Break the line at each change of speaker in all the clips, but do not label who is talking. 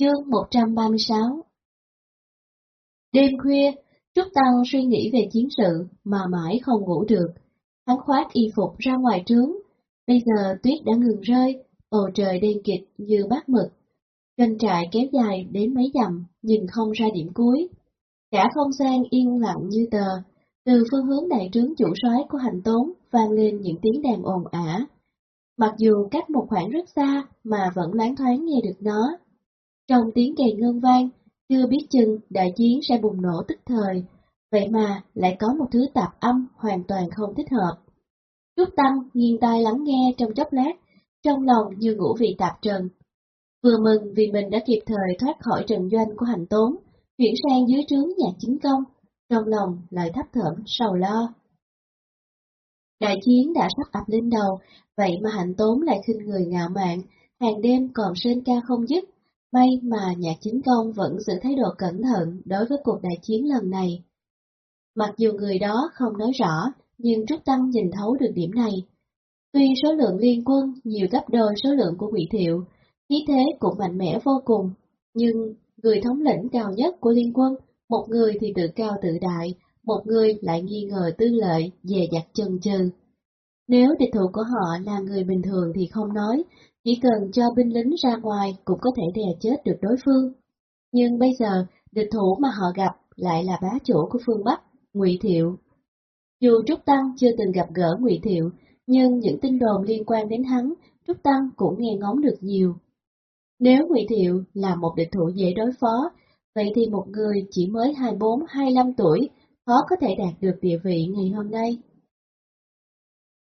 Chương 136 Đêm khuya, Trúc Tăng suy nghĩ về chiến sự mà mãi không ngủ được. Hắn khoác y phục ra ngoài trướng. Bây giờ tuyết đã ngừng rơi, bầu trời đen kịt như bát mực. Doanh trại kéo dài đến mấy dặm, nhìn không ra điểm cuối. Cả không gian yên lặng như tờ, từ phương hướng đại trướng chủ soái của hành tốn vang lên những tiếng đàn ồn ả. Mặc dù cách một khoảng rất xa mà vẫn loáng thoáng nghe được nó. Trong tiếng kèn ngân vang, chưa biết chừng đại chiến sẽ bùng nổ tức thời, vậy mà lại có một thứ tạp âm hoàn toàn không thích hợp. Trúc Tăng nghiêng tai lắng nghe trong chốc lát, trong lòng như ngủ vị tạp trần. Vừa mừng vì mình đã kịp thời thoát khỏi trận doanh của hành tốn, chuyển sang dưới trướng nhà chính công, trong lòng lại thấp thởm sầu lo. Đại chiến đã sắp ập lên đầu, vậy mà hạnh tốn lại khinh người ngạo mạn, hàng đêm còn sơn ca không dứt. May mà nhạc chính công vẫn giữ thái độ cẩn thận đối với cuộc đại chiến lần này. Mặc dù người đó không nói rõ, nhưng Trúc Tăng nhìn thấu được điểm này. Tuy số lượng liên quân nhiều gấp đôi số lượng của Quỷ Thiệu, khí thế cũng mạnh mẽ vô cùng, nhưng người thống lĩnh cao nhất của liên quân, một người thì tự cao tự đại, một người lại nghi ngờ tư lợi, dè dặt chần chừ. Nếu địch thủ của họ là người bình thường thì không nói, chỉ cần cho binh lính ra ngoài cũng có thể đè chết được đối phương. Nhưng bây giờ, địch thủ mà họ gặp lại là bá chủ của phương Bắc, Ngụy Thiệu. Dù Trúc Tăng chưa từng gặp gỡ Ngụy Thiệu, nhưng những tin đồn liên quan đến hắn, Trúc Tăng cũng nghe ngóng được nhiều. Nếu Ngụy Thiệu là một địch thủ dễ đối phó, vậy thì một người chỉ mới 24-25 tuổi khó có thể đạt được địa vị ngày hôm nay.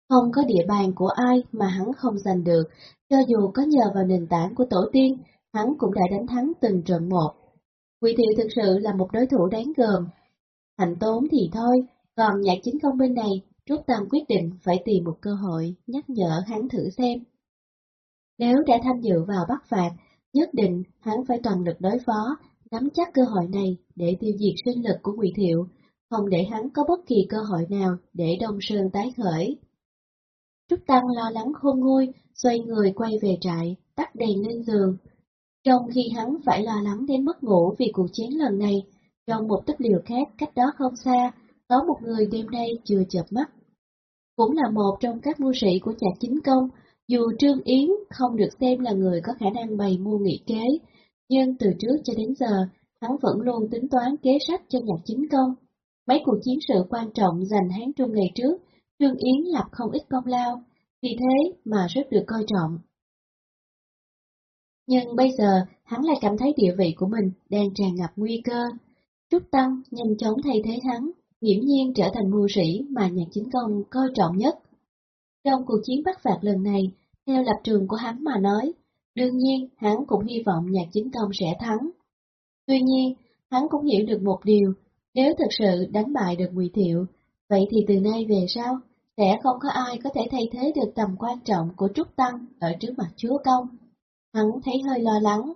Không có địa bàn của ai mà hắn không giành được, cho dù có nhờ vào nền tảng của tổ tiên, hắn cũng đã đánh thắng từng trận một. Quỷ thiệu thực sự là một đối thủ đáng gờm. Hạnh tốn thì thôi, còn nhạc chính công bên này, Trúc Tam quyết định phải tìm một cơ hội nhắc nhở hắn thử xem. Nếu đã tham dự vào bắt phạt, nhất định hắn phải toàn lực đối phó, nắm chắc cơ hội này để tiêu diệt sinh lực của Quỷ Thiệu, không để hắn có bất kỳ cơ hội nào để Đông Sơn tái khởi. Trúc Tăng lo lắng khôn nguôi, xoay người quay về trại, tắt đèn lên giường. Trong khi hắn phải lo lắng đến mất ngủ vì cuộc chiến lần này, trong một túp liều khác cách đó không xa, có một người đêm nay chưa chợp mắt. Cũng là một trong các mưu sĩ của nhạc chính công, dù Trương Yến không được xem là người có khả năng bày mưu nghị kế, nhưng từ trước cho đến giờ, hắn vẫn luôn tính toán kế sách cho nhạc chính công. Mấy cuộc chiến sự quan trọng giành Hán Trung ngày trước, Trương Yến lập không ít công lao, vì thế mà rất được coi trọng. Nhưng bây giờ, hắn lại cảm thấy địa vị của mình đang tràn ngập nguy cơ. Trúc Tăng nhanh chóng thay thế hắn, nghiễm nhiên trở thành mưu sĩ mà nhạc chính công coi trọng nhất. Trong cuộc chiến bắt phạt lần này, theo lập trường của hắn mà nói, đương nhiên hắn cũng hy vọng nhạc chính công sẽ thắng. Tuy nhiên, hắn cũng hiểu được một điều, nếu thực sự đánh bại được Ngụy Thiệu, vậy thì từ nay về sau, sẽ không có ai có thể thay thế được tầm quan trọng của Trúc Tăng ở trước mặt Chúa Công. Hắn thấy hơi lo lắng.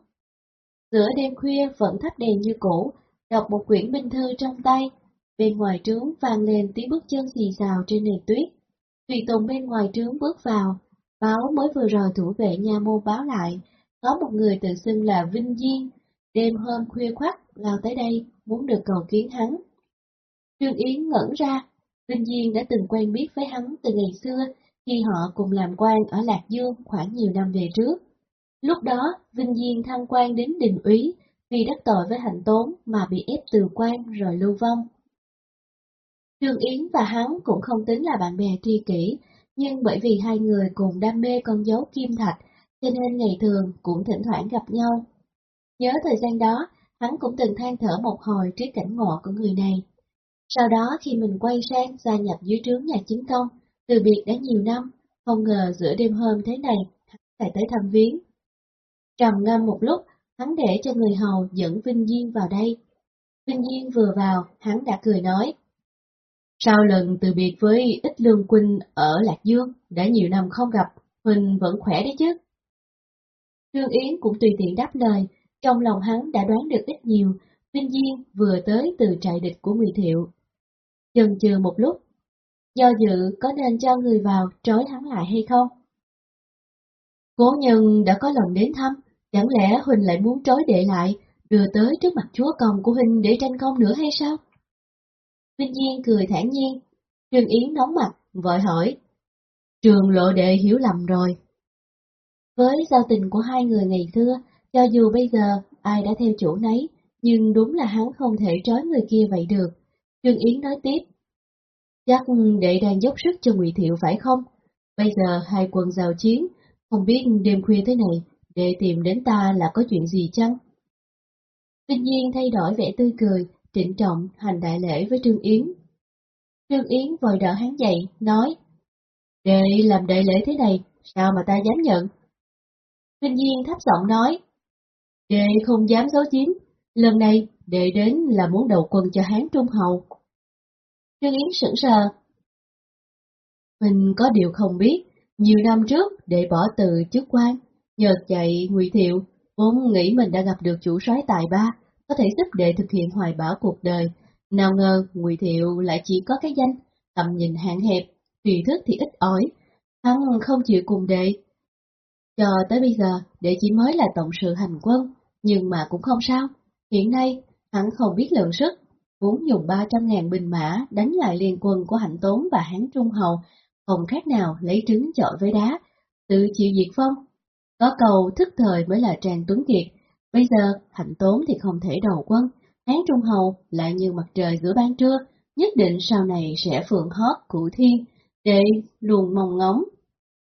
Giữa đêm khuya vẫn thắp đèn như cũ, đọc một quyển binh thư trong tay, bên ngoài trướng vang lên tiếng bước chân xì xào trên nền tuyết. Tùy tùng bên ngoài trướng bước vào, báo mới vừa rồi thủ vệ nhà môn báo lại, có một người tự xưng là Vinh Diên, đêm hôm khuya khoắt lao tới đây, muốn được cầu kiến hắn. Trương Yến ngẩn ra, Vinh Diên đã từng quen biết với hắn từ ngày xưa khi họ cùng làm quan ở Lạc Dương khoảng nhiều năm về trước. Lúc đó, Vinh Diên thăng quan đến đình úy vì đắc tội với hạnh tốn mà bị ép từ quan rồi lưu vong. Trương Yến và hắn cũng không tính là bạn bè tri kỷ, nhưng bởi vì hai người cùng đam mê con dấu kim thạch, cho nên ngày thường cũng thỉnh thoảng gặp nhau. Nhớ thời gian đó, hắn cũng từng than thở một hồi trước cảnh ngộ của người này. Sau đó khi mình quay sang gia nhập dưới trướng nhà chính công, từ biệt đã nhiều năm, không ngờ giữa đêm hôm thế này, hắn lại tới thăm viếng. Trầm ngâm một lúc, hắn để cho người hầu dẫn Vinh Diên vào đây. Vinh Diên vừa vào, hắn đã cười nói. Sau lần từ biệt với ít lương quân ở Lạc Dương, đã nhiều năm không gặp, Huynh vẫn khỏe đấy chứ. Trương Yến cũng tùy tiện đáp lời, trong lòng hắn đã đoán được ít nhiều, Vinh Diên vừa tới từ trại địch của Ngụy Thiệu. Chần chừ một lúc, do dự có nên cho người vào trói hắn lại hay không? Cố nhân đã có lòng đến thăm, Chẳng lẽ Huỳnh lại muốn trói đệ lại, đưa tới trước mặt chúa công của Huỳnh để tranh công nữa hay sao? Vinh Nhiên cười thản nhiên, Trương Yến nóng mặt, vội hỏi. Trường lộ đệ hiểu lầm rồi. Với giao tình của hai người ngày xưa, cho dù bây giờ ai đã theo chủ nấy, nhưng đúng là hắn không thể trói người kia vậy được. Trương Yến nói tiếp. Chắc đệ đang dốc sức cho Ngụy Thiệu phải không? Bây giờ hai quân giao chiến, không biết đêm khuya thế này, đệ tìm đến ta là có chuyện gì chăng? Vinh Nhiên thay đổi vẻ tươi cười, trịnh trọng hành đại lễ với Trương Yến. Trương Yến vội đỡ hắn dậy, nói, Đệ làm đại lễ thế này, sao mà ta dám nhận? Vinh Nhiên thấp giọng nói, Đệ không dám giấu giếm, lần này để đến là muốn đầu quân cho Hán Trung Hậu. Trương Yến sững sờ. Mình có điều không biết, nhiều năm trước để bỏ từ chức quan, nhờ chạy Ngụy Thiệu, vốn nghĩ mình đã gặp được chủ soái tài ba, có thể giúp đệ thực hiện hoài bão cuộc đời. Nào ngờ Ngụy Thiệu lại chỉ có cái danh, tầm nhìn hạn hẹp, tùy thức thì ít ỏi, hắn không chịu cùng đệ. Cho tới bây giờ, đệ chỉ mới là tổng sự hành quân, nhưng mà cũng không sao. Hiện nay, hắn không biết lượng sức, muốn dùng 300.000 binh mã đánh lại liên quân của Hạnh Tốn và Hán Trung Hầu, không khác nào lấy trứng chọi với đá, tự chịu diệt phong. Có cầu thức thời mới là tràn tuấn kiệt, bây giờ Hạnh Tốn thì không thể đầu quân, Hán Trung Hầu lại như mặt trời giữa ban trưa, nhất định sau này sẽ phượng hót cụ thiên, để luôn mong ngóng.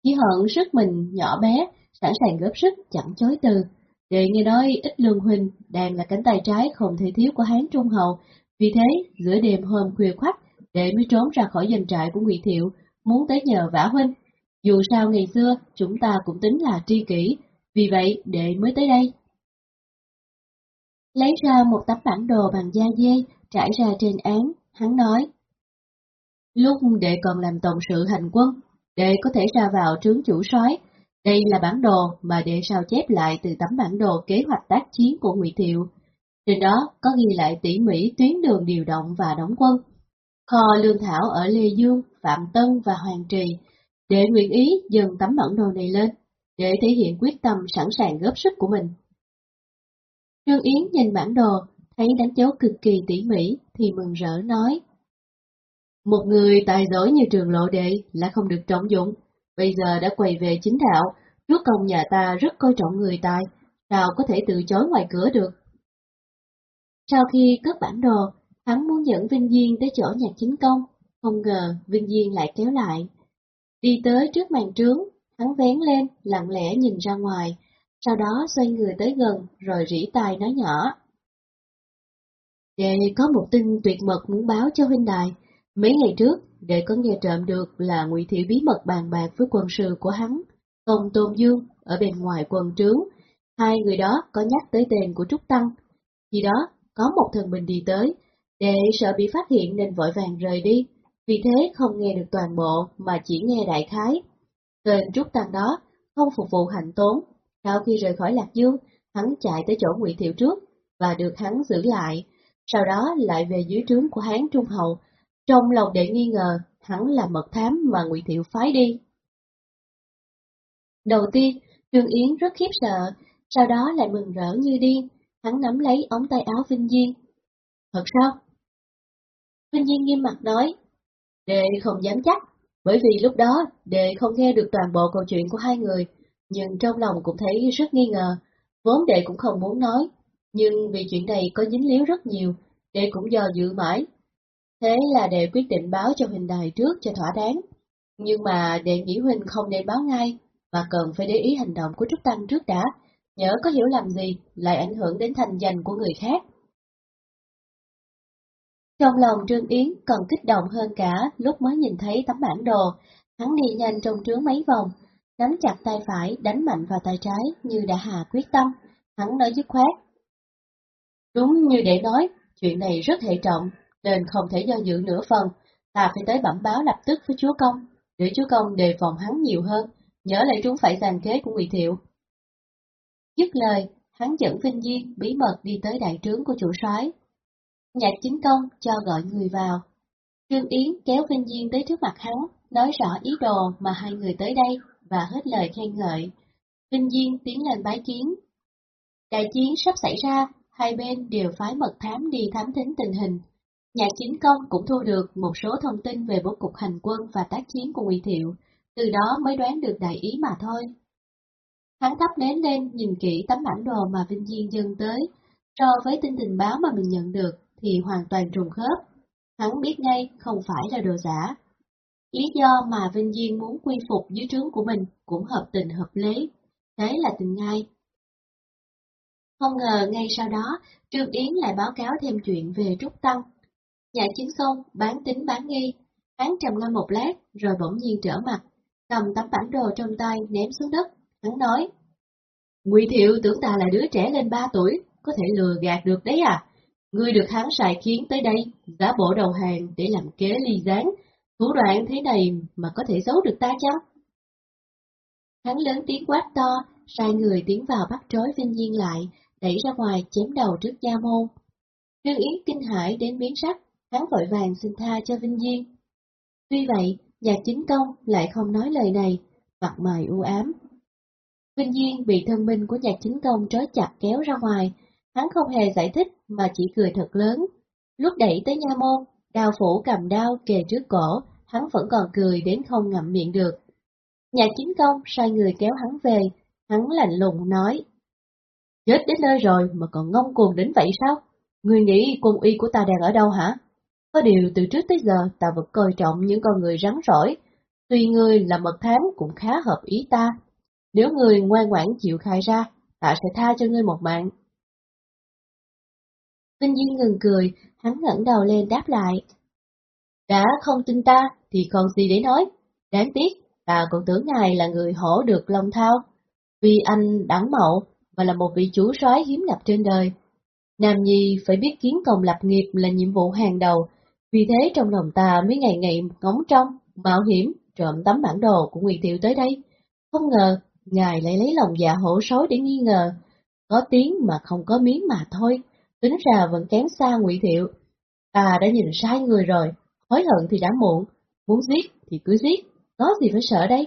Chỉ hận sức mình nhỏ bé, sẵn sàng góp sức chẳng chối từ. Đệ nghe nói ít lương huynh đang là cánh tay trái không thể thiếu của Hán Trung hậu, vì thế giữa đêm hôm khuya khoắt, đệ mới trốn ra khỏi doanh trại của Ngụy Thiệu, muốn tới nhờ vả huynh. Dù sao ngày xưa chúng ta cũng tính là tri kỷ, vì vậy đệ mới tới đây. Lấy ra một tấm bản đồ bằng da dê trải ra trên án, hắn nói. Lúc đệ còn làm tổng sự hành quân, đệ có thể ra vào trướng chủ sói. Đây là bản đồ mà để sao chép lại từ tấm bản đồ kế hoạch tác chiến của Ngụy Thiệu. Trên đó có ghi lại tỉ mỉ tuyến đường điều động và đóng quân. Kho lương thảo ở Lê Dương, Phạm Tân và Hoàng Trì, để nguyện ý dừng tấm bản đồ này lên, để thể hiện quyết tâm sẵn sàng góp sức của mình. Trương Yến nhìn bản đồ, thấy đánh dấu cực kỳ tỉ mỉ, thì mừng rỡ nói. Một người tài giỏi như trường lộ đệ là không được trọng dụng, bây giờ đã quay về chính đạo, chúa công nhà ta rất coi trọng người tài, sao có thể từ chối ngoài cửa được. Sau khi cất bản đồ, hắn muốn dẫn Vinh Duyên tới chỗ nhạc chính công, không ngờ Vinh Duyên lại kéo lại. Đi tới trước màn trướng, hắn vén lên, lặng lẽ nhìn ra ngoài, sau đó xoay người tới gần, rồi rỉ tai nói nhỏ. Đệ có một tin tuyệt mật muốn báo cho huynh đài. Mấy ngày trước, để có nghe trộm được là ngụy Thiệu bí mật bàn bạc với quân sư của hắn, Tôn Tôn Dương, ở bên ngoài quân trướng. Hai người đó có nhắc tới tên của Trúc Tăng. Khi đó, có một thần bình đi tới, để sợ bị phát hiện nên vội vàng rời đi, vì thế không nghe được toàn bộ mà chỉ nghe đại khái. Tên Trúc Tăng đó không phục vụ hạnh tốn, sau khi rời khỏi Lạc Dương, hắn chạy tới chỗ Ngụy Thiệu trước và được hắn giữ lại, sau đó lại về dưới trướng của Hán Trung Hậu. Trong lòng đệ nghi ngờ, hắn là mật thám mà Ngụy Thiệu phái đi. Đầu tiên, Trương Yến rất khiếp sợ, sau đó lại mừng rỡ như điên, hắn nắm lấy ống tay áo Vinh Diên. Thật sao? Vinh Diên nghiêm mặt nói, đệ không dám chắc, bởi vì lúc đó đệ không nghe được toàn bộ câu chuyện của hai người, nhưng trong lòng cũng thấy rất nghi ngờ, vốn đệ cũng không muốn nói, nhưng vì chuyện này có dính líu rất nhiều, đệ cũng do dự mãi. Thế là đệ quyết định báo cho Huỳnh Đài trước cho thỏa đáng. Nhưng mà đệ nghĩ Huỳnh không nên báo ngay, mà cần phải để ý hành động của Trúc Tăng trước đã, nhớ có hiểu làm gì lại ảnh hưởng đến thành danh của người khác. Trong lòng Trương Yến còn kích động hơn cả lúc mới nhìn thấy tấm bản đồ, hắn đi nhanh trong trướng mấy vòng, nắm chặt tay phải đánh mạnh vào tay trái như đã hà quyết tâm, hắn nói dứt khoát. Đúng như để nói, chuyện này rất hệ trọng, nên không thể do dự nửa phần, ta phải tới bẩm báo lập tức với chúa công, để chúa công đề phòng hắn nhiều hơn, nhớ lại chúng phải giàn kế của Ngụy Thiệu. Dứt lời, hắn dẫn Vinh Diên bí mật đi tới đại trướng của chủ soái. Nhạc chính công cho gọi người vào. Trương Yến kéo Vinh Diên tới trước mặt hắn, nói rõ ý đồ mà hai người tới đây và hết lời khen ngợi. Vinh Diên tiến lên bái kiến, Đại chiến sắp xảy ra, hai bên đều phái mật thám đi thám thính tình hình nhà chính công cũng thu được một số thông tin về bố cục hành quân và tác chiến của Ngụy Thiệu, từ đó mới đoán được đại ý mà thôi. Hắn thắp nến lên nhìn kỹ tấm bản đồ mà Vinh Diên dâng tới, so với tin tình báo mà mình nhận được thì hoàn toàn trùng khớp. Hắn biết ngay không phải là đồ giả. Lý do mà Vinh Diên muốn quy phục dưới trướng của mình cũng hợp tình hợp lý, thế là tình ngay. Không ngờ ngay sau đó, Trương Yến lại báo cáo thêm chuyện về Trúc Tăng nhã chính xong, bán tính bán nghi, hắn trầm ngâm một lát rồi bỗng nhiên trở mặt, cầm tấm bản đồ trong tay ném xuống đất, hắn nói. Ngụy Thiệu tưởng ta là đứa trẻ lên ba tuổi, có thể lừa gạt được đấy à? Ngươi được hắn xài khiến tới đây, giả bộ đầu hàng để làm kế ly gián, thủ đoạn thế này mà có thể giấu được ta chăng? Hắn lớn tiếng quát to, sai người tiến vào bắt trói Vinh Nhiên lại, đẩy ra ngoài chém đầu trước gia môn. Trương Yến kinh hãi đến biến sắc, hắn vội vàng xin tha cho Vinh Diên. Tuy vậy, nhà chính công lại không nói lời này, mặt mày u ám. Vinh Diên bị thân minh của nhà chính công trói chặt kéo ra ngoài, hắn không hề giải thích mà chỉ cười thật lớn. Lúc đẩy tới nha môn, đào phủ cầm đao kề trước cổ, hắn vẫn còn cười đến không ngậm miệng được. nhà chính công sai người kéo hắn về, hắn lạnh lùng nói. Chết đến nơi rồi mà còn ngông cuồng đến vậy sao? Người nghĩ quân uy của ta đang ở đâu hả? Có điều từ trước tới giờ ta vẫn coi trọng những con người rắn rỏi. Tuy ngươi là mật thám cũng khá hợp ý ta. Nếu ngươi ngoan ngoãn chịu khai ra, ta sẽ tha cho ngươi một mạng. Vinh Duyên ngừng cười, hắn ngẩng đầu lên đáp lại. Đã không tin ta, thì còn gì để nói. Đáng tiếc, ta còn tưởng ngài là người hổ được long thao. Vì anh đẳng mậu, mà là một vị chủ soái hiếm gặp trên đời. Nam Nhi phải biết kiến công lập nghiệp là nhiệm vụ hàng đầu, vì thế trong lòng ta mới ngày ngày ngóng trong, mạo hiểm, trộm tấm bản đồ của Ngụy Thiệu tới đây. Không ngờ, ngài lại lấy lòng dạ hổ sói để nghi ngờ. Có tiếng mà không có miếng mà thôi, tính ra vẫn kém xa Ngụy Thiệu. Ta đã nhìn sai người rồi, hối hận thì đã muộn, muốn giết thì cứ giết, có gì phải sợ đây.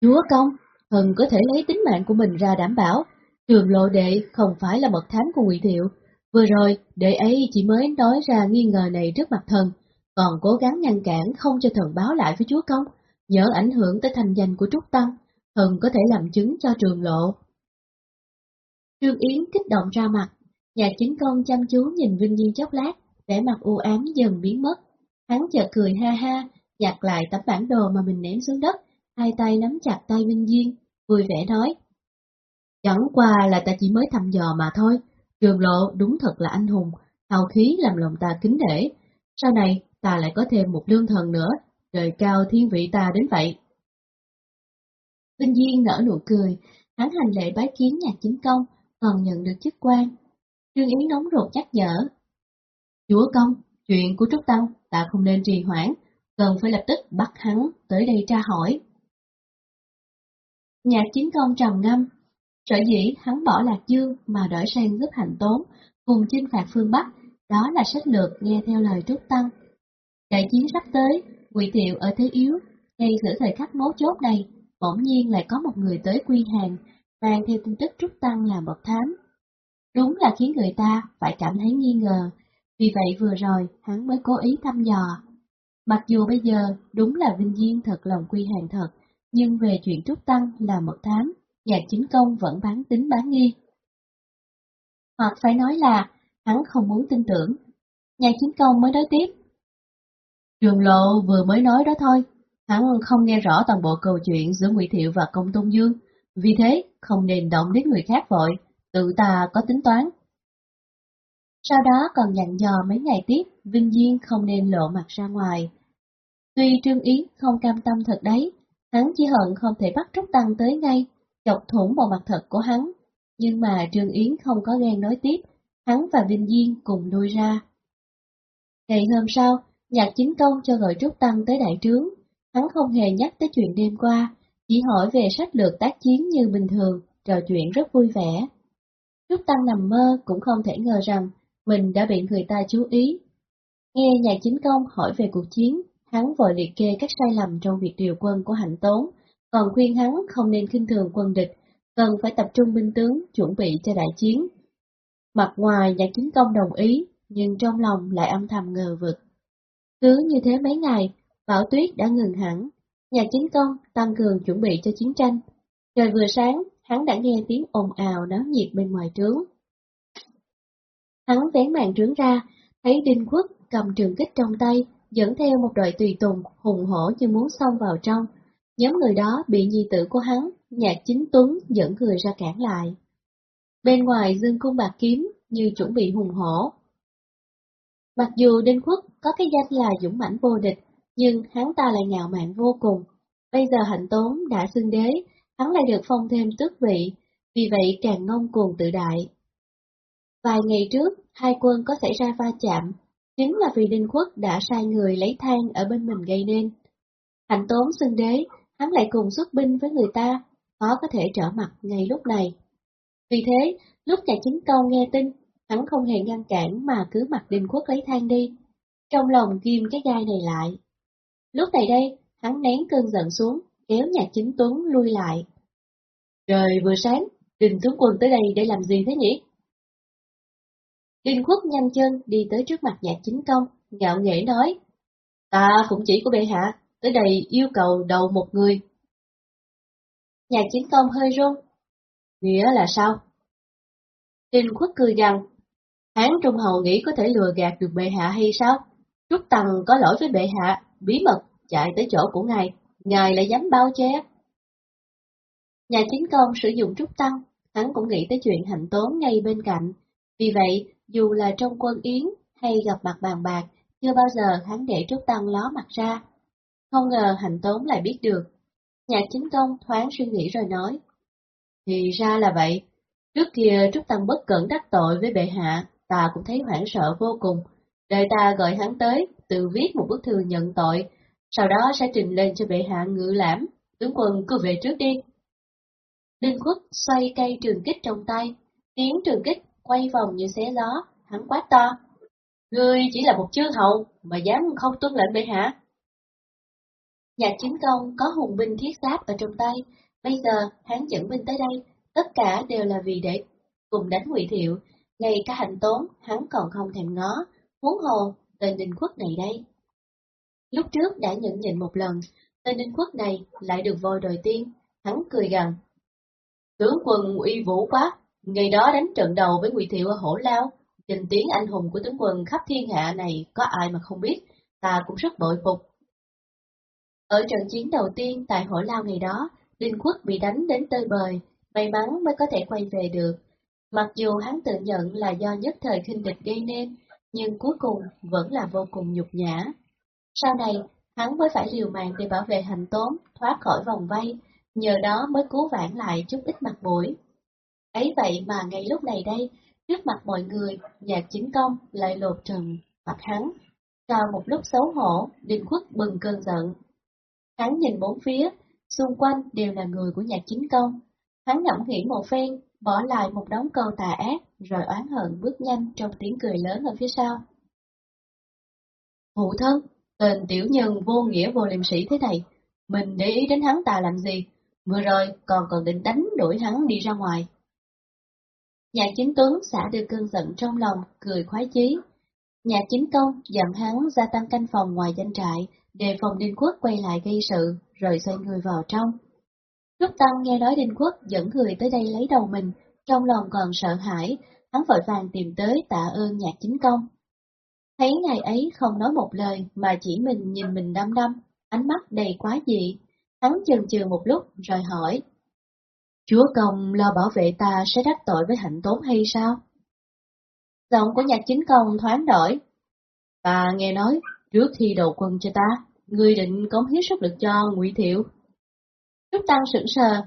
Chúa công, Thần có thể lấy tính mạng của mình ra đảm bảo, trường lộ đệ không phải là mật thám của Ngụy Thiệu. Vừa rồi, đệ ấy chỉ mới nói ra nghi ngờ này trước mặt thần, còn cố gắng ngăn cản không cho thần báo lại với chúa công, nhớ ảnh hưởng tới thành danh của Trúc Tăng, thần có thể làm chứng cho trường lộ. Trương Yến kích động ra mặt, nhà chính công chăm chú nhìn Vinh Nhiên chốc lát, vẻ mặt u ám dần biến mất. Hắn chợt cười ha ha, nhặt lại tấm bản đồ mà mình ném xuống đất, hai tay nắm chặt tay Minh Duyên, vui vẻ nói. Chẳng qua là ta chỉ mới thăm dò mà thôi, trường lộ đúng thật là anh hùng, hào khí làm lòng ta kính nể. Sau này, ta lại có thêm một lương thần nữa, trời cao thiên vị ta đến vậy. Vinh Duyên nở nụ cười, hắn hành lễ bái kiến nhạc chính công, còn nhận được chức quan. Trương Yến nóng ruột nhắc nhở. Chúa công, chuyện của Trúc Tăng, ta không nên trì hoãn, cần phải lập tức bắt hắn tới đây tra hỏi. Nhạc chính công trầm ngâm, sở dĩ hắn bỏ Lạc Dương mà đổi sang giúp hành tốn, cùng chinh phạt phương Bắc, đó là sách lược nghe theo lời Trúc Tăng. Đại chiến sắp tới, Ngụy Thiệu ở thế yếu, ngay giữa thời khắc mấu chốt này, bỗng nhiên lại có một người tới quy hàng, mang theo tin tức Trúc Tăng là mật thám. Đúng là khiến người ta phải cảm thấy nghi ngờ, vì vậy vừa rồi hắn mới cố ý thăm dò. Mặc dù bây giờ đúng là Vinh Duyên thật lòng quy hàng thật, nhưng về chuyện Trúc Tăng là mật thám, nhạc chính công vẫn bán tính bán nghi. Hoặc phải nói là, hắn không muốn tin tưởng. Nhạc chính công mới nói tiếp. Trường lộ vừa mới nói đó thôi, hắn không nghe rõ toàn bộ câu chuyện giữa Ngụy Thiệu và Công Tôn Dương, vì thế không nên động đến người khác vội, tự ta có tính toán. Sau đó còn dặn dò mấy ngày tiếp, Vinh Diên không nên lộ mặt ra ngoài. Tuy Trương Yến không cam tâm thật đấy, Hắn chỉ hận không thể bắt Trúc Tăng tới ngay, chọc thủng bộ mặt thật của hắn. Nhưng mà Trương Yến không có gan nói tiếp, hắn và Vinh Diên cùng lui ra. Ngày hôm sau, nhạc chính công cho gọi Trúc Tăng tới đại trướng. Hắn không hề nhắc tới chuyện đêm qua, chỉ hỏi về sách lược tác chiến như bình thường, trò chuyện rất vui vẻ. Trúc Tăng nằm mơ cũng không thể ngờ rằng mình đã bị người ta chú ý. Nghe nhà chính công hỏi về cuộc chiến, Hắn vội liệt kê các sai lầm trong việc điều quân của hạnh tốn, còn khuyên hắn không nên khinh thường quân địch, cần phải tập trung binh tướng chuẩn bị cho đại chiến. Mặt ngoài nhà chính công đồng ý, nhưng trong lòng lại âm thầm ngờ vực. Cứ như thế mấy ngày, bão tuyết đã ngừng hẳn, nhà chính công tăng cường chuẩn bị cho chiến tranh. Trời vừa sáng, hắn đã nghe tiếng ồn ào náo nhiệt bên ngoài trướng. Hắn vén màn trướng ra, thấy Đinh Quốc cầm trường kích trong tay, dẫn theo một đội tùy tùng hùng hổ như muốn xông vào trong. Nhóm người đó bị nhi tử của hắn, nhạc chính tuấn dẫn người ra cản lại. Bên ngoài dương cung bạc kiếm như chuẩn bị hùng hổ. Mặc dù Đinh Quốc có cái danh là dũng mãnh vô địch, nhưng hắn ta lại ngạo mạn vô cùng. Bây giờ hạnh tốn đã xưng đế, hắn lại được phong thêm tước vị, vì vậy càng ngông cuồng tự đại. Vài ngày trước, hai quân có xảy ra va chạm, chính là vì Đinh quốc đã sai người lấy than ở bên mình gây nên. Hạnh tốn xưng đế, hắn lại cùng xuất binh với người ta, khó có thể trở mặt ngay lúc này. Vì thế, lúc nhà chính công nghe tin, hắn không hề ngăn cản mà cứ mặc Đinh Khuất lấy than đi. Trong lòng ghim cái gai này lại. Lúc này đây, hắn nén cơn giận xuống, kéo nhạc chính tuấn lui lại. Trời vừa sáng, Đình tướng quân tới đây để làm gì thế nhỉ? Đinh khuất nhanh chân đi tới trước mặt nhạc chính công, ngạo nghễ nói. Ta phụng chỉ của bệ hạ, tới đây yêu cầu đầu một người. nhà chính công hơi run. Nghĩa là sao? Trình khuất cười gằn. Hán Trung Hầu nghĩ có thể lừa gạt được bệ hạ hay sao? Trúc Tằng có lỗi với bệ hạ, bí mật chạy tới chỗ của ngài, ngài lại dám bao che. Nhà chính công sử dụng Trúc Tăng, hắn cũng nghĩ tới chuyện hạnh tốn ngay bên cạnh. Vì vậy, dù là trong quân yến hay gặp mặt bàn bạc, chưa bao giờ hắn để Trúc Tăng ló mặt ra. Không ngờ hạnh tốn lại biết được. Nhạc chính công thoáng suy nghĩ rồi nói. Thì ra là vậy. Trước kia Trúc Tăng bất cẩn đắc tội với bệ hạ, ta cũng thấy hoảng sợ vô cùng. Đợi ta gọi hắn tới, tự viết một bức thư nhận tội, sau đó sẽ trình lên cho bệ hạ ngự lãm, tướng quân cứ về trước đi. Đinh Quốc xoay cây trường kích trong tay, tiếng trường kích quay vòng như xé gió, hắn quát to. Ngươi chỉ là một chư hậu, mà dám không tuân lệnh bệ hạ nhà chính công có hùng binh thiết giáp ở trong tay, bây giờ hắn dẫn binh tới đây, tất cả đều là vì để cùng đánh ngụy thiệu, ngay cả hành tốn hắn còn không thèm ngó, huống hồ tên Đinh Quốc này đây. Lúc trước đã nhận nhịn một lần, tên Đinh Quốc này lại được voi đòi tiên, hắn cười gằn. Tướng quân uy vũ quá, ngày đó đánh trận đầu với Ngụy Thiệu ở Hổ Lao, trình tiếng anh hùng của tướng quân khắp thiên hạ này có ai mà không biết, ta cũng rất bội phục. Ở trận chiến đầu tiên tại Hổ Lao ngày đó, Đinh Quốc bị đánh đến tơi bời, may mắn mới có thể quay về được. Mặc dù hắn tự nhận là do nhất thời khinh địch gây nên, nhưng cuối cùng vẫn là vô cùng nhục nhã. Sau này, hắn mới phải liều mạng để bảo vệ hành tốn, thoát khỏi vòng vây, nhờ đó mới cứu vãn lại chút ít mặt mũi. Ấy vậy mà ngay lúc này đây, trước mặt mọi người, nhạc chính công lại lột trần mặt hắn. Sau một lúc xấu hổ, Đinh Quốc bừng cơn giận. Hắn nhìn bốn phía, xung quanh đều là người của nhà chính công. Hắn ngẫm nghĩ một phen, bỏ lại một đống câu tà ác, rồi oán hận bước nhanh trong tiếng cười lớn ở phía sau. Phụ thân, tên tiểu nhân vô nghĩa vô liêm sĩ thế này, mình để ý đến hắn ta làm gì, vừa rồi còn còn định đánh đuổi hắn đi ra ngoài. nhà chính tuấn xả được cơn giận trong lòng, cười khoái chí. nhà chính công dặn hắn gia tăng canh phòng ngoài danh trại, đề phòng Đinh Quốc quay lại gây sự, rồi xoay người vào trong. Lúc Tăng nghe nói Đinh Quốc dẫn người tới đây lấy đầu mình, trong lòng còn sợ hãi, hắn vội vàng tìm tới tạ ơn nhạc chính công. Thấy ngày ấy không nói một lời mà chỉ mình nhìn mình đăm đăm, ánh mắt đầy quá dị. Hắn chần chừ một lúc rồi hỏi. Chúa công lo bảo vệ ta sẽ đắc tội với hạnh tốn hay sao? Giọng của nhạc chính công thoáng đổi. Ta nghe nói, trước khi đầu quân cho ta, người định cống hiến sức lực cho ngụy Thiệu. Trúc Tăng sững sờ.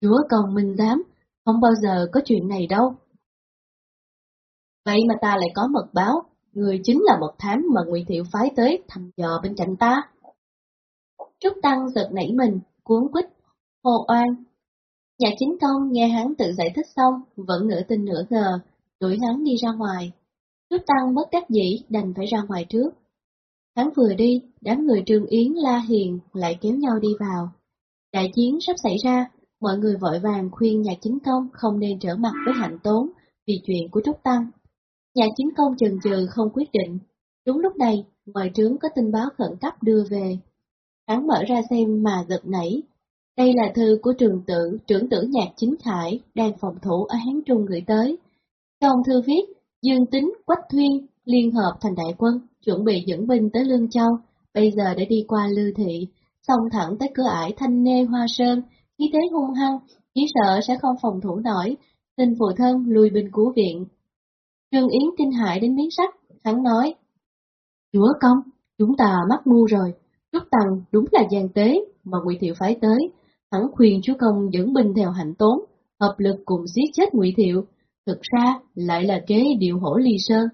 Chúa công minh giám, không bao giờ có chuyện này đâu. Vậy mà ta lại có mật báo, người chính là một thám mà Ngụy Thiệu phái tới thăm dò bên cạnh ta. Trúc Tăng giật nảy mình, cuốn quýt, hồ oan. Nhà chính công nghe hắn tự giải thích xong, vẫn nửa tin nửa ngờ, đuổi hắn đi ra ngoài. Trúc Tăng bất đắc dĩ đành phải ra ngoài trước. Hắn vừa đi, đám người Trương Yến La Hiền lại kéo nhau đi vào. Đại chiến sắp xảy ra, mọi người vội vàng khuyên nhà chính công không nên trở mặt với hạnh tốn vì chuyện của Trúc Tăng. nhà chính công chần chừ không quyết định. Đúng lúc này, ngoài trướng có tin báo khẩn cấp đưa về. Hắn mở ra xem mà giật nảy. Đây là thư của trường tử, trưởng tử nhạc chính khải, đang phòng thủ ở Hán Trung gửi tới. Trong thư viết, Dương Tính, Quách Thuyên liên hợp thành đại quân, chuẩn bị dẫn binh tới Lương Châu, bây giờ để đi qua Lư Thị, xông thẳng tới cửa ải Thanh Nê Hoa Sơn, khí thế hung hăng, chỉ sợ sẽ không phòng thủ nổi, xin phụ thân lùi binh cứu viện. Trương Yến kinh hại đến biến sắc, hắn nói, Chúa công, chúng ta mắc mưu rồi, Trúc Tăng đúng là gian tế mà Ngụy Thiệu phái tới, hắn khuyên chúa công dẫn binh theo hạnh tốn, hợp lực cùng giết chết Ngụy Thiệu, thực ra lại là kế điều hổ ly sơn.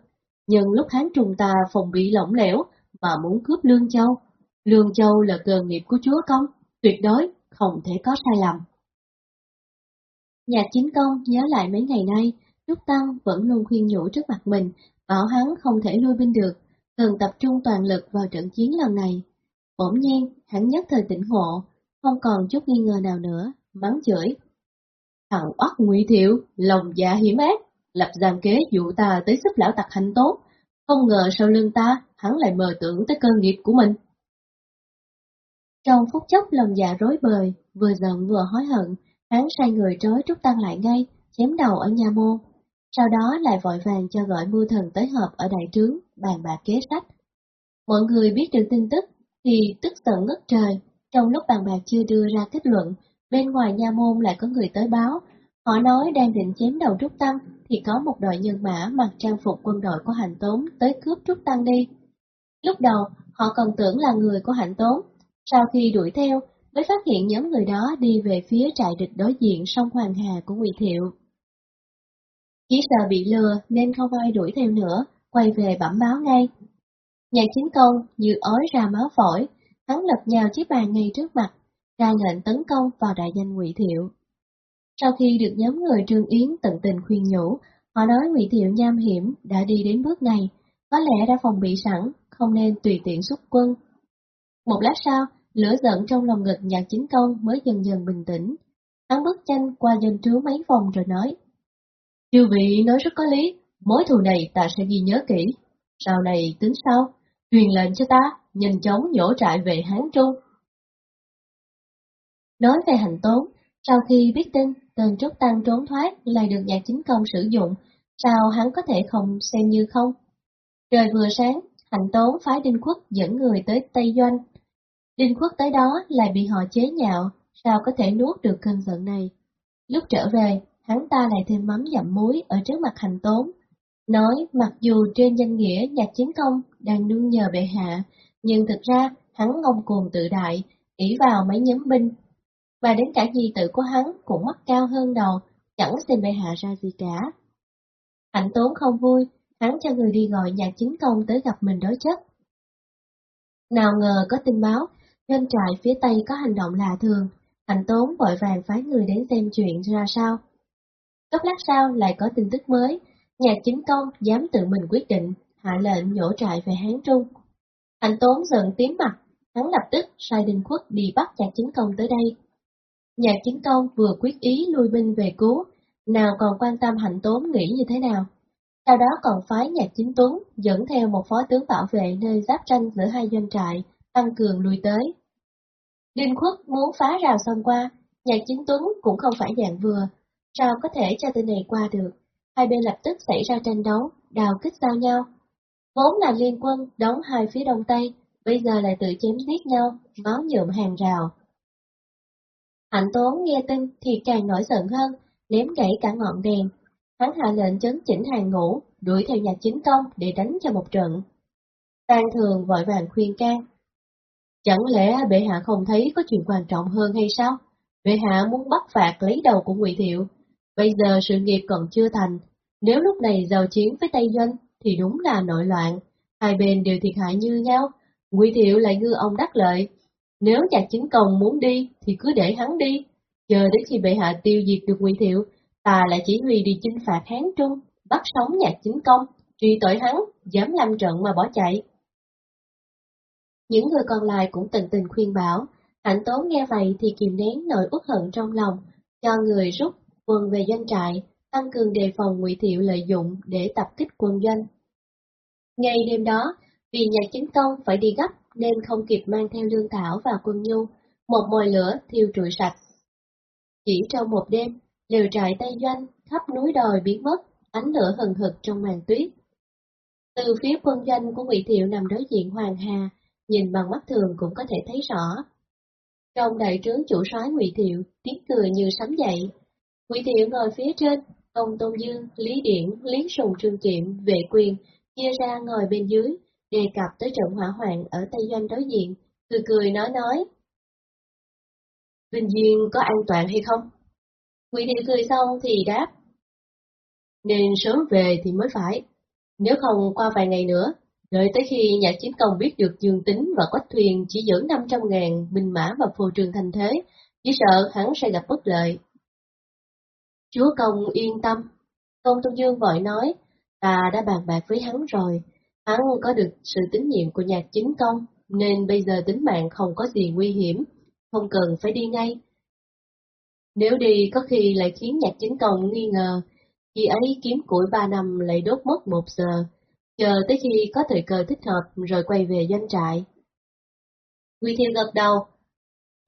Nhưng lúc hắn trung ta phòng bị lỏng lẻo mà muốn cướp Lương Châu, Lương Châu là cơ nghiệp của chúa công, tuyệt đối không thể có sai lầm. Nhà chính công nhớ lại mấy ngày nay, Trúc Tăng vẫn luôn khuyên nhủ trước mặt mình, bảo hắn không thể lui binh được, cần tập trung toàn lực vào trận chiến lần này. Bỗng nhiên, hắn nhất thời tỉnh ngộ, không còn chút nghi ngờ nào nữa, mắng chửi. Thằng oắt ngụy thiệu, lòng dạ hiểm ác, lập giam kế dụ ta tới giúp lão tặc hành tốt, không ngờ sau lưng ta, hắn lại mờ tưởng tới cơ nghiệp của mình. Trong phút chốc lòng dạ rối bời, vừa giận vừa hối hận, hắn sai người trói Trúc Tăng lại ngay, chém đầu ở nhà môn. Sau đó lại vội vàng cho gọi mưu thần tới họp ở đại trướng, bàn bạc kế sách. Mọi người biết được tin tức, thì tức giận ngất trời. Trong lúc bàn bạc chưa đưa ra kết luận, bên ngoài nha môn lại có người tới báo. Họ nói đang định chém đầu Trúc Tăng, thì có một đội nhân mã mặc trang phục quân đội của Hạnh Tốn tới cướp Trúc Tăng đi. Lúc đầu, họ còn tưởng là người của Hạnh Tốn. Sau khi đuổi theo, mới phát hiện nhóm người đó đi về phía trại địch đối diện sông Hoàng Hà của Ngụy Thiệu. Chỉ sợ bị lừa nên không ai đuổi theo nữa, quay về bẩm báo ngay. nhà chính công như ói ra máu phổi, hắn lật nhào chiếc bàn ngay trước mặt, ra lệnh tấn công vào đại danh Ngụy Thiệu. Sau khi được nhóm người Trương Yến tận tình khuyên nhủ, họ nói Ngụy Thiệu nham hiểm đã đi đến bước này, có lẽ đã phòng bị sẵn, không nên tùy tiện xuất quân. Một lát sau, lửa giận trong lòng ngực nhạc chính công mới dần dần bình tĩnh. Hắn bước nhanh qua dân trướng mấy vòng rồi nói. Chư vị nói rất có lý, mối thù này ta sẽ ghi nhớ kỹ. Sau này tính sau, truyền lệnh cho ta, nhanh chóng nhổ trại về Hán Trung. Nói về hành tốn, sau khi biết tin tên Trúc Tăng trốn thoát lại được nhạc chính công sử dụng, sao hắn có thể không xem như không? Trời vừa sáng, hạnh tốn phái Đinh quốc dẫn người tới Tây Doanh. Đinh quốc tới đó lại bị họ chế nhạo, sao có thể nuốt được cơn giận này? Lúc trở về, hắn ta lại thêm mắm dặm muối ở trước mặt hành tốn. Nói mặc dù trên danh nghĩa nhạc chiến công đang nương nhờ bệ hạ, nhưng thực ra hắn ngông cuồng tự đại, ỷ vào mấy nhóm binh. Và đến cả di tự của hắn cũng mắt cao hơn đầu, chẳng xem bệ hạ ra gì cả. Hạnh tốn không vui, hắn cho người đi gọi nhạc chính công tới gặp mình đối chất. Nào ngờ có tin báo, doanh trại phía tây có hành động lạ thường, hạnh tốn vội vàng phái người đến xem chuyện ra sao. Chốc lát sau lại có tin tức mới, nhạc chính công dám tự mình quyết định, hạ lệnh nhổ trại về Hán Trung. Hạnh tốn giận tím mặt, hắn lập tức sai đình khuất đi bắt nhạc chính công tới đây. Nhạc chính công vừa quyết ý lui binh về cứu, nào còn quan tâm hạnh tốn nghĩ như thế nào. Sau đó còn phái nhạc chính tuấn dẫn theo một phó tướng bảo vệ nơi giáp tranh giữa hai doanh trại, tăng cường lui tới. Đinh khuất muốn phá rào xong qua, nhạc chính tuấn cũng không phải dạng vừa, sao có thể cho tên này qua được. Hai bên lập tức xảy ra tranh đấu, đào kích giao nhau. Vốn là liên quân đóng hai phía đông tây, bây giờ lại tự chém giết nhau, máu nhuộm hàng rào. Hạnh tốn nghe tin thì càng nổi giận hơn, ném gãy cả ngọn đèn. Hắn hạ lệnh chấn chỉnh hàng ngũ, đuổi theo nhạc chính công để đánh cho một trận. Tàn thường vội vàng khuyên can. Chẳng lẽ bệ hạ không thấy có chuyện quan trọng hơn hay sao? Bệ hạ muốn bắt phạt lấy đầu của Ngụy Thiệu. Bây giờ sự nghiệp còn chưa thành, nếu lúc này giao chiến với Tây Doanh thì đúng là nội loạn, hai bên đều thiệt hại như nhau, Ngụy Thiệu lại ngư ông đắc lợi. Nếu nhạc chính công muốn đi thì cứ để hắn đi, chờ đến khi bệ hạ tiêu diệt được Ngụy Thiệu, ta lại chỉ huy đi chinh phạt Hán Trung, bắt sống nhạc chính công, truy tội hắn, dám làm trận mà bỏ chạy. Những người còn lại cũng tình tình khuyên bảo, hạnh tốn nghe vậy thì kìm nén nỗi uất hận trong lòng, cho người rút quân về doanh trại, tăng cường đề phòng Ngụy Thiệu lợi dụng để tập kích quân doanh. Ngay đêm đó, vì nhà chính công phải đi gấp nên không kịp mang theo lương thảo và quân nhu, một mồi lửa thiêu trụi sạch. Chỉ trong một đêm, liều trại Tây Doanh khắp núi đồi biến mất, ánh lửa hừng hực trong màn tuyết. Từ phía quân doanh của Ngụy Thiệu nằm đối diện Hoàng Hà, nhìn bằng mắt thường cũng có thể thấy rõ. Trong đại trướng chủ soái Ngụy Thiệu, tiếng cười như sấm dậy. Ngụy Thiệu ngồi phía trên, ông Tôn Dương, Lý Điển, Lý Sùng Trương Kiệm, Vệ Quyền chia ra ngồi bên dưới, đề cập tới trận hỏa hoạn ở Tây Doanh đối diện, cười cười nói nói. Vinh Duyên có an toàn hay không? Ngụy thị cười xong thì đáp. Nên sớm về thì mới phải, nếu không qua vài ngày nữa, đợi tới khi nhà chiến công biết được Dương Tính và Quách Thuyền chỉ dẫn 500 ngàn binh mã và phù trường thành thế, chỉ sợ hắn sẽ gặp bất lợi. Chúa công yên tâm, Công Tôn Dương vội nói, ta đã bàn bạc với hắn rồi, hắn có được sự tín nhiệm của nhà chính công, nên bây giờ tính mạng không có gì nguy hiểm, không cần phải đi ngay. Nếu đi có khi lại khiến nhạc chính công nghi ngờ, khi ấy kiếm củi ba năm lại đốt mất một giờ, chờ tới khi có thời cơ thích hợp rồi quay về doanh trại. Quy Thiên gật đầu.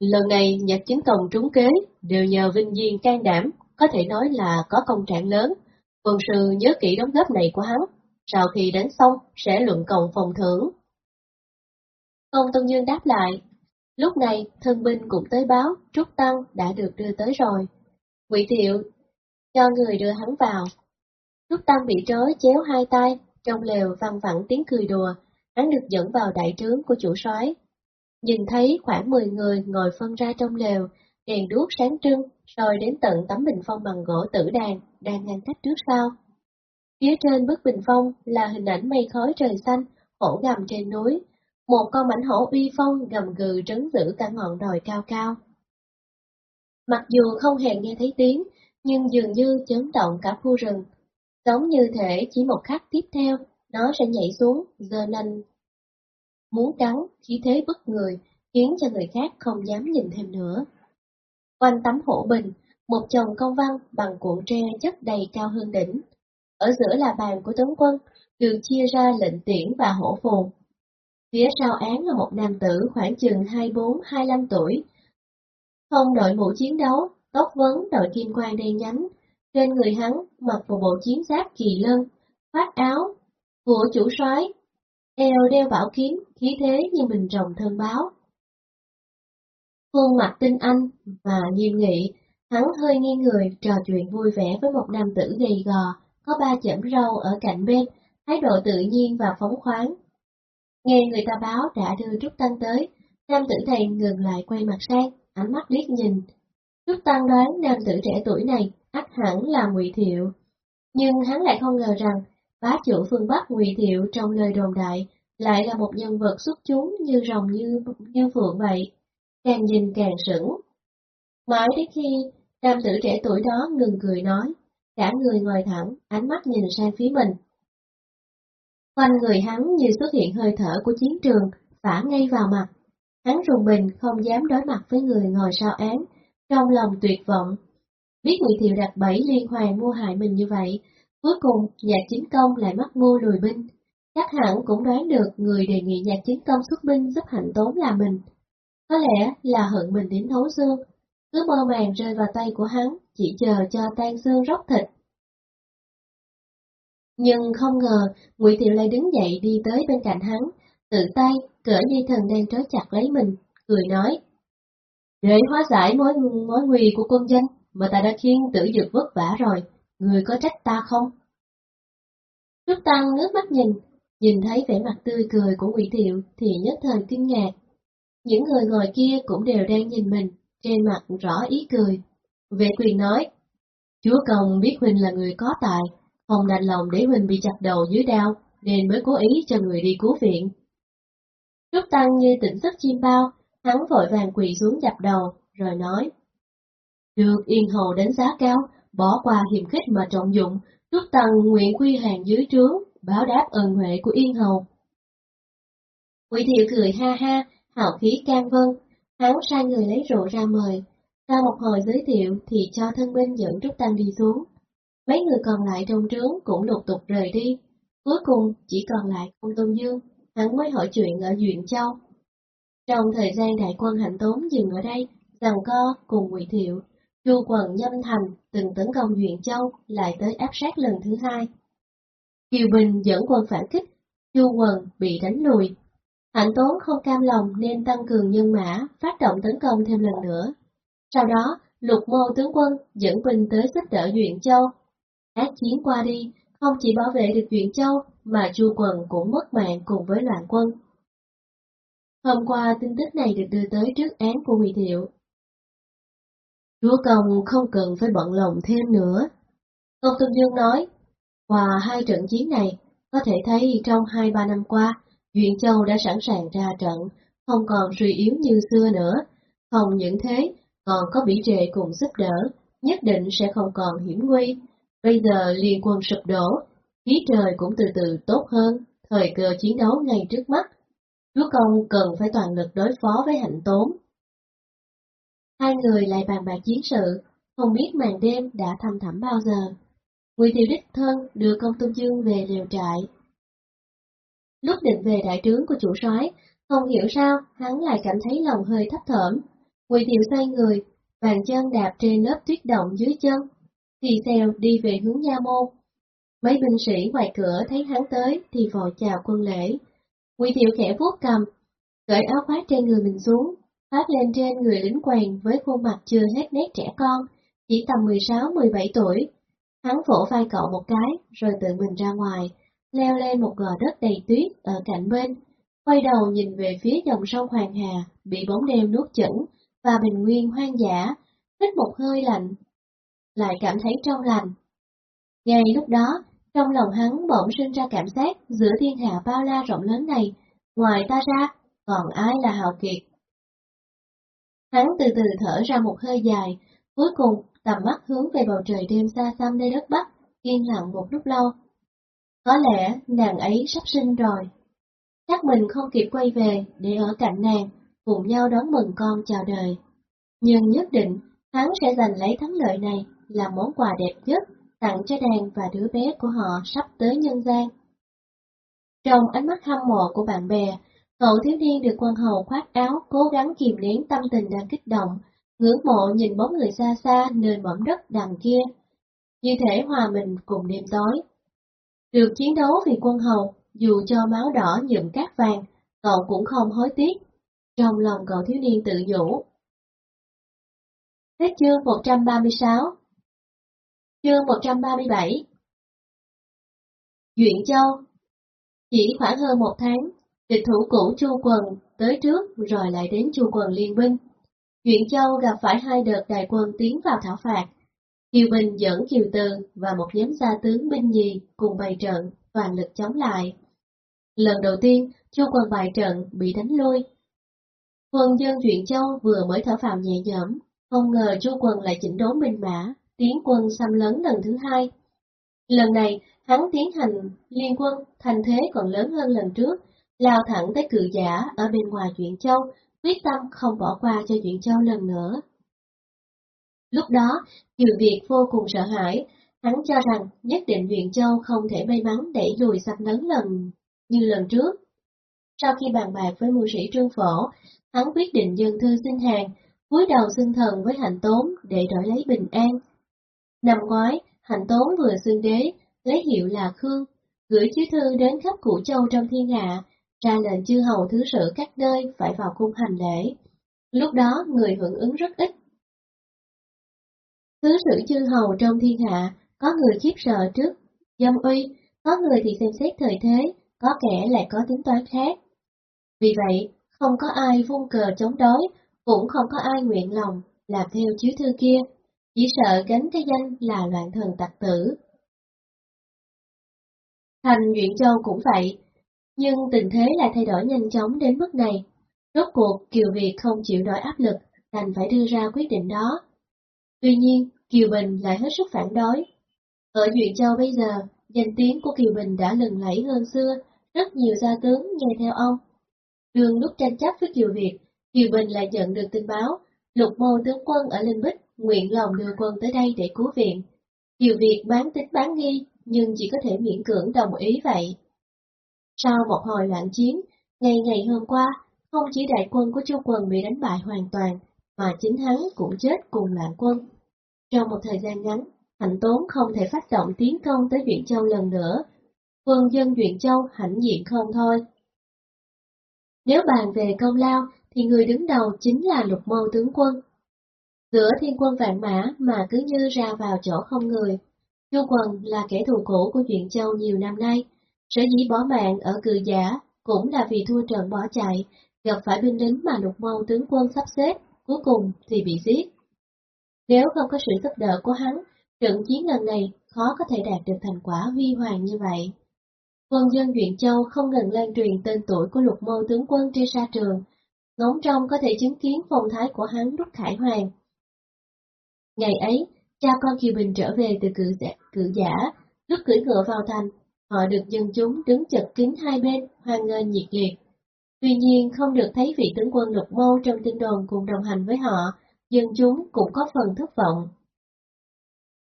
Lần này nhạc chính công trúng kế, đều nhờ Vinh Duyên can đảm, có thể nói là có công trạng lớn. Quân sư nhớ kỹ đóng góp này của hắn, sau khi đánh xong sẽ luận cộng phòng thưởng. Công tân Dương đáp lại, lúc này thân binh cũng tới báo Trúc Tăng đã được đưa tới rồi. Quỷ Thiệu cho người đưa hắn vào. Trúc Tăng bị trói chéo hai tay, trong lều văng vẳng tiếng cười đùa, hắn được dẫn vào đại trướng của chủ soái. Nhìn thấy khoảng 10 người ngồi phân ra trong lều, đèn đuốc sáng trưng, rồi đến tận tấm bình phong bằng gỗ tử đàn, đang ngăn cách trước sau. Phía trên bức bình phong là hình ảnh mây khói trời xanh, hổ gầm trên núi, một con mảnh hổ uy phong gầm gừ trấn giữ cả ngọn đồi cao cao. Mặc dù không hề nghe thấy tiếng, nhưng dường như chấn động cả khu rừng. Giống như thể chỉ một khắc tiếp theo, nó sẽ nhảy xuống, giờ nanh. Muốn cắn, khí thế bất người, khiến cho người khác không dám nhìn thêm nữa. Quanh tấm hổ bình, một chồng công văn bằng cuộn tre chất đầy cao hơn đỉnh. Ở giữa là bàn của tướng quân, được chia ra lệnh tiễn và hổ phù. Phía sau án là một nam tử khoảng chừng 24-25 tuổi. Không đội mũ chiến đấu, tóc vấn đội kim quang đen nhánh, trên người hắn mặc một bộ chiến giáp kỳ lân, khoác áo của chủ soái, eo đeo bảo kiếm, khí thế như bình trồng thân báo. Khuôn mặt tinh anh và nghiêm nghị, hắn hơi nghiêng người trò chuyện vui vẻ với một nam tử gầy gò, có ba chẩm râu ở cạnh bên, thái độ tự nhiên và phóng khoáng. Nghe người ta báo đã đưa Trúc Tăng tới, nam tử này ngừng lại quay mặt sang, ánh mắt liếc nhìn, Trúc Tăng đoán nam tử trẻ tuổi này ắt hẳn là Ngụy Thiệu. Nhưng hắn lại không ngờ rằng bá chủ phương Bắc Ngụy Thiệu trong lời đồn đại lại là một nhân vật xuất chúng như rồng như như phượng vậy. Càng nhìn càng sững. Mãi đến khi nam tử trẻ tuổi đó ngừng cười nói, cả người ngồi thẳng, ánh mắt nhìn sang phía mình. Quanh người hắn như xuất hiện hơi thở của chiến trường, phả ngay vào mặt. Hắn rùng mình không dám đối mặt với người ngồi sau án, trong lòng tuyệt vọng, biết Ngụy Thiệu đặt bẫy liên hoàn mua hại mình như vậy, cuối cùng nhạc chính công lại mắc mưu lùi binh. Chắc hẳn cũng đoán được người đề nghị nhạc chính công xuất binh giúp hạnh tốn là mình. Có lẽ là hận mình đến thấu xương, cứ mơ màng rơi vào tay của hắn, chỉ chờ cho tan xương róc thịt. Nhưng không ngờ, Ngụy Thiệu lại đứng dậy đi tới bên cạnh hắn, tự tay cởi dây thần đang trói chặt lấy mình, cười nói. Để hóa giải mối mối nguy của quân danh mà ta đã khiến tử dực vất vả rồi, người có trách ta không? Trúc Tăng nước mắt nhìn, nhìn thấy vẻ mặt tươi cười của Ngụy Thiệu thì nhất thời kinh ngạc. Những người ngồi kia cũng đều đang nhìn mình, trên mặt rõ ý cười. Vệ quyền nói, Chúa Công biết Huynh là người có tài, không đành lòng để Huynh bị chặt đầu dưới đao, nên mới cố ý cho người đi cứu viện. Trúc Tăng như tỉnh giấc chim bao, Hắn vội vàng quỳ xuống dập đầu, rồi nói. Được Yên Hầu đánh giá cao, bỏ qua hiểm khích mà trọng dụng, Trúc Tăng nguyện quy hàng dưới trướng, báo đáp ơn huệ của Yên Hầu. Quỷ thiệu cười ha ha, hào khí can vân, hắn sai người lấy rượu ra mời. Sau một hồi giới thiệu thì cho thân binh dẫn Trúc Tăng đi xuống. Mấy người còn lại trong trướng cũng lục tục rời đi. Cuối cùng chỉ còn lại ông Tôn Dương, hắn mới hỏi chuyện ở Duyện Châu. Trong thời gian đại quân hạnh tốn dừng ở đây, rằng co cùng Ngụy Thiệu, Chu quần Nhâm Thành từng tấn công Duyện Châu lại tới áp sát lần thứ hai. Kiều Bình dẫn quân phản kích, Chu quần bị đánh lùi. Hạnh tốn không cam lòng nên tăng cường nhân mã, phát động tấn công thêm lần nữa. Sau đó, lục mô tướng quân dẫn binh tới giúp đỡ Duyện Châu. Ác chiến qua đi, không chỉ bảo vệ được Duyện Châu, mà Chu Quần cũng mất mạng cùng với loạn quân. Hôm qua tin tức này được đưa tới trước án của Huy Thiệu. Chúa Công không cần phải bận lòng thêm nữa. Công Tôn Dương nói, qua hai trận chiến này, có thể thấy trong hai ba năm qua, Duyện Châu đã sẵn sàng ra trận, không còn suy yếu như xưa nữa. Không những thế, còn có bỉ trệ cùng giúp đỡ, nhất định sẽ không còn hiểm nguy. Bây giờ liên quân sụp đổ, khí trời cũng từ từ tốt hơn, thời cơ chiến đấu ngay trước mắt. Chúa công cần phải toàn lực đối phó với hạnh tốn. Hai người lại bàn bạc chiến sự, không biết màn đêm đã thăm thẳm bao giờ. Ngụy Thiệu đích thân đưa công tôn dương về liều trại. Lúc định về đại trướng của chủ soái, không hiểu sao hắn lại cảm thấy lòng hơi thấp thởm. Quỳ Thiệu xoay người, bàn chân đạp trên lớp tuyết động dưới chân, thì xèo đi về hướng nha môn. Mấy binh sĩ ngoài cửa thấy hắn tới thì vội chào quân lễ. Quỳ Thiệu khẽ vuốt cầm, cởi áo khoác trên người mình xuống, phát lên trên người lính quèn với khuôn mặt chưa hết nét trẻ con, chỉ tầm 16-17 tuổi. Hắn vỗ vai cậu một cái, rồi tự mình ra ngoài, leo lên một gò đất đầy tuyết ở cạnh bên, quay đầu nhìn về phía dòng sông Hoàng Hà, bị bóng đêm nuốt chửng, và bình nguyên hoang dã, hít một hơi lạnh, lại cảm thấy trong lành. Ngay lúc đó, trong lòng hắn bỗng sinh ra cảm giác giữa thiên hạ bao la rộng lớn này, ngoài ta ra, còn ai là hào kiệt. Hắn từ từ thở ra một hơi dài, cuối cùng tầm mắt hướng về bầu trời đêm xa xăm nơi đất Bắc, yên lặng một lúc lâu. Có lẽ nàng ấy sắp sinh rồi. Chắc mình không kịp quay về để ở cạnh nàng, cùng nhau đón mừng con chào đời. Nhưng nhất định, hắn sẽ giành lấy thắng lợi này là món quà đẹp nhất tặng cho đàn và đứa bé của họ sắp tới nhân gian. Trong ánh mắt hâm mộ của bạn bè, cậu thiếu niên được quân hầu khoác áo cố gắng kìm nén tâm tình đang kích động, ngưỡng mộ nhìn bóng người xa xa nơi mỏm đất đằng kia, như thể hòa mình cùng đêm tối. Được chiến đấu vì quân hầu, dù cho máu đỏ nhuộm cát vàng, cậu cũng không hối tiếc. Trong lòng cậu thiếu niên tự nhủ. Hết chương 136 Chương 137 Duyện Châu Chỉ khoảng hơn một tháng, địch thủ cũ Chu Quần tới trước rồi lại đến Chu Quần liên binh. Duyện Châu gặp phải hai đợt đại quân tiến vào thảo phạt. Kiều Bình dẫn Kiều Từ và một nhóm gia tướng binh nhì cùng bày trận, toàn lực chống lại. Lần đầu tiên, Chu Quần bày trận bị đánh lui. Quân dân Duyện Châu vừa mới thở phào nhẹ nhõm, không ngờ Chu Quần lại chỉnh đốn binh mã, tiến quân xâm lấn lần thứ hai. Lần này, hắn tiến hành liên quân thành thế còn lớn hơn lần trước, lao thẳng tới cự giả ở bên ngoài Duyện Châu, quyết tâm không bỏ qua cho Duyện Châu lần nữa. Lúc đó, Kiều Việt vô cùng sợ hãi, hắn cho rằng nhất định huyện Châu không thể may mắn đẩy lùi xâm lấn lần như lần trước. Sau khi bàn bạc với mưu sĩ Trương Phổ, hắn quyết định dân thư xin hàng, cúi đầu xưng thần với hạnh tốn để đổi lấy bình an. Năm ngoái, hạnh tốn vừa xưng đế, lấy hiệu là Khương, gửi chiếu thư đến khắp củ châu trong thiên hạ, ra lệnh chư hầu thứ sử các nơi phải vào cung hành lễ. Lúc đó người hưởng ứng rất ít. Thứ sử chư hầu trong thiên hạ, có người khiếp sợ trước, dâm uy, có người thì xem xét thời thế, có kẻ lại có tính toán khác. Vì vậy, không có ai vung cờ chống đối, cũng không có ai nguyện lòng làm theo chiếu thư kia, chỉ sợ gánh cái danh là loạn thần tặc tử. Thành Duyện Châu cũng vậy, nhưng tình thế lại thay đổi nhanh chóng đến mức này. Rốt cuộc Kiều Việt không chịu nổi áp lực, đành phải đưa ra quyết định đó. Tuy nhiên, Kiều Bình lại hết sức phản đối. Ở Duyện Châu bây giờ, danh tiếng của Kiều Bình đã lừng lẫy hơn xưa, rất nhiều gia tướng nghe theo ông. Đường lúc tranh chấp với Kiều Việt, Kiều Bình lại nhận được tin báo, Lục mô tướng quân ở Linh Bích nguyện lòng đưa quân tới đây để cứu viện. Kiều Việt bán tính bán nghi, nhưng chỉ có thể miễn cưỡng đồng ý vậy. Sau một hồi loạn chiến, ngày ngày hôm qua, không chỉ đại quân của Chu Quần bị đánh bại hoàn toàn, mà chính hắn cũng chết cùng loạn quân. Trong một thời gian ngắn, Hạnh Tốn không thể phát động tiến công tới Duyện Châu lần nữa. Quân dân Duyện Châu hãnh diện không thôi. Nếu bàn về công lao, thì người đứng đầu chính là lục mâu tướng quân. Giữa thiên quân vạn mã mà cứ như ra vào chỗ không người. Chu Quần là kẻ thù cũ của Duyện Châu nhiều năm nay, sở dĩ bỏ mạng ở cự giả cũng là vì thua trận bỏ chạy, gặp phải binh lính mà lục mâu tướng quân sắp xếp, cuối cùng thì bị giết. Nếu không có sự giúp đỡ của hắn, trận chiến lần này khó có thể đạt được thành quả huy hoàng như vậy. Quân dân Duyện Châu không ngừng lan truyền tên tuổi của lục mâu tướng quân trên sa trường, ngóng trong có thể chứng kiến phong thái của hắn lúc khải hoàng. Ngày ấy, cha con Kiều Bình trở về từ cự giả, cự giả lúc cưỡi ngựa vào thành, họ được dân chúng đứng chật kín hai bên, hoan nghênh nhiệt liệt. Tuy nhiên không được thấy vị tướng quân lục mâu trong tin đồn cùng đồng hành với họ, dân chúng cũng có phần thất vọng.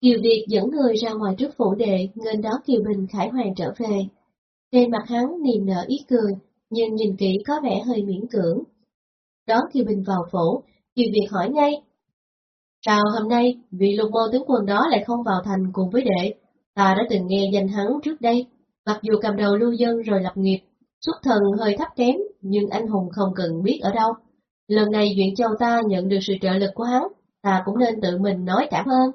Kiều Việt dẫn người ra ngoài trước phủ đệ, ngân đó Kiều Bình khải hoàng trở về. Trên mặt hắn niềm nở ý cười, nhưng nhìn kỹ có vẻ hơi miễn cưỡng. Đó Kiều Bình vào phủ, Kiều Việt hỏi ngay. Sao hôm nay, vị lục mô tướng quân đó lại không vào thành cùng với đệ? Ta đã từng nghe danh hắn trước đây, mặc dù cầm đầu lưu dân rồi lập nghiệp, xuất thần hơi thấp kém, nhưng anh hùng không cần biết ở đâu. Lần này Duyện Châu ta nhận được sự trợ lực của hắn, ta cũng nên tự mình nói cảm ơn.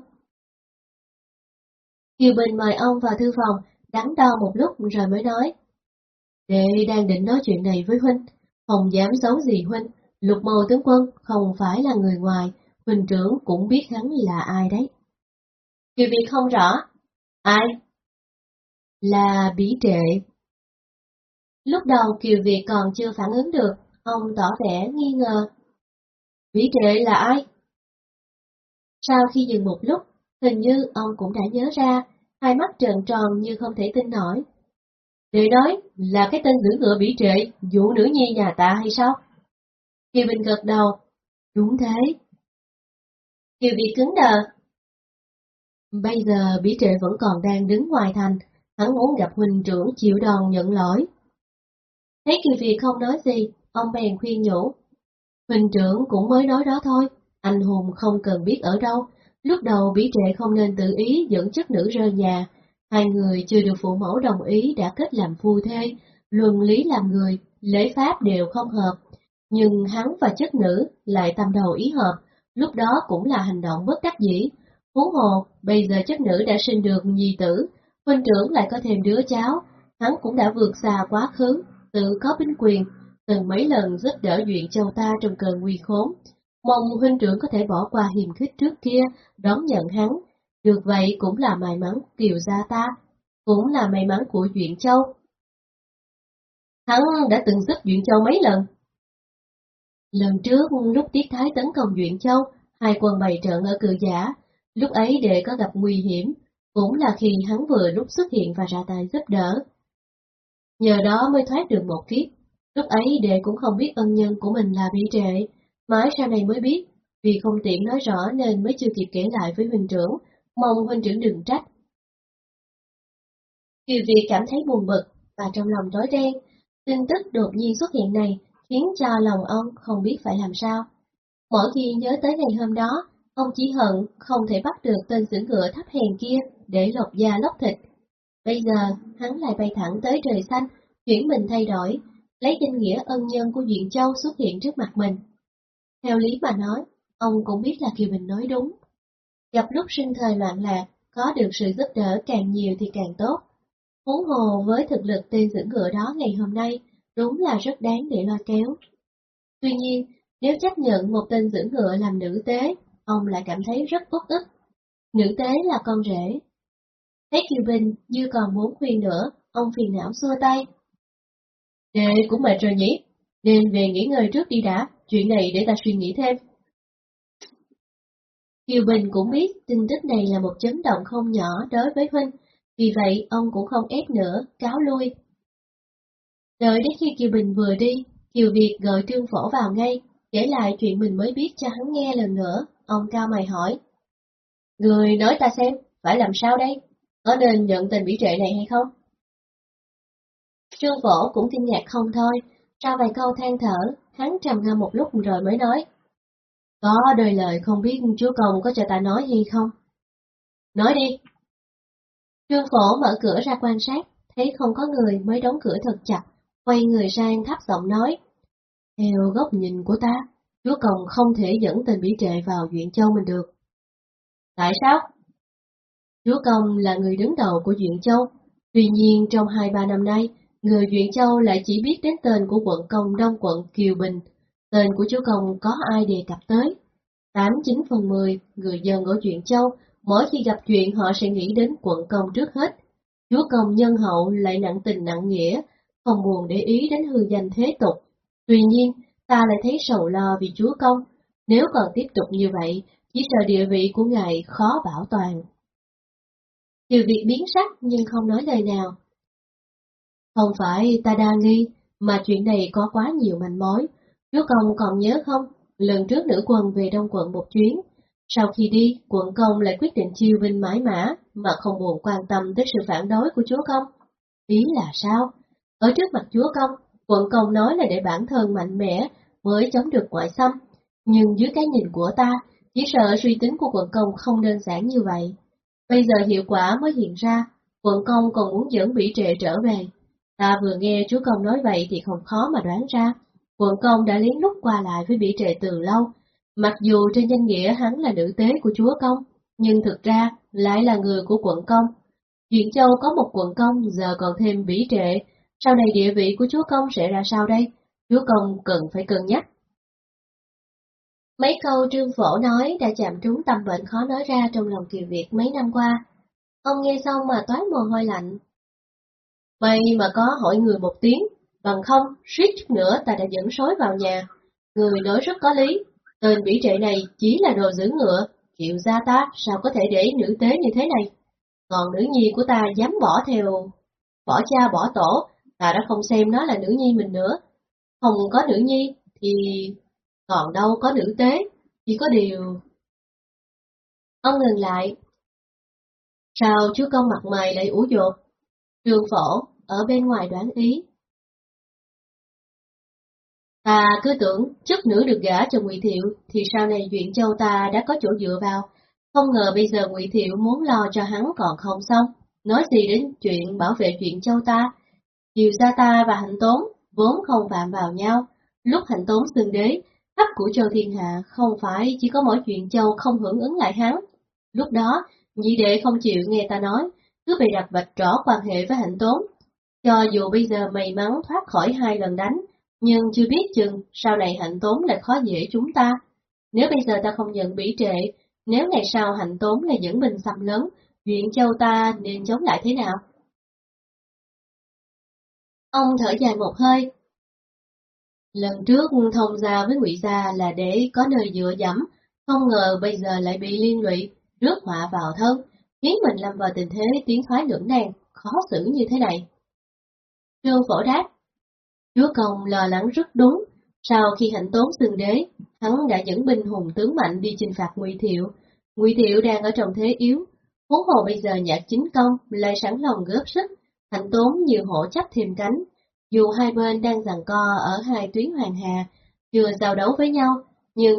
Kiều Bình mời ông vào thư phòng, đắn đo một lúc rồi mới nói. Đệ đang định nói chuyện này với Huynh, không dám giấu gì Huynh, lục mầu tướng quân không phải là người ngoài, Huynh trưởng cũng biết hắn là ai đấy. Kiều Việt không rõ. Ai? Là bí trệ. Lúc đầu Kiều Việt còn chưa phản ứng được, ông tỏ vẻ nghi ngờ. Vĩ trệ là ai? Sau khi dừng một lúc, hình như ông cũng đã nhớ ra, hai mắt trợn tròn như không thể tin nổi. Để nói là cái tên giữ ngựa bị trệ, dụ nữ nhi nhà ta hay sao? Kiều Bình gật đầu. Đúng thế. Kiều Việt cứng đờ. Bây giờ bỉ trệ vẫn còn đang đứng ngoài thành, hắn muốn gặp huynh trưởng chịu đòn nhận lỗi. Thấy Kiều Việt không nói gì, ông bèn khuyên nhủ. Huynh trưởng cũng mới nói đó thôi, anh hùng không cần biết ở đâu, lúc đầu bí trệ không nên tự ý dẫn chất nữ rời nhà, hai người chưa được phụ mẫu đồng ý đã kết làm phu thê, luân lý làm người, lễ pháp đều không hợp, nhưng hắn và chất nữ lại tâm đầu ý hợp, lúc đó cũng là hành động bất đắc dĩ. Huống hồ, bây giờ chất nữ đã sinh được nhi tử, huynh trưởng lại có thêm đứa cháu, hắn cũng đã vượt xa quá khứ, tự có binh quyền, từng mấy lần giúp đỡ Duyện Châu ta trong cơn nguy khốn. Mong huynh trưởng có thể bỏ qua hiềm khích trước kia, đón nhận hắn. Được vậy cũng là may mắn kiều gia ta, cũng là may mắn của Duyện Châu. Hắn đã từng giúp Duyện Châu mấy lần. Lần trước, lúc Tiết Thái tấn công Duyện Châu, hai quân bày trận ở cửa giả, lúc ấy đệ có gặp nguy hiểm, cũng là khi hắn vừa lúc xuất hiện và ra tay giúp đỡ. Nhờ đó mới thoát được một kiếp. Lúc ấy đệ cũng không biết ân nhân của mình là bị trệ, mãi sau này mới biết, vì không tiện nói rõ nên mới chưa kịp kể lại với huynh trưởng, mong huynh trưởng đừng trách. Kiều Việt cảm thấy buồn bực và trong lòng rối đen, tin tức đột nhiên xuất hiện này khiến cho lòng ông không biết phải làm sao. Mỗi khi nhớ tới ngày hôm đó, ông chỉ hận không thể bắt được tên giữ ngựa thấp hèn kia để lột da lóc thịt. Bây giờ, hắn lại bay thẳng tới trời xanh, chuyển mình thay đổi, lấy danh nghĩa ân nhân của Duyện Châu xuất hiện trước mặt mình. Theo lý mà nói, ông cũng biết là Kiều Bình nói đúng. Gặp lúc sinh thời loạn lạc, có được sự giúp đỡ càng nhiều thì càng tốt. Huống hồ với thực lực tên dưỡng ngựa đó ngày hôm nay, đúng là rất đáng để lo kéo. Tuy nhiên, nếu chấp nhận một tên dưỡng ngựa làm nữ tế, ông lại cảm thấy rất uất ức. Nữ tế là con rể. Thấy Kiều Bình như còn muốn khuyên nữa, ông phiền não xua tay. Đệ cũng mệt rồi nhỉ, nên về nghỉ ngơi trước đi đã, chuyện này để ta suy nghĩ thêm. Kiều Bình cũng biết tin tức này là một chấn động không nhỏ đối với Huynh, vì vậy ông cũng không ép nữa, cáo lui. Đợi đến khi Kiều Bình vừa đi, Kiều Việt gọi Trương Phổ vào ngay, Kể lại chuyện mình mới biết cho hắn nghe lần nữa, ông cao mày hỏi. Người nói ta xem, phải làm sao đây? Có nên nhận tình bị trệ này hay không? Trương Phổ cũng kinh ngạc không thôi, sau vài câu than thở, hắn trầm ngâm một lúc rồi mới nói. Có đôi lời không biết chúa công có cho ta nói gì không? Nói đi. Trương Phổ mở cửa ra quan sát, thấy không có người mới đóng cửa thật chặt, quay người sang thấp giọng nói. Theo góc nhìn của ta, chúa công không thể dẫn tình bị trệ vào chuyện Châu mình được. Tại sao? Chúa công là người đứng đầu của Duyện Châu, tuy nhiên trong hai ba năm nay, người Duyện Châu lại chỉ biết đến tên của quận công Đông quận Kiều Bình, tên của chúa công có ai đề cập tới. Tám chín phần mười người dân ở Duyện Châu, mỗi khi gặp chuyện họ sẽ nghĩ đến quận công trước hết. Chúa công nhân hậu lại nặng tình nặng nghĩa, không buồn để ý đến hư danh thế tục. Tuy nhiên, ta lại thấy sầu lo vì chúa công, nếu còn tiếp tục như vậy, chỉ sợ địa vị của ngài khó bảo toàn. Kiều Việt biến sắc nhưng không nói lời nào. Không phải ta đa nghi, mà chuyện này có quá nhiều manh mối. Chúa công còn nhớ không, lần trước nữ quân về Đông quận một chuyến. Sau khi đi, quận công lại quyết định chiêu binh mãi mã, mà không buồn quan tâm tới sự phản đối của chúa công. Ý là sao? Ở trước mặt chúa công, quận công nói là để bản thân mạnh mẽ mới chống được ngoại xâm. Nhưng dưới cái nhìn của ta, chỉ sợ suy tính của quận công không đơn giản như vậy. Bây giờ hiệu quả mới hiện ra, quận công còn muốn dẫn bị trệ trở về. Ta vừa nghe chúa công nói vậy thì không khó mà đoán ra, quận công đã lén lút qua lại với bị trệ từ lâu. Mặc dù trên danh nghĩa hắn là nữ tế của chúa công, nhưng thực ra lại là người của quận công. Duyện Châu có một quận công giờ còn thêm bỉ trệ, sau này địa vị của chúa công sẽ ra sao đây? Chúa công cần phải cân nhắc. Mấy câu trương phổ nói đã chạm trúng tâm bệnh khó nói ra trong lòng Kiều Việt mấy năm qua. Ông nghe xong mà toát mồ hôi lạnh. Vậy mà có hỏi người một tiếng, bằng không, suýt chút nữa ta đã dẫn sói vào nhà. Người nói rất có lý, tên bỉ trệ này chỉ là đồ giữ ngựa, chịu ra ta sao có thể để nữ tế như thế này. Còn nữ nhi của ta dám bỏ theo, bỏ cha bỏ tổ, ta đã không xem nó là nữ nhi mình nữa. Không có nữ nhi thì còn đâu có nữ tế, chỉ có điều... Ông ngừng lại. Sao chú công mặt mày lại ủ dột? Trường phổ, ở bên ngoài đoán ý. Ta cứ tưởng chức nữ được gả cho Ngụy Thiệu thì sau này chuyện Châu ta đã có chỗ dựa vào, không ngờ bây giờ Ngụy Thiệu muốn lo cho hắn còn không xong, nói gì đến chuyện bảo vệ chuyện Châu ta. Diều gia ta và Hạnh Tốn vốn không phạm vào nhau, lúc Hạnh Tốn xưng đế thấp của Châu Thiên Hạ không phải chỉ có mỗi chuyện Châu không hưởng ứng lại hắn. Lúc đó, nhị đệ không chịu nghe ta nói, cứ bày đặt vạch rõ quan hệ với hạnh tốn. Cho dù bây giờ may mắn thoát khỏi hai lần đánh, nhưng chưa biết chừng sau này hạnh tốn lại khó dễ chúng ta. Nếu bây giờ ta không nhận bỉ trệ, nếu ngày sau hạnh tốn là dẫn bình xâm lớn, chuyện châu ta nên chống lại thế nào? Ông thở dài một hơi, Lần trước thông gia với ngụy gia là để có nơi dựa dẫm, không ngờ bây giờ lại bị liên lụy, rước họa vào thân, khiến mình lâm vào tình thế tiến thoái lưỡng nan, khó xử như thế này. Trương phổ đáp, chúa công lo lắng rất đúng, sau khi hạnh tốn xưng đế, hắn đã dẫn binh hùng tướng mạnh đi chinh phạt Ngụy Thiệu. Ngụy Thiệu đang ở trong thế yếu, huống hồ bây giờ nhạc chính công lại sẵn lòng góp sức, hạnh tốn như hổ chấp thêm cánh, dù hai bên đang giằng co ở hai tuyến hoàng hà, chưa giao đấu với nhau, nhưng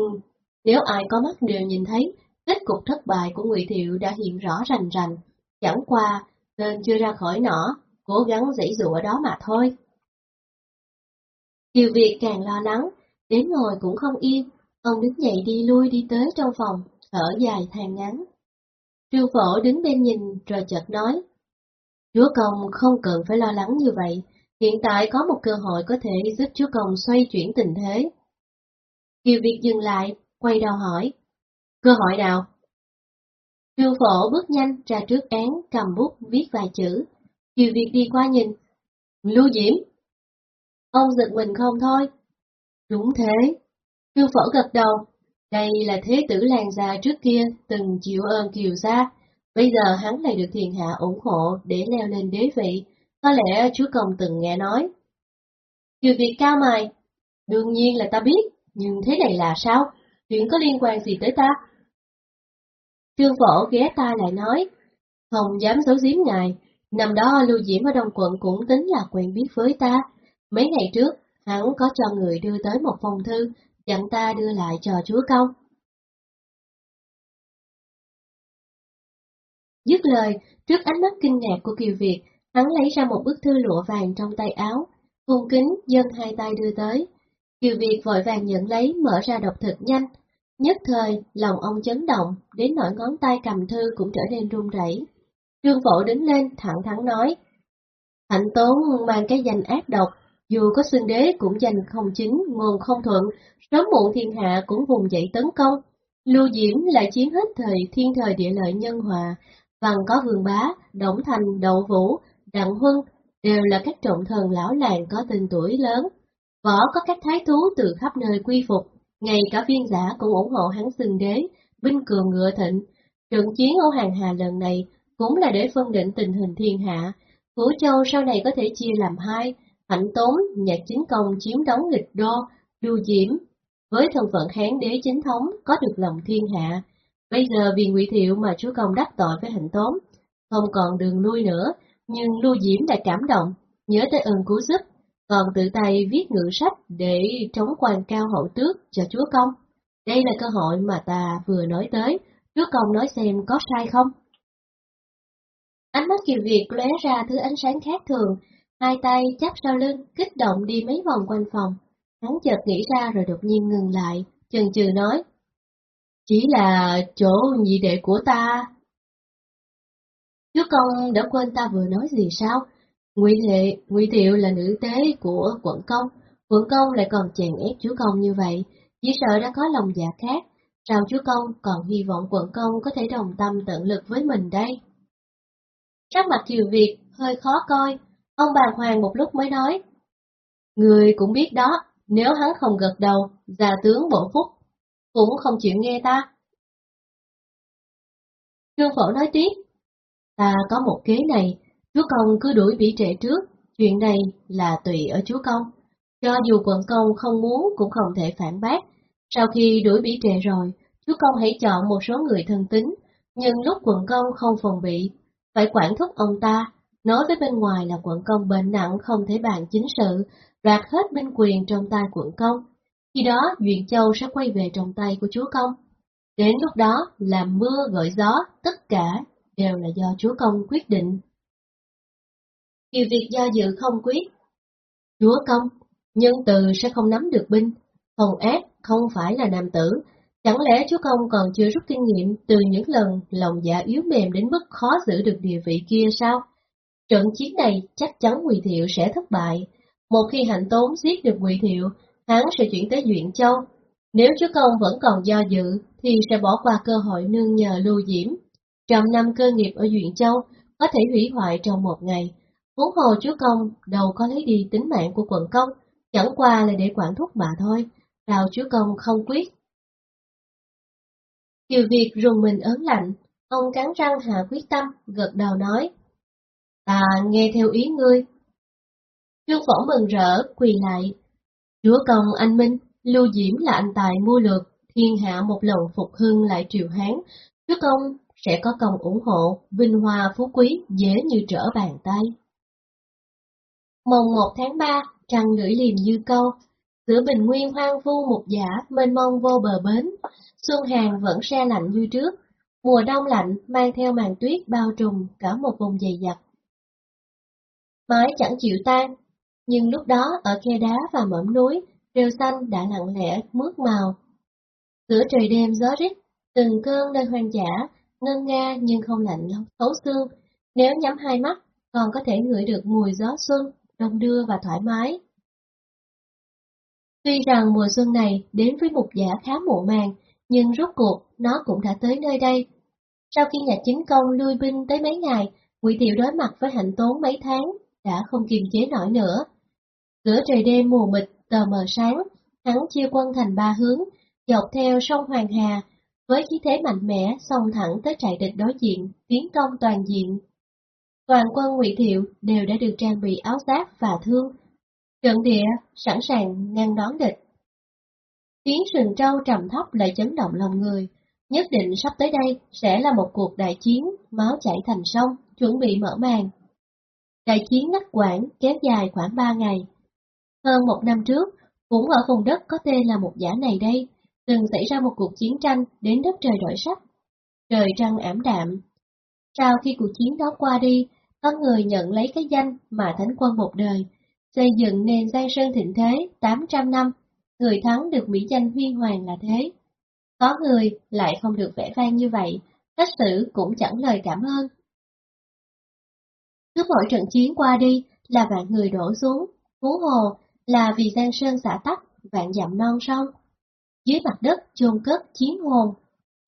nếu ai có mắt đều nhìn thấy, kết cục thất bại của Ngụy Thiệu đã hiện rõ rành rành, chẳng qua tên chưa ra khỏi nỏ, cố gắng dãy dụa đó mà thôi. Kiều Việt càng lo lắng, đến ngồi cũng không yên, ông đứng dậy đi lui đi tới trong phòng, thở dài than ngắn. Trương Phổ đứng bên nhìn rồi chợt nói, Chúa Công không cần phải lo lắng như vậy, Hiện tại có một cơ hội có thể giúp chúa công xoay chuyển tình thế. Kiều Việt dừng lại, quay đầu hỏi. Cơ hội nào? Trương phổ bước nhanh ra trước án, cầm bút viết vài chữ. Kiều Việt đi qua nhìn. Lưu Diễm. Ông giật mình không thôi. Đúng thế. Trương phổ gật đầu. Đây là thế tử làng già trước kia từng chịu ơn Kiều gia. Bây giờ hắn lại được thiền hạ ủng hộ để leo lên đế vị, có lẽ chúa công từng nghe nói. Kiều Việt cao mày, đương nhiên là ta biết, nhưng thế này là sao? Chuyện có liên quan gì tới ta? Trương Phổ ghé tai lại nói, không dám giấu giếm ngài, năm đó Lưu Diễm ở Đông Quận cũng tính là quen biết với ta. Mấy ngày trước, hắn có cho người đưa tới một phong thư, dặn ta đưa lại cho chúa công. Dứt lời, trước ánh mắt kinh ngạc của Kiều Việt, hắn lấy ra một bức thư lụa vàng trong tay áo, cung kính dâng hai tay đưa tới. Kiều Việt vội vàng nhận lấy, mở ra đọc thật nhanh. Nhất thời, lòng ông chấn động, đến nỗi ngón tay cầm thư cũng trở nên run rẩy. Trương Phổ đứng lên, thẳng thắn nói. Hạnh Tốn mang cái danh ác độc, dù có xưng đế cũng danh không chính, nguồn không thuận, sớm muộn thiên hạ cũng vùng dậy tấn công. Lưu Diễm lại chiếm hết thời thiên thời địa lợi nhân hòa, Văn có Vương Bá, Đổng Thành, Đậu Vũ, Đặng Huân, đều là các trọng thần lão làng có tên tuổi lớn. Võ có các thái thú từ khắp nơi quy phục, ngay cả viên giả cũng ủng hộ hắn xưng đế, binh cường ngựa thịnh. Trận chiến ở Hàng Hà lần này cũng là để phân định tình hình thiên hạ. Vũ Châu sau này có thể chia làm hai, hạnh tốn, nhạc chính công chiếm đóng nghịch đô, Đu diễm. Với thân phận hán đế chính thống có được lòng thiên hạ. Bây giờ vì ngụy Thiệu mà chúa công đắc tội với hạnh tốn, không còn đường lui nữa, nhưng Lưu Diễm đã cảm động, nhớ tới ơn cứu giúp, còn tự tay viết ngự sách để chống quan cao hậu tước cho chúa công. Đây là cơ hội mà ta vừa nói tới, chúa công nói xem có sai không? Ánh mắt Kiều Việt lóe ra thứ ánh sáng khác thường, hai tay chắp sau lưng, kích động đi mấy vòng quanh phòng. Hắn chợt nghĩ ra rồi đột nhiên ngừng lại, chần chừ nói. Chỉ là chỗ nhị đệ của ta chú công đã quên ta vừa nói gì sao? Ngụy Lệ, Ngụy Thiệu là nữ tế của quận công, quận công lại còn chèn ép chúa công như vậy, chỉ sợ đã có lòng dạ khác, sao chúa công còn hy vọng quận công có thể đồng tâm tận lực với mình đây? Sắc mặt Kiều Việt hơi khó coi, ông bà hoàng một lúc mới nói. Người cũng biết đó, nếu hắn không gật đầu, già tướng bộ phúc, cũng không chịu nghe ta. Trương Phổ nói tiếp, ta có một kế này, chúa công cứ đuổi bị trệ trước, chuyện này là tùy ở chúa công. Cho dù quận công không muốn cũng không thể phản bác, sau khi đuổi bị trệ rồi, chúa công hãy chọn một số người thân tín, nhưng lúc quận công không phòng bị, phải quản thúc ông ta, nói với bên ngoài là quận công bệnh nặng không thể bàn chính sự, đoạt hết binh quyền trong tay quận công. Khi đó, Duyện Châu sẽ quay về trong tay của chúa công. Đến lúc đó, làm mưa gọi gió, tất cả đều là do chúa công quyết định. Nhiều việc do dự không quyết. Chúa công, nhân từ sẽ không nắm được binh, hồng ác không phải là nam tử, chẳng lẽ chúa công còn chưa rút kinh nghiệm từ những lần lòng dạ yếu mềm đến mức khó giữ được địa vị kia sao? Trận chiến này chắc chắn Ngụy Thiệu sẽ thất bại. Một khi hạnh tốn giết được Ngụy Thiệu, hắn sẽ chuyển tới Duyện Châu. Nếu chúa công vẫn còn do dự, thì sẽ bỏ qua cơ hội nương nhờ lưu diễm. Trong năm cơ nghiệp ở Duyện Châu có thể hủy hoại trong một ngày. Huống hồ chúa công đâu có lấy đi tính mạng của quận công, chẳng qua là để quản thúc mà thôi. Sao chúa công không quyết? Kiều Việt rùng mình ớn lạnh, ông cắn răng hạ quyết tâm, gật đầu nói. Ta nghe theo ý ngươi. Trương Phổ mừng rỡ, quỳ lại. Chúa công anh Minh, Lưu Diễm là anh tài mua lược, thiên hạ một lần phục hưng lại triều Hán. Chúa công sẽ có công ủng hộ, vinh hoa phú quý dễ như trở bàn tay. Mồng 1 tháng 3, trăng gửi liềm như câu, giữa bình nguyên hoang vu một giả, mênh mông vô bờ bến, xuân hàng vẫn se lạnh như trước, mùa đông lạnh mang theo màn tuyết bao trùm cả một vùng dày dặt. Mái chẳng chịu tan, nhưng lúc đó ở khe đá và mỏm núi, rêu xanh đã lặng lẽ mướt màu. Giữa trời đêm gió rít, từng cơn nơi hoang dã, ngân nga nhưng không lạnh thấu xương, nếu nhắm hai mắt, còn có thể ngửi được mùi gió xuân, đông đưa và thoải mái. Tuy rằng mùa xuân này đến với mục giả khá muộn màng, nhưng rốt cuộc nó cũng đã tới nơi đây. Sau khi nhà chính công lui binh tới mấy ngày, Ngụy Tiệu đối mặt với hạnh tốn mấy tháng, đã không kiềm chế nổi nữa. Giữa trời đêm mù mịt, tờ mờ sáng, hắn chia quân thành ba hướng, dọc theo sông Hoàng Hà, với khí thế mạnh mẽ xông thẳng tới trại địch đối diện, tiến công toàn diện. Toàn quân Ngụy Thiệu đều đã được trang bị áo giáp và thương, trận địa sẵn sàng ngăn đón địch. Tiếng sừng trâu trầm thấp lại chấn động lòng người. Nhất định sắp tới đây sẽ là một cuộc đại chiến, máu chảy thành sông, chuẩn bị mở màn. Đại chiến ngắt quãng kéo dài khoảng ba ngày. Hơn một năm trước, cũng ở vùng đất có tên là một giả này đây, từng xảy ra một cuộc chiến tranh đến đất trời đổi sắc. Trời trăng ảm đạm. Sau khi cuộc chiến đó qua đi, có người nhận lấy cái danh mà thánh quân một đời, xây dựng nền Giang Sơn thịnh thế 800 năm, người thắng được mỹ danh huy hoàng là thế. Có người lại không được vẽ vang như vậy, cách xử cũng chẳng lời cảm ơn. Cứ mỗi trận chiến qua đi là vạn người đổ xuống, hú hồ là vì Giang Sơn xả tắc, vạn dặm non sông. Dưới mặt đất chôn cất chiến hồn.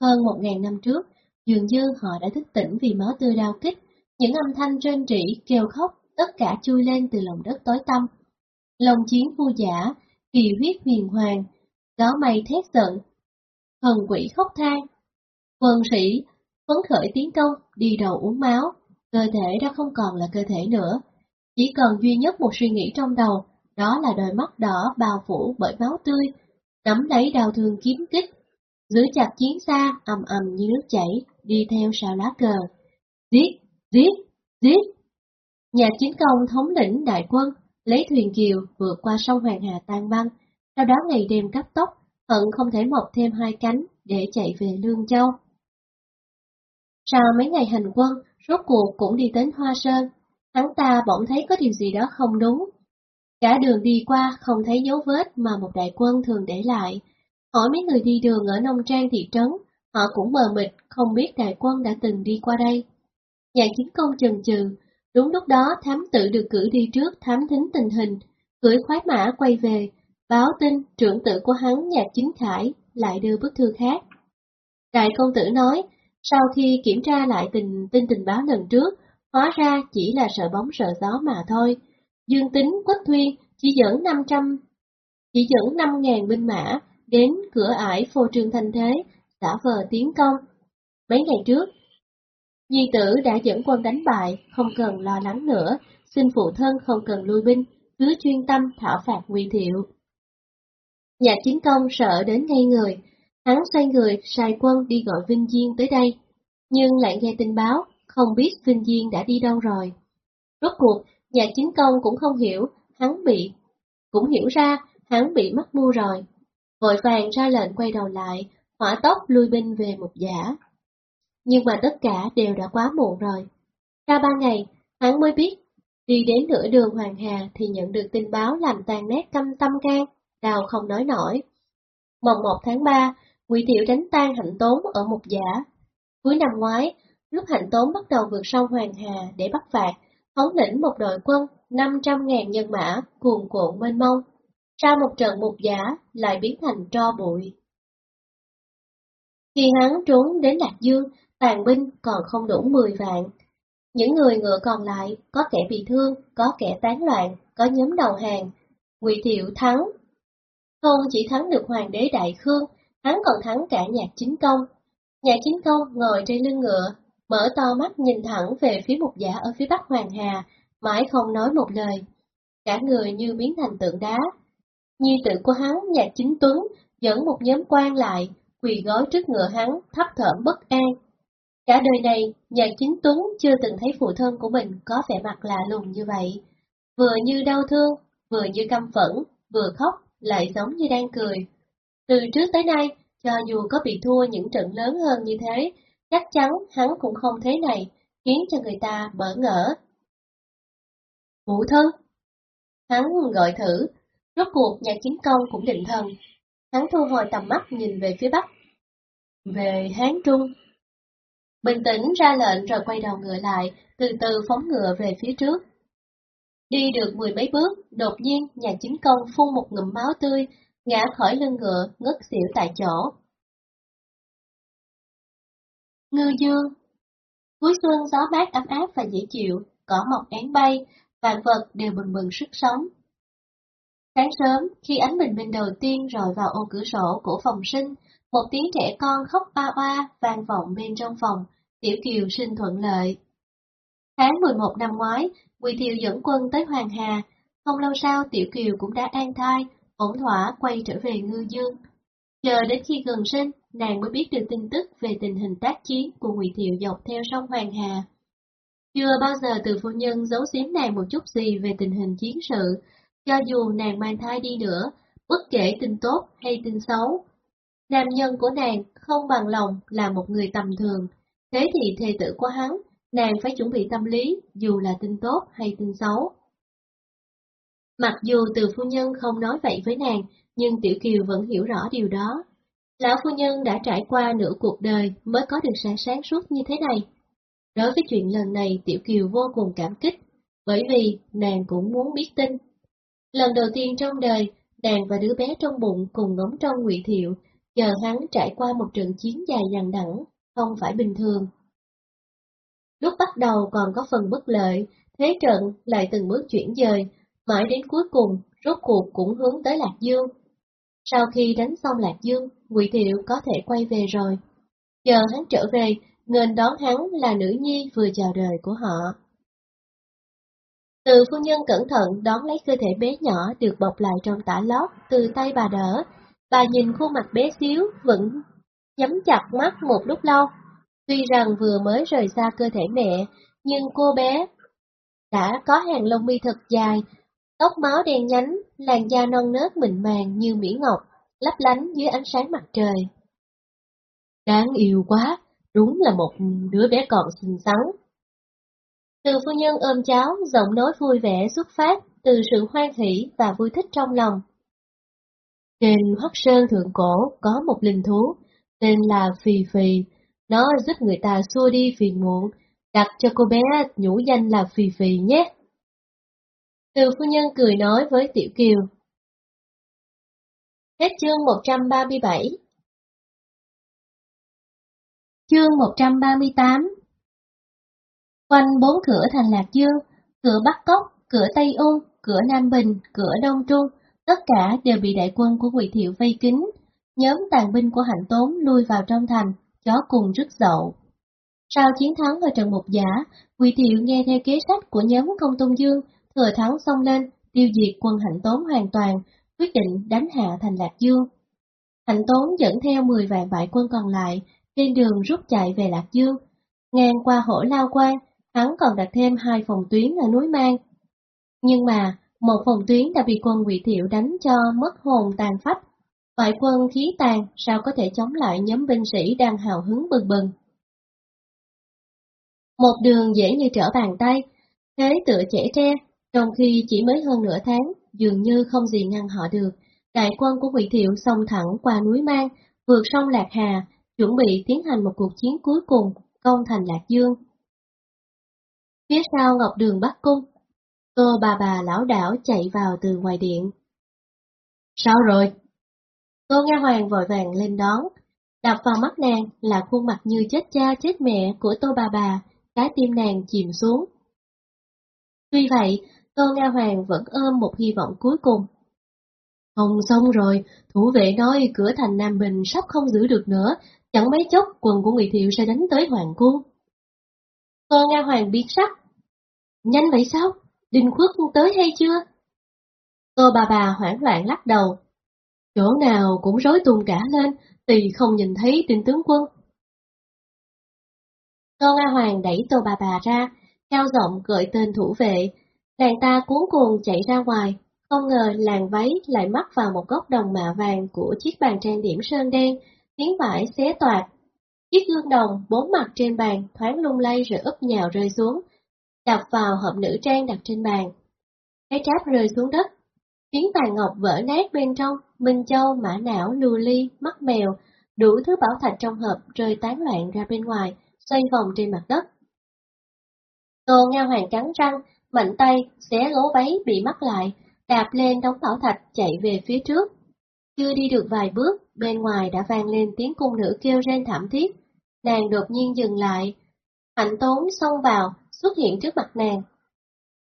Hơn một ngàn năm trước, dường như họ đã thức tỉnh vì máu tươi đau kích, những âm thanh rên rỉ, kêu khóc, tất cả chui lên từ lòng đất tối tăm. Lòng chiến vô giả, kỳ huyết huyền hoàng, gió mây thét giận, thần quỷ khóc than. Quân sĩ, phấn khởi tiến công, đi đầu uống máu, cơ thể đã không còn là cơ thể nữa. Chỉ cần duy nhất một suy nghĩ trong đầu, đó là đôi mắt đỏ bao phủ bởi máu tươi, nắm lấy đau thương kiếm kích, giữ chặt chiến xa ầm ầm như nước chảy, đi theo sào lá cờ. Giết, giết, giết! Nhà chính công thống lĩnh đại quân, lấy thuyền kiều vượt qua sông Hoàng Hà tan băng, sau đó ngày đêm cấp tốc, hận không thể mọc thêm hai cánh để chạy về Lương Châu. Sau mấy ngày hành quân, rốt cuộc cũng đi đến Hoa Sơn, hắn ta bỗng thấy có điều gì đó không đúng. Cả đường đi qua không thấy dấu vết mà một đại quân thường để lại. Hỏi mấy người đi đường ở nông trang thị trấn, họ cũng mờ mịt không biết đại quân đã từng đi qua đây. Nhà chiến công chần chừ, đúng lúc đó thám tử được cử đi trước thám thính tình hình, cưỡi khoái mã quay về, báo tin trưởng tử của hắn nhà chính khải lại đưa bức thư khác. Đại công tử nói, sau khi kiểm tra lại tình tin tình báo lần trước, hóa ra chỉ là sợ bóng sợ gió mà thôi. Dương tính Quách Thuyên chỉ dẫn 500, chỉ dẫn 5.000 binh mã đến cửa ải phô trương Thành thế, xả vờ tiến công. Mấy ngày trước, Nhi tử đã dẫn quân đánh bại, không cần lo lắng nữa, xin phụ thân không cần lui binh, cứ chuyên tâm thảo phạt nguy thiệu. Nhà chính công sợ đến ngay người, hắn xoay người sai quân đi gọi Vinh Diên tới đây, nhưng lại nghe tin báo, không biết Vinh Diên đã đi đâu rồi. Rốt cuộc, nhà chính công cũng không hiểu, hắn bị, cũng hiểu ra, hắn bị mắc mưu rồi. Vội vàng ra lệnh quay đầu lại, hỏa tốc lui binh về một giả. Nhưng mà tất cả đều đã quá muộn rồi. Sau ba ngày, hắn mới biết, đi đến nửa đường Hoàng Hà thì nhận được tin báo làm tàn nét căm tâm can, đào không nói nổi. Mồng 1 tháng 3, Ngụy Thiệu đánh tan hạnh tốn ở một giả. Cuối năm ngoái, lúc hạnh tốn bắt đầu vượt sông Hoàng Hà để bắt phạt, thống lĩnh một đội quân 500.000 nhân mã cuồn cuộn mênh mông. Sau một trận mục giả lại biến thành tro bụi. Khi hắn trốn đến Lạc Dương, tàn binh còn không đủ 10 vạn. Những người ngựa còn lại, có kẻ bị thương, có kẻ tán loạn, có nhóm đầu hàng. Ngụy Thiệu thắng. Không chỉ thắng được hoàng đế Đại Khương, hắn còn thắng cả nhạc chính công. Nhạc chính công ngồi trên lưng ngựa, mở to mắt nhìn thẳng về phía một giả ở phía bắc Hoàng Hà, mãi không nói một lời. Cả người như biến thành tượng đá. Nhi tự của hắn, nhạc chính tuấn, dẫn một nhóm quan lại, quỳ gối trước ngựa hắn, thấp thởm bất an. Cả đời này, nhạc chính tuấn chưa từng thấy phụ thân của mình có vẻ mặt lạ lùng như vậy. Vừa như đau thương, vừa như căm phẫn, vừa khóc, lại giống như đang cười. Từ trước tới nay, cho dù có bị thua những trận lớn hơn như thế, chắc chắn hắn cũng không thế này, khiến cho người ta bỡ ngỡ. Vũ thân! Hắn gọi thử, rốt cuộc nhà chiến công cũng định thần. Hắn thu hồi tầm mắt nhìn về phía bắc. Về Hán Trung. Bình tĩnh ra lệnh rồi quay đầu ngựa lại, từ từ phóng ngựa về phía trước. Đi được mười mấy bước, đột nhiên nhà chính công phun một ngụm máu tươi, ngã khỏi lưng ngựa, ngất xỉu tại chỗ. Ngư dương Cuối xuân gió mát ấm áp và dễ chịu, cỏ mọc án bay, vạn vật đều bừng bừng sức sống. Sáng sớm, khi ánh bình minh đầu tiên rọi vào ô cửa sổ của phòng sinh, một tiếng trẻ con khóc ba oa vang vọng bên trong phòng, Tiểu Kiều sinh thuận lợi. Tháng 11 năm ngoái, Quỳ Thiều dẫn quân tới Hoàng Hà, không lâu sau Tiểu Kiều cũng đã an thai, ổn thỏa quay trở về Ngư Dương. Chờ đến khi gần sinh, nàng mới biết được tin tức về tình hình tác chiến của Ngụy Thiệu dọc theo sông Hoàng Hà. Chưa bao giờ từ phu nhân giấu giếm nàng một chút gì về tình hình chiến sự, cho dù nàng mang thai đi nữa, bất kể tin tốt hay tin xấu. Nam nhân của nàng không bằng lòng là một người tầm thường, thế thì thề tử của hắn, nàng phải chuẩn bị tâm lý dù là tin tốt hay tin xấu. Mặc dù từ phu nhân không nói vậy với nàng, nhưng Tiểu Kiều vẫn hiểu rõ điều đó. Lão phu nhân đã trải qua nửa cuộc đời mới có được sáng sáng suốt như thế này. Đối với chuyện lần này Tiểu Kiều vô cùng cảm kích, bởi vì nàng cũng muốn biết tin. Lần đầu tiên trong đời, nàng và đứa bé trong bụng cùng ngóng trong ngụy thiệu, chờ hắn trải qua một trận chiến dài dằng đẵng, không phải bình thường. Lúc bắt đầu còn có phần bất lợi, thế trận lại từng bước chuyển dời, mãi đến cuối cùng, rốt cuộc cũng hướng tới Lạc Dương. Sau khi đánh xong Lạc Dương, Ngụy Thiệu có thể quay về rồi. Giờ hắn trở về, nên đón hắn là nữ nhi vừa chào đời của họ. Từ phu nhân cẩn thận đón lấy cơ thể bé nhỏ được bọc lại trong tả lót từ tay bà đỡ. Bà nhìn khuôn mặt bé xíu vẫn nhắm chặt mắt một lúc lâu. Tuy rằng vừa mới rời xa cơ thể mẹ, nhưng cô bé đã có hàng lông mi thật dài, tóc máu đen nhánh, làn da non nớt mịn màng như mỹ ngọc, lấp lánh dưới ánh sáng mặt trời. Đáng yêu quá, đúng là một đứa bé còn xinh xắn. Từ phu nhân ôm cháu, giọng nói vui vẻ xuất phát từ sự hoan hỷ và vui thích trong lòng. Trên Hoắc Sơn Thượng Cổ có một linh thú, tên là Phì Phì, nó giúp người ta xua đi phiền muộn, đặt cho cô bé nhũ danh là Phì Phì nhé. Từ phu nhân cười nói với Tiểu Kiều. Hết chương 137 Chương 138 Quanh bốn cửa thành Lạc Dương, cửa Bắc Cốc, cửa Tây Ung, cửa Nam Bình, cửa Đông Trung, tất cả đều bị đại quân của quỷ Thiệu vây kín. Nhóm tàn binh của Hạnh Tốn lui vào trong thành, chó cùng rứt dậu. Sau chiến thắng ở trận một Giả, quỷ Thiệu nghe theo kế sách của nhóm Công Tôn Dương, thừa thắng xông lên, tiêu diệt quân Hạnh Tốn hoàn toàn, quyết định đánh hạ thành Lạc Dương. Hạnh Tốn dẫn theo 10 vạn bại quân còn lại, trên đường rút chạy về Lạc Dương. Ngang qua hổ Lao Quan, hắn còn đặt thêm hai phòng tuyến ở núi Mang. Nhưng mà, một phòng tuyến đã bị quân Ngụy Thiệu đánh cho mất hồn tàn phách. Bại quân khí tàn sao có thể chống lại nhóm binh sĩ đang hào hứng bừng bừng. Một đường dễ như trở bàn tay, thế tựa trẻ tre, trong khi chỉ mới hơn nửa tháng, dường như không gì ngăn họ được. Đại quân của Ngụy Thiệu xông thẳng qua núi Mang, vượt sông Lạc Hà, chuẩn bị tiến hành một cuộc chiến cuối cùng, công thành Lạc Dương. Phía sau Ngọc Đường Bắc Cung, Tô bà bà lão đảo chạy vào từ ngoài điện. Sao rồi? Tô Nga Hoàng vội vàng lên đón, đập vào mắt nàng là khuôn mặt như chết cha chết mẹ của Tô bà bà, trái tim nàng chìm xuống. Tuy vậy, Tô Nga Hoàng vẫn ôm một hy vọng cuối cùng. Không xong rồi, thủ vệ nói cửa thành Nam Bình sắp không giữ được nữa, chẳng mấy chốc quần của Ngụy Thiệu sẽ đánh tới Hoàng Cung. Tô Nga Hoàng biết sắc. Nhanh vậy sao? Đinh Khuất tới hay chưa? Tô bà bà hoảng loạn lắc đầu. Chỗ nào cũng rối tung cả lên, tùy không nhìn thấy tin tướng quân. Tô Nga Hoàng đẩy Tô bà bà ra, cao giọng gọi tên thủ vệ. Đàn ta cuốn cuồng chạy ra ngoài, không ngờ làng váy lại mắc vào một góc đồng mạ vàng của chiếc bàn trang điểm sơn đen, tiếng vải xé toạc. Chiếc gương đồng bốn mặt trên bàn thoáng lung lay rồi úp nhào rơi xuống, đập vào hộp nữ trang đặt trên bàn. Cái tráp rơi xuống đất, tiếng vàng ngọc vỡ nát bên trong, minh châu, mã não, lùa ly, mắt mèo, đủ thứ bảo thạch trong hộp rơi tán loạn ra bên ngoài, xoay vòng trên mặt đất. Tô Nga Hoàng cắn răng, mạnh tay, xé gấu váy bị mắc lại, đạp lên đống bảo thạch chạy về phía trước. Chưa đi được vài bước, bên ngoài đã vang lên tiếng cung nữ kêu rên thảm thiết. Nàng đột nhiên dừng lại. Hạnh tốn xông vào, xuất hiện trước mặt nàng.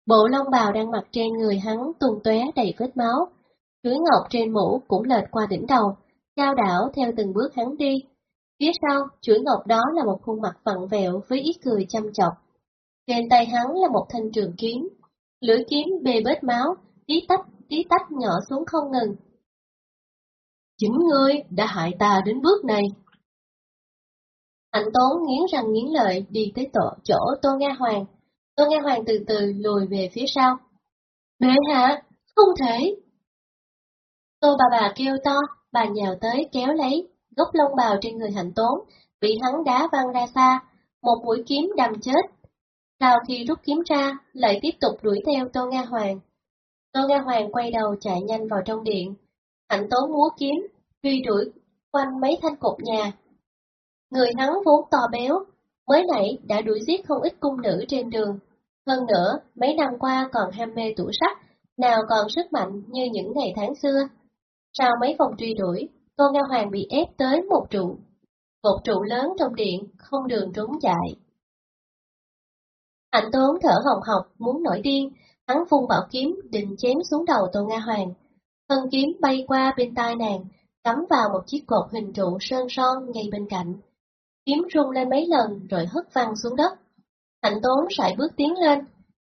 Bộ lông bào đang mặc trên người hắn tung tóe đầy vết máu. Chuối ngọc trên mũ cũng lệch qua đỉnh đầu, trao đảo theo từng bước hắn đi. Phía sau, chuỗi ngọc đó là một khuôn mặt vặn vẹo với ít cười chăm chọc. Trên tay hắn là một thanh trường kiếm. Lưỡi kiếm bê bết máu, tí tách, tí tách nhỏ xuống không ngừng.
Chính ngươi đã hại ta đến bước này.
Hạnh Tốn nghiến răng nghiến lợi đi tới tổ, chỗ Tô Nga Hoàng. Tô Nga Hoàng từ từ lùi về phía sau. Bệ hạ, không thể. Tô bà bà kêu to, bà nhào tới kéo lấy, gốc lông bào trên người hạnh tốn, bị hắn đá văng ra xa, một mũi kiếm đâm chết. Sau khi rút kiếm ra, lại tiếp tục đuổi theo Tô Nga Hoàng. Tô Nga Hoàng quay đầu chạy nhanh vào trong điện. Hạnh tốn múa kiếm, truy đuổi quanh mấy thanh cột nhà. Người hắn vốn to béo, mới nãy đã đuổi giết không ít cung nữ trên đường. Hơn nữa, mấy năm qua còn ham mê tủ sắc, nào còn sức mạnh như những ngày tháng xưa. Sau mấy vòng truy đuổi, Tô Nga Hoàng bị ép tới một trụ. Một trụ lớn trong điện, không đường trốn chạy. Hạnh tốn thở hồng hộc, muốn nổi điên, hắn phun bảo kiếm định chém xuống đầu Tô Nga Hoàng. Thân kiếm bay qua bên tai nàng, cắm vào một chiếc cột hình trụ sơn son ngay bên cạnh. Kiếm rung lên mấy lần rồi hất văng xuống đất. Hạnh tốn sải bước tiến lên,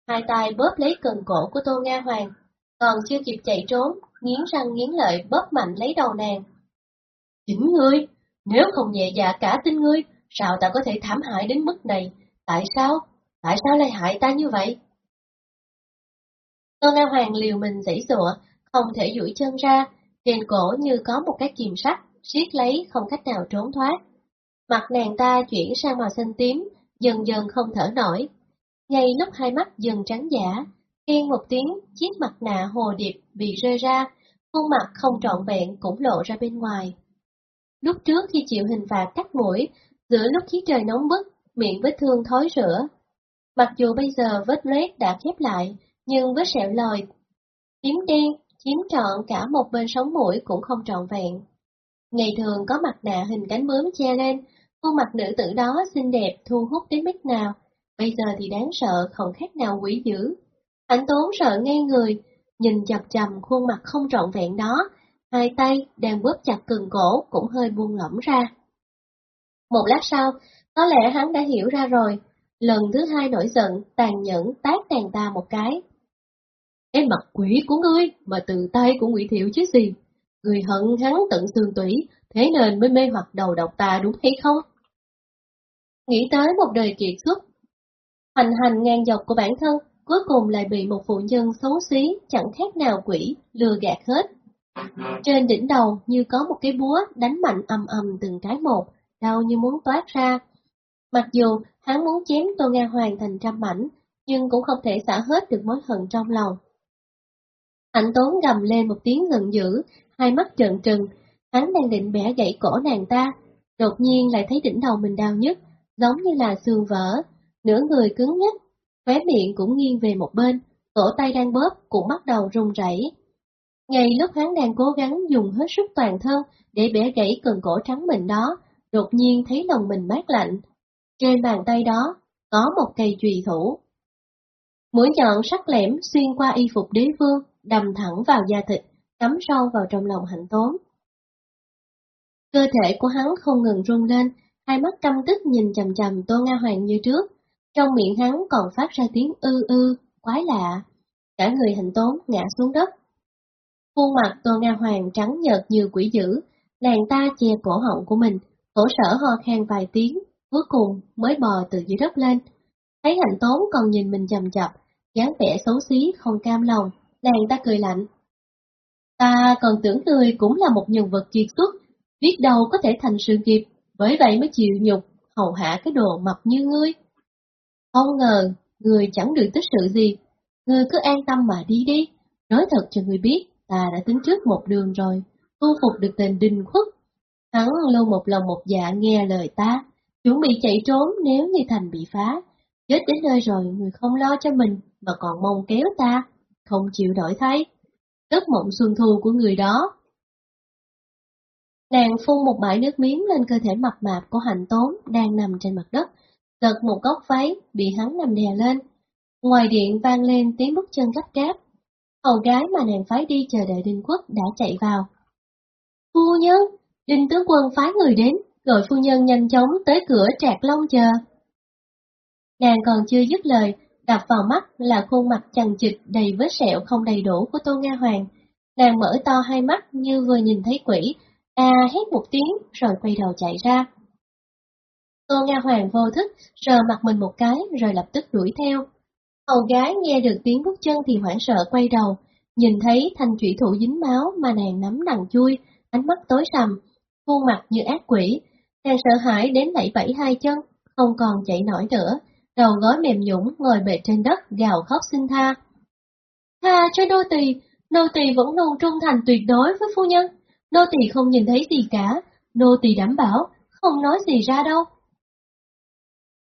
hai tay bóp lấy cần cổ của Tô Nga Hoàng, còn chưa kịp chạy trốn, nghiến răng nghiến lợi bóp mạnh lấy đầu nàng.
Chính ngươi, nếu không nhẹ dạ cả tin ngươi, sao ta có thể thảm hại đến mức này? Tại sao? Tại sao lại hại ta như vậy?
Tô Nga Hoàng liều mình dãy dụa, không thể duỗi chân ra, trên cổ như có một cái kìm sắt, siết lấy không cách nào trốn thoát. Mặt nàng ta chuyển sang màu xanh tím, dần dần không thở nổi. Ngay lúc hai mắt dần trắng giả, yên một tiếng, chiếc mặt nạ hồ điệp bị rơi ra, khuôn mặt không trọn vẹn cũng lộ ra bên ngoài. Lúc trước khi chịu hình phạt cắt mũi, giữa lúc khí trời nóng bức, miệng vết thương thối rữa. Mặc dù bây giờ vết loét đã khép lại, nhưng vết sẹo lòi, tím đen, chiếm trọn cả một bên sống mũi cũng không trọn vẹn. Ngày thường có mặt nạ hình cánh bướm che lên, khuôn mặt nữ tử đó xinh đẹp thu hút đến mức nào, bây giờ thì đáng sợ không khác nào quỷ dữ. Anh Tốn sợ ngay người, nhìn chập chầm khuôn mặt không trọn vẹn đó, hai tay đang bóp chặt cường cổ cũng hơi buông lỏng ra. Một lát sau, có lẽ hắn đã hiểu ra rồi, lần thứ hai nổi giận, tàn nhẫn tát nàng ta một cái.
Em mặt quỷ của ngươi mà từ tay của Ngụy Thiệu chứ gì? Người hận hắn tận xương tủy, thế nên mới mê hoặc đầu độc ta đúng hay không?
Nghĩ tới một đời kiệt xuất, hành hành ngang dọc của bản thân, cuối cùng lại bị một phụ nhân xấu xí, chẳng khác nào quỷ, lừa gạt hết. Trên đỉnh đầu như có một cái búa đánh mạnh ầm ầm từng cái một, đau như muốn toát ra. Mặc dù hắn muốn chém Tô Nga Hoàng thành trăm mảnh, nhưng cũng không thể xả hết được mối hận trong lòng. Hạnh tốn gầm lên một tiếng giận dữ, hai mắt trợn trừng, hắn đang định bẻ gãy cổ nàng ta, đột nhiên lại thấy đỉnh đầu mình đau nhất, giống như là xương vỡ, nửa người cứng nhắc, khóe miệng cũng nghiêng về một bên, cổ tay đang bóp cũng bắt đầu run rẩy. Ngay lúc hắn đang cố gắng dùng hết sức toàn thân để bẻ gãy cần cổ trắng mình đó, đột nhiên thấy lòng mình mát lạnh. Trên bàn tay đó có một cây chùy thủ. Mũi nhọn sắc lẻm xuyên qua y phục đế vương, đâm thẳng vào da thịt, cắm sâu vào trong lòng hạnh tốn. Cơ thể của hắn không ngừng rung lên, hai mắt căm tức nhìn chầm chầm Tô Nga Hoàng như trước, trong miệng hắn còn phát ra tiếng ư ư, quái lạ. Cả người hạnh tốn ngã xuống đất. Khuôn mặt Tô Nga Hoàng trắng nhợt như quỷ dữ, nàng ta che cổ họng của mình, khổ sở ho khan vài tiếng, cuối cùng mới bò từ dưới đất lên. Thấy hạnh tốn còn nhìn mình chầm chập, dáng vẻ xấu xí không cam lòng, nàng ta cười lạnh. Ta còn tưởng người cũng là một nhân vật kiệt xuất, biết đâu có thể thành sự nghiệp, bởi vậy mới chịu nhục, hầu hạ cái đồ mập như ngươi. Không ngờ, người chẳng được tích sự gì, ngươi cứ an tâm mà đi đi, nói thật cho người biết, ta đã tính trước một đường rồi, tu phục được tên Đinh Khuất. Hắn luôn một lòng một dạ nghe lời ta, chuẩn bị chạy trốn nếu như thành bị phá. Chết đến nơi rồi, người không lo cho mình, mà còn mong kéo ta, không chịu đổi thay. Giấc mộng xuân thu của người đó. Nàng phun một bãi nước miếng lên cơ thể mập mạp của hành tốn đang nằm trên mặt đất, giật một góc váy bị hắn nằm đè lên. Ngoài điện vang lên tiếng bước chân gấp gáp. Hầu gái mà nàng phái đi chờ đợi Đinh Quốc đã chạy vào. Phu nhân, Đinh tướng quân phái người đến, gọi phu nhân nhanh chóng tới cửa trạc long chờ. Nàng còn chưa dứt lời, đập vào mắt là khuôn mặt chằng chịt đầy vết sẹo không đầy đủ của Tô Nga Hoàng. Nàng mở to hai mắt như vừa nhìn thấy quỷ, À hét một tiếng rồi quay đầu chạy ra. Tô Nga Hoàng vô thức, sờ mặt mình một cái rồi lập tức đuổi theo. Hầu gái nghe được tiếng bước chân thì hoảng sợ quay đầu, nhìn thấy thanh thủy thủ dính máu mà nàng nắm đằng chui, ánh mắt tối sầm, khuôn mặt như ác quỷ. Nàng sợ hãi đến lẫy bẫy hai chân, không còn chạy nổi nữa, đầu gối mềm nhũng ngồi bệt trên đất gào khóc xin tha. Tha cho nô tỳ, nô tỳ vẫn luôn trung thành tuyệt đối với phu nhân, nô tỳ không nhìn thấy gì cả, nô tỳ đảm bảo, không nói gì ra đâu.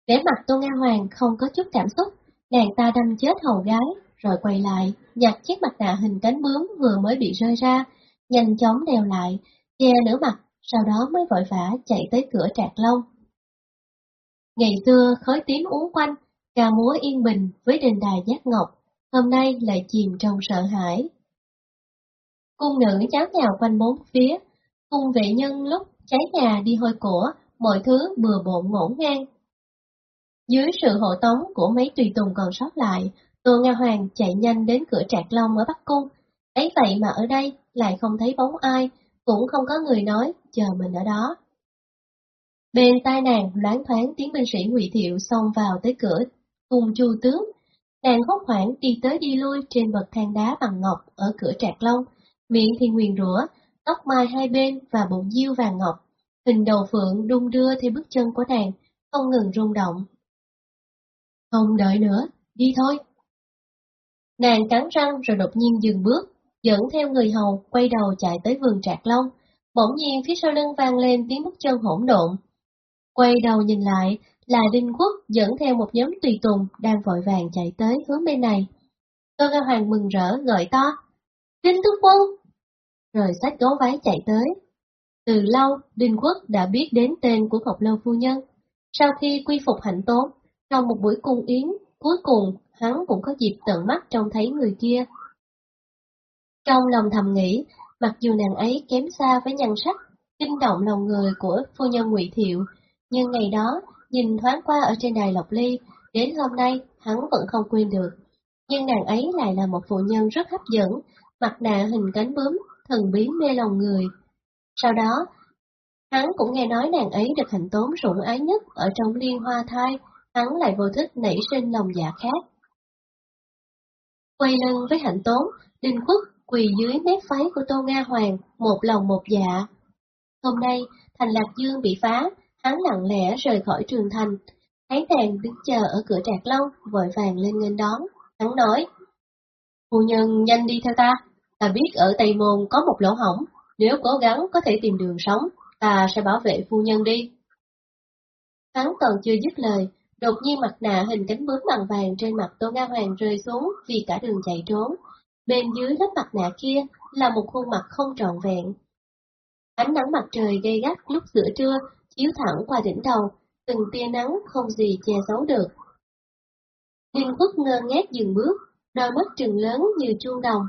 Vẻ mặt Tô Nga Hoàng không có chút cảm xúc, nàng ta đâm chết hầu gái, rồi quay lại, nhặt chiếc mặt nạ hình cánh bướm vừa mới bị rơi ra, nhanh chóng đeo lại, che nửa mặt, sau đó mới vội vã chạy tới cửa trạc long. Ngày xưa khói tím uống quanh, ca múa yên bình với đền đài giác ngọc, hôm nay lại chìm trong sợ hãi. Cung nữ cháo nhào quanh bốn phía, cung vệ nhân lúc cháy nhà đi hôi của, mọi thứ bừa bộn ngổn ngang. Dưới sự hộ tống của mấy tùy tùng còn sót lại, Tô Nga Hoàng chạy nhanh đến cửa Trạc Long ở Bắc Cung. Ấy vậy mà ở đây lại không thấy bóng ai, cũng không có người nói, chờ mình ở đó. Bên tai nàng loáng thoáng tiếng binh sĩ ngụy Thiệu xông vào tới cửa cùng chu tướng. Nàng hốt hoảng đi tới đi lui trên bậc thang đá bằng ngọc ở cửa Trạc Long, miệng thì nguyền rủa, tóc mai hai bên và bụng diêu vàng ngọc. Hình đầu phượng đung đưa theo bước chân của nàng, không ngừng rung động. Không đợi nữa, đi thôi. Nàng cắn răng rồi đột nhiên dừng bước, dẫn theo người hầu quay đầu chạy tới vườn trạc long. Bỗng nhiên phía sau lưng vang lên tiếng bước chân hỗn độn. Quay đầu nhìn lại là Đinh Quốc dẫn theo một nhóm tùy tùng đang vội vàng chạy tới hướng bên này. Tô Cao Hoàng mừng rỡ gọi to. Đinh Tướng Quân! Rồi sách gấu váy chạy tới. Từ lâu, Đinh Quốc đã biết đến tên của Ngọc Lâu Phu Nhân. Sau khi quy phục hạnh tốn, trong một buổi cung yến, cuối cùng hắn cũng có dịp tận mắt trông thấy người kia. Trong lòng thầm nghĩ, mặc dù nàng ấy kém xa với nhan sắc, kinh động lòng người của phu nhân ngụy Thiệu, nhưng ngày đó, nhìn thoáng qua ở trên đài Lộc Ly, đến hôm nay hắn vẫn không quên được. Nhưng nàng ấy lại là một phụ nhân rất hấp dẫn, mặt nạ hình cánh bướm, thần bí mê lòng người. Sau đó, hắn cũng nghe nói nàng ấy được hạnh tốn sủng ái nhất ở trong liên hoa thai, hắn lại vô thức nảy sinh lòng dạ khác. Quay lưng với hạnh tốn, Đinh Quốc quỳ dưới mép váy của Tô Nga Hoàng, một lòng một dạ. Hôm nay, thành Lạc Dương bị phá, hắn lặng lẽ rời khỏi trường thành. Thấy nàng đứng chờ ở cửa trạc long, vội vàng lên nghênh đón. Hắn nói, Phu nhân nhanh đi theo ta, ta biết ở Tây Môn có một lỗ hổng, nếu cố gắng có thể tìm đường sống, ta sẽ bảo vệ phu nhân đi. Hắn còn chưa dứt lời, Đột nhiên mặt nạ hình cánh bướm bằng vàng trên mặt Tô Nga Hoàng rơi xuống vì cả đường chạy trốn. Bên dưới lớp mặt nạ kia là một khuôn mặt không trọn vẹn. Ánh nắng mặt trời gây gắt lúc giữa trưa, chiếu thẳng qua đỉnh đầu, từng tia nắng không gì che giấu được. Liên Quốc ngơ ngác dừng bước, đôi mắt trừng lớn như chuông đồng.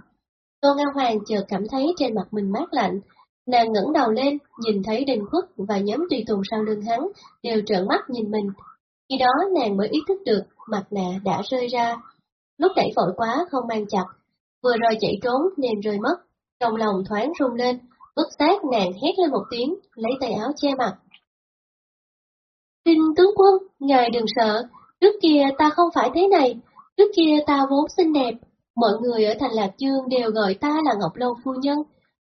Tô Nga Hoàng chợt cảm thấy trên mặt mình mát lạnh, nàng ngẩng đầu lên, nhìn thấy đình Quốc và nhóm tùy tùng sau lưng hắn đều trợn mắt nhìn mình, khi đó nàng mới ý thức được mặt nạ đã rơi ra. Lúc đẩy vội quá không mang chặt, vừa rồi chạy trốn nên rơi mất, trong lòng thoáng rung lên, bất giác nàng hét lên một tiếng, lấy tay áo che mặt. Xin tướng quân, ngài đừng sợ, trước kia ta không phải thế này, trước kia ta vốn xinh đẹp, mọi người ở thành Lạc Dương đều gọi ta là Ngọc Lâu Phu Nhân,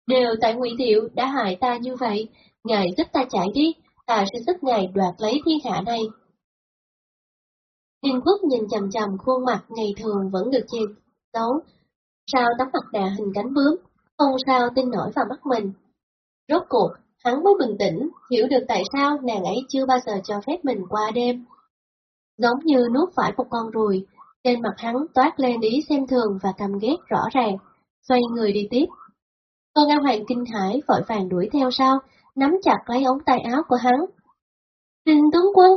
đều tại Ngụy Thiệu đã hại ta như vậy, ngài giúp ta chạy đi, ta sẽ giúp ngài đoạt lấy thiên hạ này. Điên Quốc nhìn chầm chầm khuôn mặt ngày thường vẫn được che giấu, sao tấm mặt nạ hình cánh bướm, không sao tin nổi vào mắt mình. Rốt cuộc, hắn mới bình tĩnh, hiểu được tại sao nàng ấy chưa bao giờ cho phép mình qua đêm. Giống như nuốt phải một con ruồi, trên mặt hắn toát lên ý xem thường và căm ghét rõ ràng, xoay người đi tiếp. Con Nga Hoàng kinh hãi vội vàng đuổi theo sau, nắm chặt lấy ống tay áo của hắn. Xin tướng quân,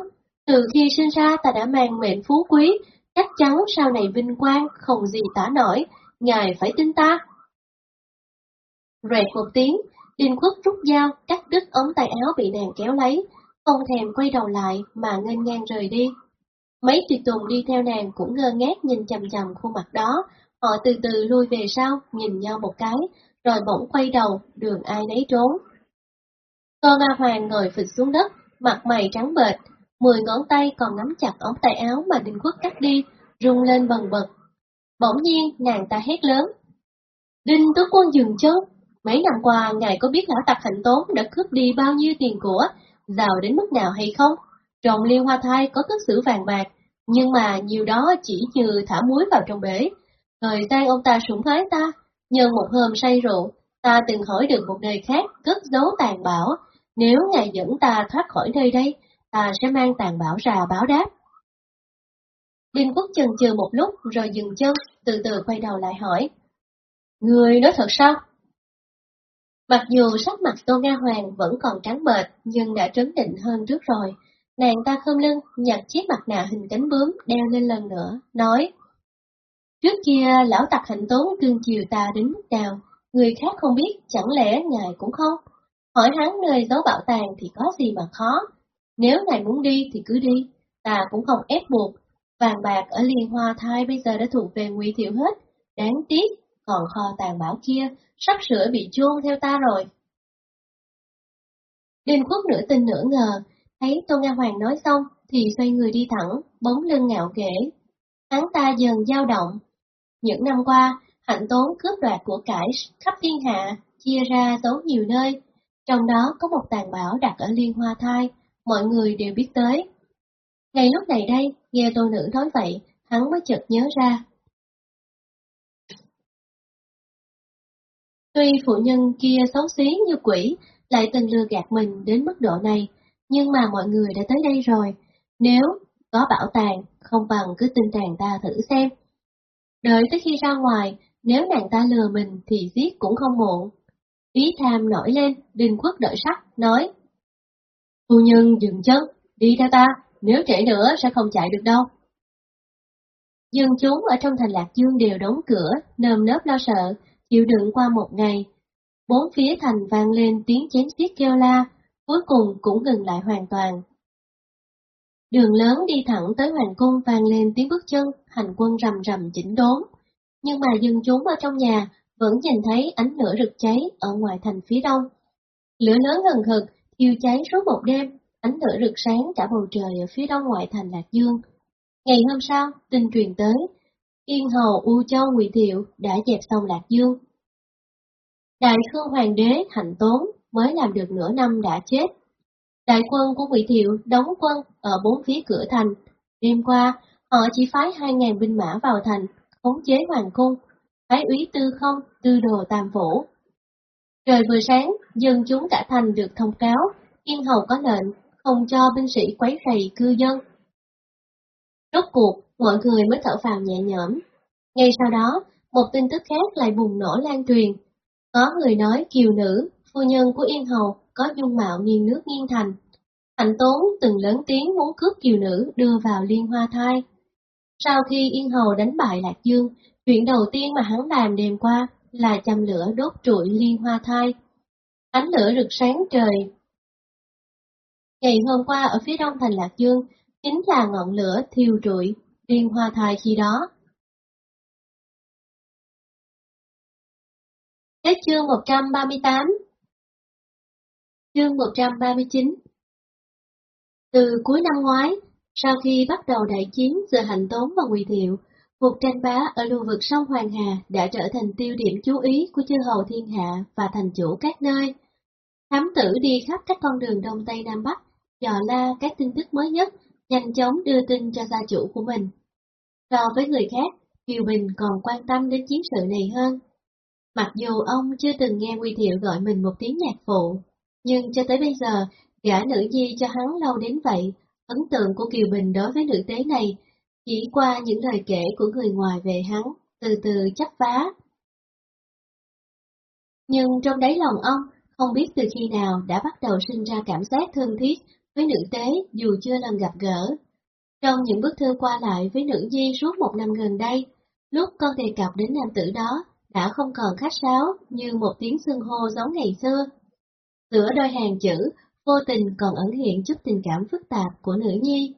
từ khi sinh ra ta đã mang mệnh phú quý, chắc chắn sau này vinh quang không gì tả nổi, ngài phải tin ta. Rẹt một tiếng, Đinh Quốc rút dao cắt đứt ống tay áo bị nàng kéo lấy, không thèm quay đầu lại mà nghênh ngang rời đi. Mấy tùy tùng đi theo nàng cũng ngơ ngác nhìn chầm chầm khuôn mặt đó, họ từ từ lui về sau, nhìn nhau một cái, rồi bỗng quay đầu, đường ai nấy trốn.
Tô Nga Hoàng ngồi phịch xuống đất, mặt mày trắng bệch, mười ngón tay còn nắm chặt ống tay áo mà Đinh Quốc cắt đi, rung lên bần bật. Bỗng nhiên, nàng ta hét lớn. Đinh tướng quân dừng chân, mấy năm qua ngài có biết lão tặc hạnh tốn đã cướp đi bao nhiêu tiền của, giàu đến mức nào hay không? Trồng liên hoa thai có cất xử vàng bạc, nhưng mà nhiều đó chỉ như thả muối vào trong bể. Thời gian ông ta sủng thái ta, nhân một hôm say rượu, ta từng hỏi được một nơi khác cất giấu tàn bảo, nếu ngài dẫn ta thoát khỏi nơi đây, ta sẽ mang tàn bảo ra báo đáp. Đinh Quốc chần chừ một lúc rồi dừng chân, từ từ quay đầu lại hỏi. Người nói thật sao? Mặc dù sắc mặt Tô Nga Hoàng vẫn còn trắng bệch, nhưng đã trấn định hơn trước rồi. Nàng ta khom lưng, nhặt chiếc mặt nạ hình cánh bướm, đeo lên lần nữa, nói. Trước kia, lão tặc hạnh tốn cương chiều ta đến mức nào, người khác không biết, chẳng lẽ ngài cũng không? Hỏi hắn nơi giấu bảo tàng thì có gì mà khó. Nếu ngài muốn đi thì cứ đi, ta cũng không ép buộc. Vàng bạc ở Liên Hoa Thai bây giờ đã thuộc về Ngụy Thiệu hết. Đáng tiếc, còn kho tàng bảo kia sắp sửa bị chôn theo ta rồi. Đinh Quốc nửa tin nửa ngờ, thấy Tô Nga Hoàng nói xong thì xoay người đi thẳng, bóng lưng ngạo nghễ. Hắn ta dần dao động. Những năm qua, hạnh tốn cướp đoạt của cải khắp thiên hạ, chia ra giấu nhiều nơi. Trong đó có một tàn bảo đặt ở Liên Hoa Thai, mọi người đều biết tới. Ngay lúc này đây, nghe tô nữ nói vậy, hắn mới chợt nhớ ra. Tuy phụ nhân kia xấu xí như quỷ, lại từng lừa gạt mình đến mức độ này, nhưng mà mọi người đã tới đây rồi. Nếu có bảo tàng, không bằng cứ tin tàng ta thử xem. Đợi tới khi ra ngoài, nếu nàng ta lừa mình thì giết cũng không muộn. Ý tham nổi lên, Đinh Quốc đợi sắc, nói. Phu nhân dừng chân, đi theo ta, nếu trễ nữa sẽ không chạy được đâu. Dân chúng ở trong thành Lạc Dương đều đóng cửa, nơm nớp lo sợ, chịu đựng qua một ngày. Bốn phía thành vang lên tiếng chém xiết kêu la, cuối cùng cũng ngừng lại hoàn toàn. Đường lớn đi thẳng tới hoàng cung vang lên tiếng bước chân, hành quân rầm rầm chỉnh đốn. Nhưng mà dân chúng ở trong nhà vẫn nhìn thấy ánh lửa rực cháy ở ngoài thành phía đông. Lửa lớn hừng hực, thiêu cháy suốt một đêm, ánh lửa rực sáng cả bầu trời ở phía đông ngoại thành Lạc Dương. Ngày hôm sau, tin truyền tới, Yên Hầu U Châu Ngụy Thiệu đã dẹp xong Lạc Dương. Đại Khương Hoàng đế Hạnh Tốn mới làm được nửa năm đã chết. Đại quân của Ngụy Thiệu đóng quân ở bốn phía cửa thành. Đêm qua, họ chỉ phái 2.000 binh mã vào thành, khống chế hoàng cung, phái úy tư không, tư đồ tam vũ Trời vừa sáng, dân chúng cả thành được thông cáo, Yên Hầu có lệnh không cho binh sĩ quấy rầy cư dân. Rốt cuộc, mọi người mới thở phào nhẹ nhõm. Ngay sau đó, một tin tức khác lại bùng nổ lan truyền. Có người nói kiều nữ, phu nhân của Yên Hầu, có dung mạo nghiêng nước nghiêng thành. Hạnh Tốn từng lớn tiếng muốn cướp kiều nữ đưa vào liên hoa thai. Sau khi Yên Hầu đánh bại Lạc Dương, chuyện đầu tiên mà hắn làm đêm qua là châm lửa đốt trụi liên hoa thai. Ánh lửa rực sáng trời. Ngày hôm qua ở phía đông thành Lạc Dương, chính là ngọn lửa thiêu trụi liên hoa thai khi đó. Hết chương 138 Chương 139 Từ cuối năm ngoái, sau khi bắt đầu đại chiến giữa Hạnh Tốn và Ngụy Thiệu, cuộc tranh bá ở lưu vực sông Hoàng Hà đã trở thành tiêu điểm chú ý của chư hầu thiên hạ và thành chủ các nơi. Thám tử đi khắp các con đường Đông Tây Nam Bắc, dò la các tin tức mới nhất, nhanh chóng đưa tin cho gia chủ của mình. So với người khác, Kiều Bình còn quan tâm đến chiến sự này hơn. Mặc dù ông chưa từng nghe Quy Thiệu gọi mình một tiếng nhạc phụ, nhưng cho tới bây giờ, gã nữ nhi cho hắn lâu đến vậy, ấn tượng của Kiều Bình đối với nữ tế này chỉ qua những lời kể của người ngoài về hắn, từ từ chấp phá. Nhưng trong đáy lòng ông, không biết từ khi nào đã bắt đầu sinh ra cảm giác thân thiết với nữ tế dù chưa lần gặp gỡ. Trong những bức thư qua lại với nữ nhi suốt một năm gần đây, lúc con đề cập đến nam tử đó, đã không còn khách sáo như một tiếng xưng hô giống ngày xưa. Giữa đôi hàng chữ, vô tình còn ẩn hiện chút tình cảm phức tạp của nữ nhi.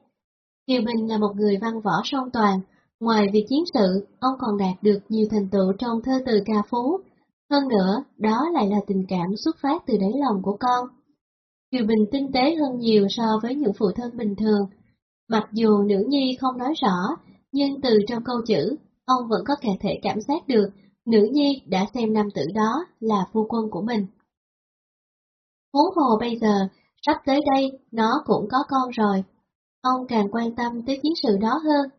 Kiều Bình là một người văn võ song toàn, ngoài việc chiến sự, ông còn đạt được nhiều thành tựu trong thơ từ ca phú. Hơn nữa, đó lại là tình cảm xuất phát từ đáy lòng của con.
Kiều Bình tinh tế hơn nhiều so với những phụ thân bình thường. Mặc dù nữ nhi không nói rõ, nhưng từ trong câu chữ, ông vẫn có thể cảm giác được nữ nhi đã xem nam tử đó là phu quân của mình. Huống hồ bây giờ, sắp tới đây, nó cũng có con rồi. Ông càng quan tâm tới chiến sự đó hơn.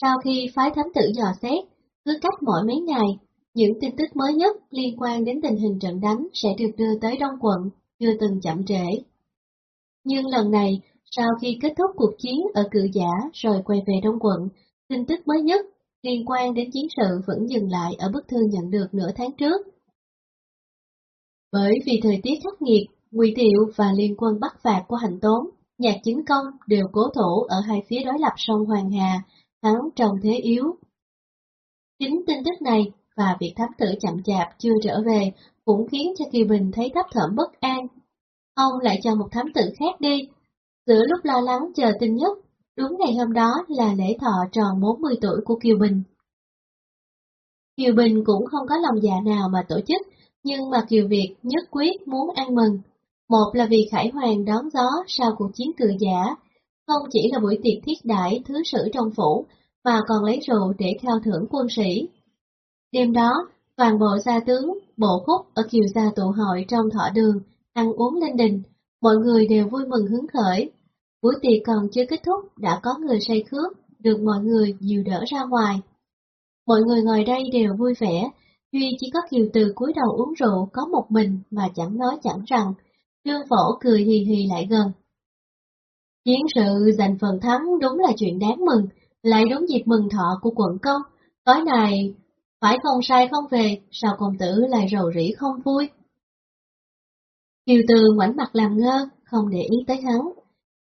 Sau khi phái thám tử dò xét, cứ cách mỗi mấy ngày, những tin tức mới nhất liên quan đến tình hình trận đánh sẽ được đưa tới Đông quận, chưa từng chậm trễ. Nhưng lần này, sau khi kết thúc cuộc chiến ở cự giả rồi quay về Đông quận, tin tức mới nhất liên quan đến chiến sự vẫn dừng lại ở bức thư nhận được nửa tháng trước. Bởi vì thời tiết khắc nghiệt, Ngụy Thiệu và liên quân bắt phạt của hành tốn, nhạc chính công đều cố thủ ở hai phía đối lập sông Hoàng Hà, hắn trong thế yếu. Chính tin tức này và việc thám tử chậm chạp chưa trở về cũng khiến cho Kiều Bình thấy thấp thởm bất an. Ông lại cho một thám tử khác đi. Giữa lúc lo lắng chờ tin nhất, đúng ngày hôm đó là lễ thọ tròn 40 tuổi của Kiều Bình. Kiều Bình cũng không có lòng dạ nào mà tổ chức, nhưng mà Kiều Việt nhất quyết muốn ăn mừng. Một là vì Khải Hoàng đón gió sau cuộc chiến cự giả, không chỉ là buổi tiệc thiết đãi thứ sử trong phủ, mà còn lấy rượu để khao thưởng quân sĩ. Đêm đó, toàn bộ gia tướng, bộ khúc ở kiều gia tụ hội trong thọ đường, ăn uống lên đình, mọi người đều vui mừng hứng khởi. Buổi tiệc còn chưa kết thúc, đã có người say khước, được mọi người dìu đỡ ra ngoài. Mọi người ngồi đây đều vui vẻ, Duy chỉ có Kiều Từ cúi đầu uống rượu có một mình mà chẳng nói chẳng rằng, Trương Phổ cười hì hì lại gần. Chiến sự giành phần thắng đúng là chuyện đáng mừng, lại đúng dịp mừng thọ của quận công. Tối này, phải không sai không về, sao công tử lại rầu rĩ không vui? Kiều Từ ngoảnh mặt làm ngơ, không để ý tới hắn.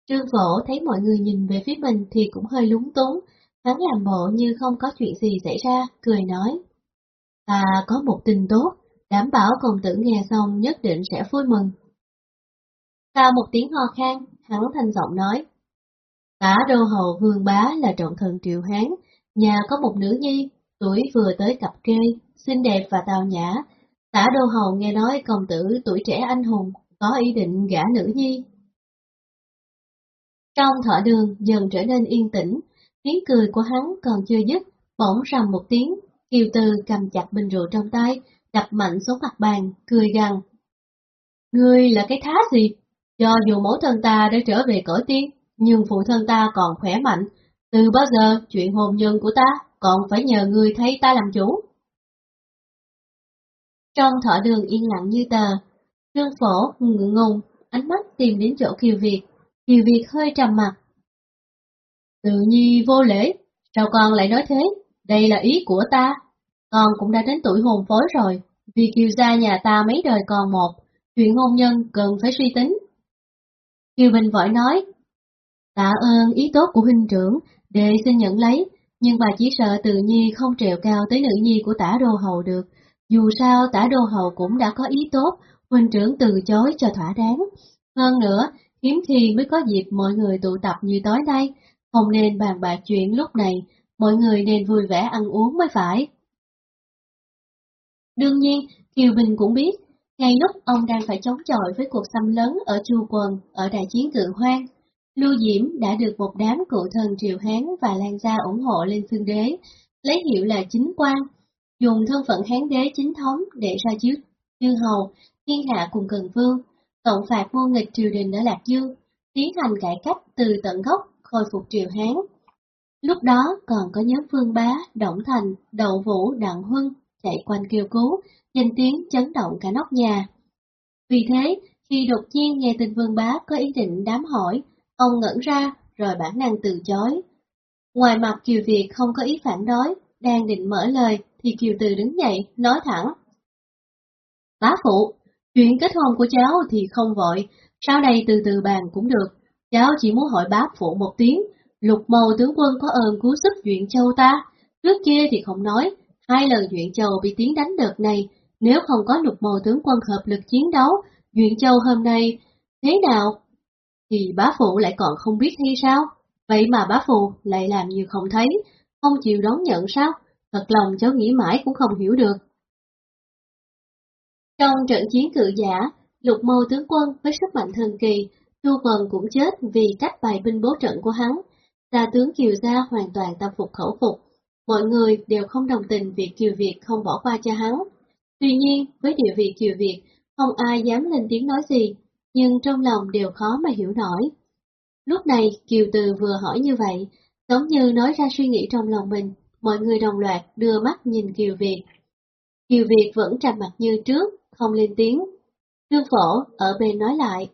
Trương Phổ thấy mọi người nhìn về phía mình thì cũng hơi lúng túng, hắn làm bộ như không có chuyện gì xảy ra, cười nói. Ta có một tin tốt, đảm bảo công tử nghe xong nhất định sẽ vui mừng. Sau một tiếng ho khan, hắn thanh giọng nói. Tả đô hầu vương bá là trọng thần triều Hán, nhà có một nữ nhi, tuổi vừa tới cặp kê, xinh đẹp và tào nhã. Tả đô hầu nghe nói công tử tuổi trẻ anh hùng, có ý định gả nữ nhi. Trong thọ đường dần trở nên yên tĩnh, tiếng cười của hắn còn chưa dứt, bỗng rầm một tiếng, Kiều Từ cầm chặt bình rượu trong tay, đập mạnh xuống mặt bàn, cười gằn. Ngươi là cái thá gì? Do dù mẫu thân ta đã trở về cõi tiên, nhưng phụ thân ta còn khỏe mạnh, từ bao giờ chuyện hôn nhân của ta còn phải nhờ người thấy ta làm chủ. Trong thọ đường yên lặng như tờ, Trương Phổ ngượng ngùng, ánh mắt tìm đến chỗ Kiều Việt, Kiều Việt hơi trầm mặt. Tự nhi vô lễ, sao con lại nói thế? Đây là ý của ta. Con cũng đã đến tuổi hồn phối rồi, vì Kiều gia nhà ta mấy đời còn một, chuyện hôn nhân cần phải suy tính. Kiều Bình vội nói, tạ ơn ý tốt của huynh trưởng, đệ xin nhận lấy, nhưng bà chỉ sợ tự nhi không trèo cao tới nữ nhi của tả đô hầu được. Dù sao tả đô hầu cũng đã có ý tốt, huynh trưởng từ chối cho thỏa đáng. Hơn nữa, hiếm khi mới có dịp mọi người tụ tập như tối nay, không nên bàn bạc chuyện lúc này, mọi người nên vui vẻ ăn uống mới phải. Đương nhiên, Kiều Bình cũng biết, ngay lúc ông đang phải chống chọi với cuộc xâm lấn ở Chu Quần, ở đại chiến cự hoang, Lưu Diễm đã được một đám cựu thần Triều Hán và Lan Gia ủng hộ lên xương đế, lấy hiệu là chính quan, dùng thân phận Hán đế chính thống để ra chiếu chư hầu, thiên hạ cùng cần vương, cộng phạt vô nghịch triều đình ở Lạc Dương, tiến hành cải cách từ tận gốc, khôi phục triều Hán. Lúc đó còn có nhóm Phương Bá, Động Thành, Đậu Vũ, Đặng Huân chạy quanh kêu cứu, danh tiếng chấn động cả nóc nhà. Vì thế, khi đột nhiên nghe tin Vương Bá có ý định đám hỏi, ông ngẩn ra rồi bản năng từ chối. Ngoài mặt Kiều Việt không có ý phản đối, đang định mở lời thì Kiều Từ đứng dậy, nói thẳng. Bá phụ, chuyện kết hôn của cháu thì không vội, sau này từ từ bàn cũng được. Cháu chỉ muốn hỏi bá phụ một tiếng, lục mầu tướng quân có ơn cứu sức chuyện Châu ta. Trước kia thì không nói, hai lần chuyện Châu bị tiếng đánh đợt này, nếu không có lục mầu tướng quân hợp lực chiến đấu, chuyện Châu hôm nay thế nào? Thì bá phụ lại còn không biết hay sao? Vậy mà bá phụ lại làm như không thấy, không chịu đón nhận sao? Thật lòng cháu nghĩ mãi cũng không hiểu được. Trong trận chiến cự giả,
Lục mâu tướng quân với sức mạnh thần kỳ, Chu Vân cũng chết vì cách bài binh bố trận của hắn. Gia tướng Kiều Gia hoàn toàn tâm phục khẩu phục. Mọi người đều không đồng tình việc Kiều Việt không bỏ qua cho hắn. Tuy nhiên, với địa vị Kiều Việt, không ai dám lên tiếng nói gì, nhưng trong lòng đều khó mà hiểu nổi. Lúc này, Kiều Từ vừa hỏi như vậy, giống như nói ra suy nghĩ trong lòng mình, mọi người đồng loạt đưa mắt nhìn Kiều Việt. Kiều Việt vẫn trầm mặt như trước, không lên tiếng. Trương Phổ ở bên nói lại.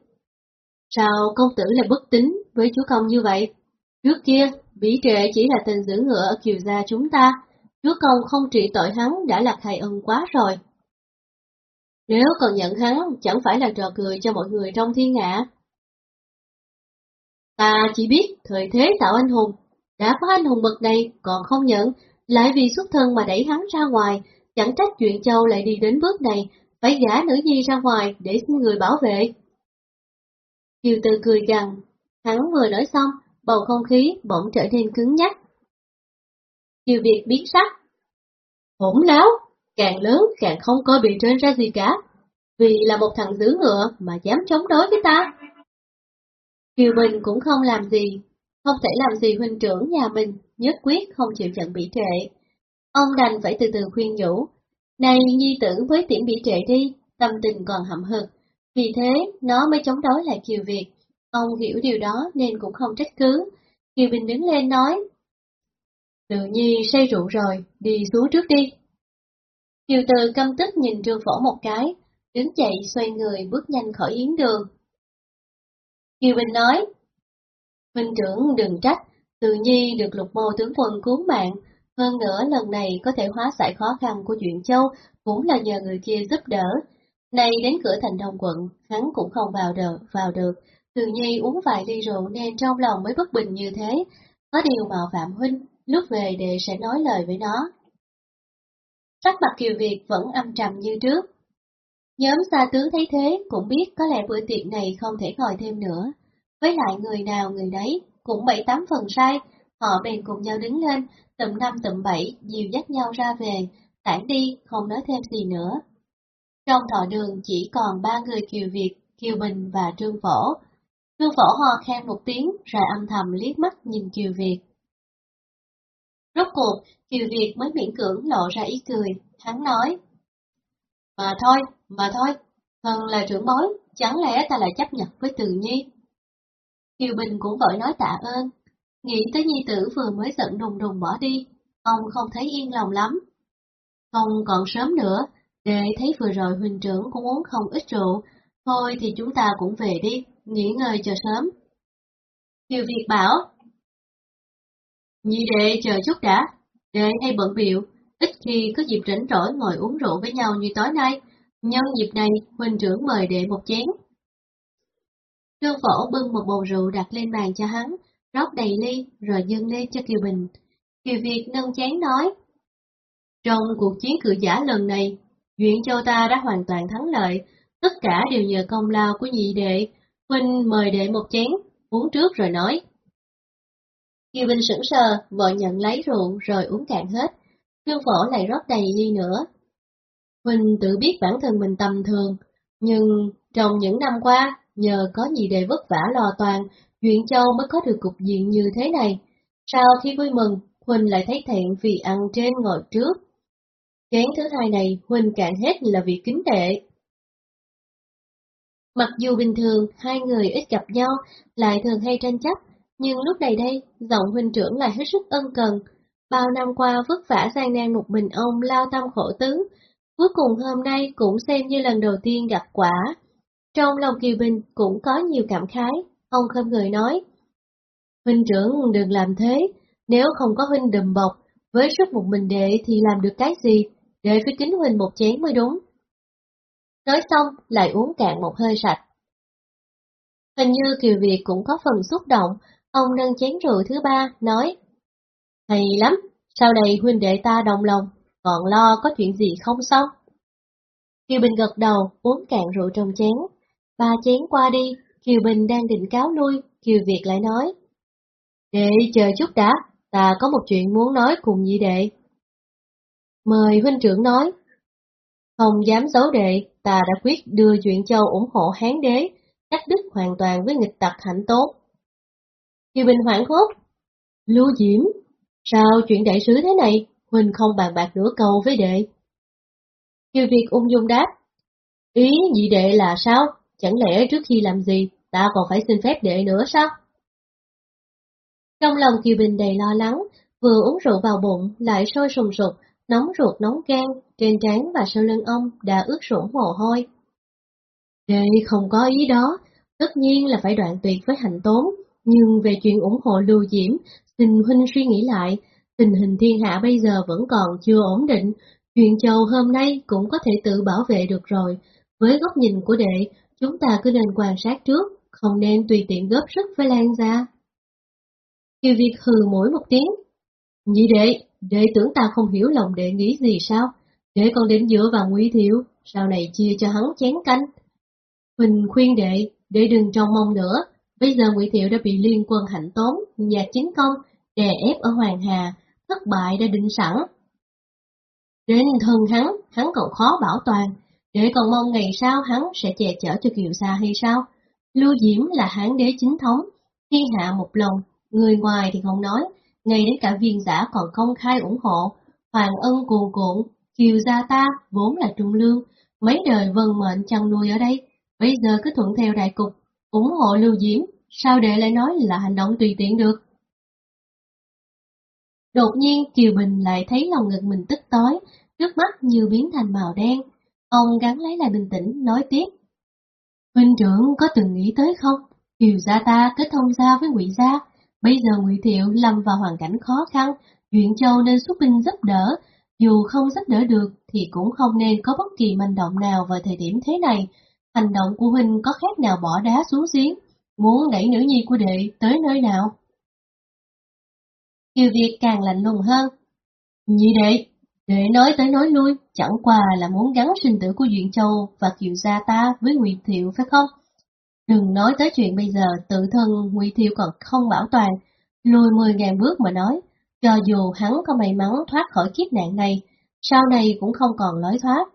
Sao công tử lại bất tính với chúa công như vậy? Trước kia, Bỉ trệ chỉ là tên giữ ngựa ở Kiều gia chúng ta, chúa công không trị tội hắn đã là khai ân quá rồi. Nếu còn nhận hắn, chẳng phải là trò cười cho mọi người trong thiên hạ. Ta chỉ biết thời thế tạo anh hùng, đã có anh hùng bậc này còn không nhận, lại vì xuất thân mà đẩy hắn ra ngoài, chẳng trách chuyện châu lại đi đến bước này, phải gả nữ nhi ra ngoài để xin người bảo vệ. Kiều Từ cười gằn, hắn vừa nói xong, bầu không khí bỗng trở nên cứng nhắc. Kiều Việt biến sắc. Hỗn láo, càng lớn càng không coi bị trên ra gì cả, vì là một thằng giữ ngựa mà dám chống đối với ta. Kiều Bình cũng không làm gì, không thể làm gì huynh trưởng nhà mình, nhất quyết không chịu nhận bị trệ. Ông đành phải từ từ khuyên nhủ, này nhi tử với tiễn bị trệ đi, tâm tình còn hậm hực, vì thế nó mới chống đối lại Kiều Việt. Ông hiểu điều đó nên cũng không trách cứ. Kiều Bình đứng lên nói, Tự nhi say rượu rồi, đi xuống trước đi. Kiều Từ căm tức nhìn Trương Phổ một cái, đứng dậy xoay người bước nhanh khỏi yến đường. Kiều Bình nói, Huynh trưởng đừng trách, tự nhi được lục mô tướng quân cứu mạng, hơn nữa lần này có thể hóa giải khó khăn của chuyện châu cũng là nhờ người kia giúp đỡ. Nay đến cửa thành đông quận, hắn cũng không vào được, vào được. Từ nhi uống vài ly rượu nên trong lòng mới bất bình như thế. Có điều mạo phạm huynh, lúc về đệ sẽ nói lời với nó. Sắc mặt Kiều Việt vẫn âm trầm như trước. Nhóm xa tướng thấy thế cũng biết có lẽ bữa tiệc này không thể ngồi thêm nữa. Với lại người nào người đấy, cũng bảy tám phần sai, họ bèn cùng nhau đứng lên, tụm năm tụm bảy, dìu dắt nhau ra về, tản đi, không nói thêm gì nữa. Trong thọ đường chỉ còn ba người Kiều Việt, Kiều Bình và Trương Phổ. Trương Phổ hò khen một tiếng, rồi âm thầm liếc mắt nhìn Kiều Việt. Rốt cuộc, Kiều Việt mới miễn cưỡng lộ ra ý cười, hắn nói. Mà thôi, mà thôi, thần là trưởng bối, chẳng lẽ ta lại chấp nhận với Từ Nhi? Kiều Bình cũng vội nói tạ ơn, nghĩ tới Nhi tử vừa mới giận đùng đùng bỏ đi, ông không thấy yên lòng lắm. Không còn sớm nữa, để thấy vừa rồi huynh trưởng cũng uống không ít rượu, thôi thì chúng ta cũng về đi, nghỉ ngơi chờ sớm. Kiều Việt bảo, Nhị đệ chờ chút đã, đệ hay bận biểu, ít khi có dịp rảnh rỗi ngồi uống rượu với nhau như tối nay, nhân dịp này huynh trưởng mời đệ một chén. Trương Phổ bưng một bầu rượu đặt lên bàn cho hắn, rót đầy ly rồi dâng lên cho Kiều Bình. Kiều Việt nâng chén nói, Trong cuộc chiến cự giả lần này, Duyện Châu ta đã hoàn toàn thắng lợi, tất cả đều nhờ công lao của nhị đệ, huynh mời đệ một chén, uống trước rồi nói. Kiều Bình sững sờ, vội nhận lấy rượu rồi uống cạn hết. Trương Phổ lại rót đầy ly nữa. huỳnh tự biết bản thân mình tầm thường, nhưng trong những năm qua, nhờ có gì đề vất vả lo toàn, Duyện Châu mới có được cục diện như thế này. Sau khi vui mừng, huỳnh lại thấy thẹn vì ăn trên ngồi trước. Chén thứ hai này, huỳnh cạn hết là vì kính đệ. Mặc dù bình thường hai người ít gặp nhau, lại thường hay tranh chấp, nhưng lúc này đây, giọng huynh trưởng lại hết sức ân cần. Bao năm qua vất vả gian nan một mình ông lao tâm khổ tứ, cuối cùng hôm nay cũng xem như lần đầu tiên gặp quả. Trong lòng Kiều Bình cũng có nhiều cảm khái, ông không người nói. Huynh trưởng đừng làm thế, nếu không có huynh đùm bọc, với sức một mình đệ thì làm được cái gì, để phải kính huynh một chén mới đúng. Nói xong lại uống cạn một hơi sạch. Hình như Kiều Việt cũng có phần xúc động, Ông nâng chén rượu thứ ba, nói, Hay lắm, sau đây huynh đệ ta đồng lòng, còn lo có chuyện gì không xong? Kiều Bình gật đầu, uống cạn rượu trong chén. Ba chén qua đi, Kiều Bình đang định cáo lui, Kiều Việt lại nói. Đệ chờ chút đã, ta có một chuyện muốn nói cùng nhị đệ. Mời huynh trưởng nói. Không dám giấu đệ, ta đã quyết đưa chuyện châu ủng hộ Hán đế, cắt đứt hoàn toàn với nghịch tặc hạnh tốt. Kiều Bình hoảng hốt. Lưu Diễm, sao chuyện đại sứ thế này, Huỳnh không bàn bạc nửa câu với đệ. Kiều Việt ung dung đáp. Ý nhị đệ là sao? Chẳng lẽ trước khi làm gì, ta còn phải xin phép đệ nữa sao? Trong lòng Kiều Bình đầy lo lắng, vừa uống rượu vào bụng, lại sôi sùng sục, nóng ruột nóng gan, trên trán và sau lưng ông đã ướt sũng mồ hôi. Đệ không có ý đó, tất nhiên là phải đoạn tuyệt với hạnh tốn, nhưng về chuyện ủng hộ lưu diễm, xin huynh suy nghĩ lại, tình hình thiên hạ bây giờ vẫn còn chưa ổn định, chuyện châu hôm nay cũng có thể tự bảo vệ được rồi. Với góc nhìn của đệ, chúng ta cứ nên quan sát trước, không nên tùy tiện góp sức với Lan gia. Kiều Việt hừ mỗi một tiếng. Nhị đệ, đệ tưởng ta không hiểu lòng đệ nghĩ gì sao? Đệ còn đến dựa vào nguy thiệu, sau này chia cho hắn chén canh. Huỳnh khuyên đệ, đệ đừng trông mong nữa, bây giờ Ngụy Thiệu đã bị liên quân hạnh tốn, nhà chính công, đè ép ở Hoàng Hà, thất bại đã định sẵn. Đến thân hắn, hắn còn khó bảo toàn, để còn mong ngày sau hắn sẽ che chở cho Kiều Sa hay sao? Lưu Diễm là hán đế chính thống, thiên hạ một lòng, người ngoài thì không nói, ngay đến cả viên giả còn công khai ủng hộ, hoàng ân cuồn cuộn, Kiều gia ta vốn là trung lương, mấy đời vân mệnh chăn nuôi ở đây, bây giờ cứ thuận theo đại cục, ủng hộ Lưu Diễm, sao đệ lại nói là hành động tùy tiện được? Đột nhiên Kiều Bình lại thấy lòng ngực mình tức tối, nước mắt như biến thành màu đen. Ông gắn lấy lại bình tĩnh, nói tiếp. Huynh trưởng có từng nghĩ tới không? Kiều gia ta kết thông gia với ngụy gia, bây giờ ngụy Thiệu lâm vào hoàn cảnh khó khăn, Duyện Châu nên xuất binh giúp đỡ, dù không giúp đỡ được thì cũng không nên có bất kỳ manh động nào vào thời điểm thế này. Hành động của huynh có khác nào bỏ đá xuống giếng, muốn đẩy nữ nhi của đệ tới nơi nào? Kiều Việt càng lạnh lùng hơn. Nhị đệ, đệ nói tới nói lui, chẳng qua là muốn gắn sinh tử của Duyện Châu và Kiều gia ta với ngụy Thiệu phải không? Đừng nói tới chuyện bây giờ tự thân ngụy Thiệu còn không bảo toàn, lùi mười ngàn bước mà nói, cho dù hắn có may mắn thoát khỏi kiếp nạn này, sau này cũng không còn lối thoát.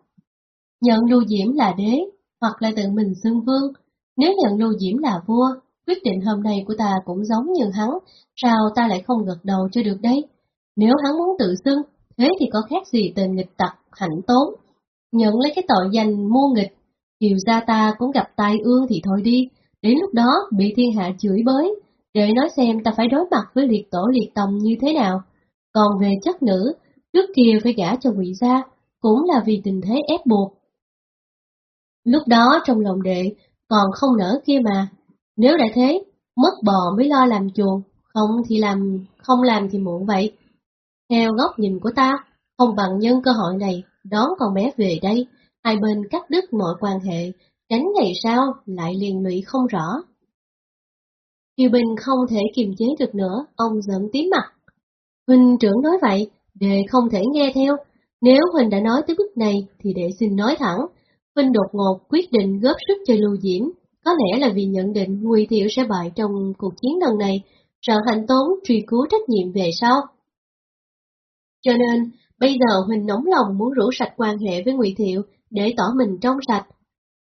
Nhận Lưu Diễm là đế, hoặc là tự mình xưng vương, nếu nhận Lưu Diễm là vua, quyết định hôm nay của ta cũng giống như hắn, sao ta lại không gật đầu cho được đấy? Nếu hắn muốn tự xưng, thế thì có khác gì tên nghịch tặc, hạnh tốn. Nhận lấy cái tội danh mua nghịch, kiều gia ta cũng gặp tai ương thì thôi đi, đến lúc đó bị thiên hạ chửi bới, để nói xem ta phải đối mặt với liệt tổ liệt tông như thế nào. Còn về chất nữ, trước kia phải gả cho quỷ gia, cũng là vì tình thế ép buộc. Lúc đó trong lòng đệ còn không nở kia mà, nếu đã thế, mất bò mới lo làm chuồng, không thì làm, không làm thì muộn vậy. Theo góc nhìn của ta, không bằng nhân cơ hội này đón con bé về đây, hai bên cắt đứt mọi quan hệ, tránh ngày sau lại liền lụy không rõ. Kiều Bình không thể kiềm chế được nữa, ông giỡn tím mặt. Huynh trưởng nói vậy, đệ không thể nghe theo. Nếu Huynh đã nói tới bước này thì đệ xin nói thẳng. Huynh đột ngột quyết định góp sức cho Lưu Diễm, có lẽ là vì nhận định Ngụy Thiệu sẽ bại trong cuộc chiến lần này, sợ hành tốn truy cứu trách nhiệm về sau. Cho nên, bây giờ Huỳnh nóng lòng muốn rủ sạch quan hệ với Ngụy Thiệu để tỏ mình trong sạch.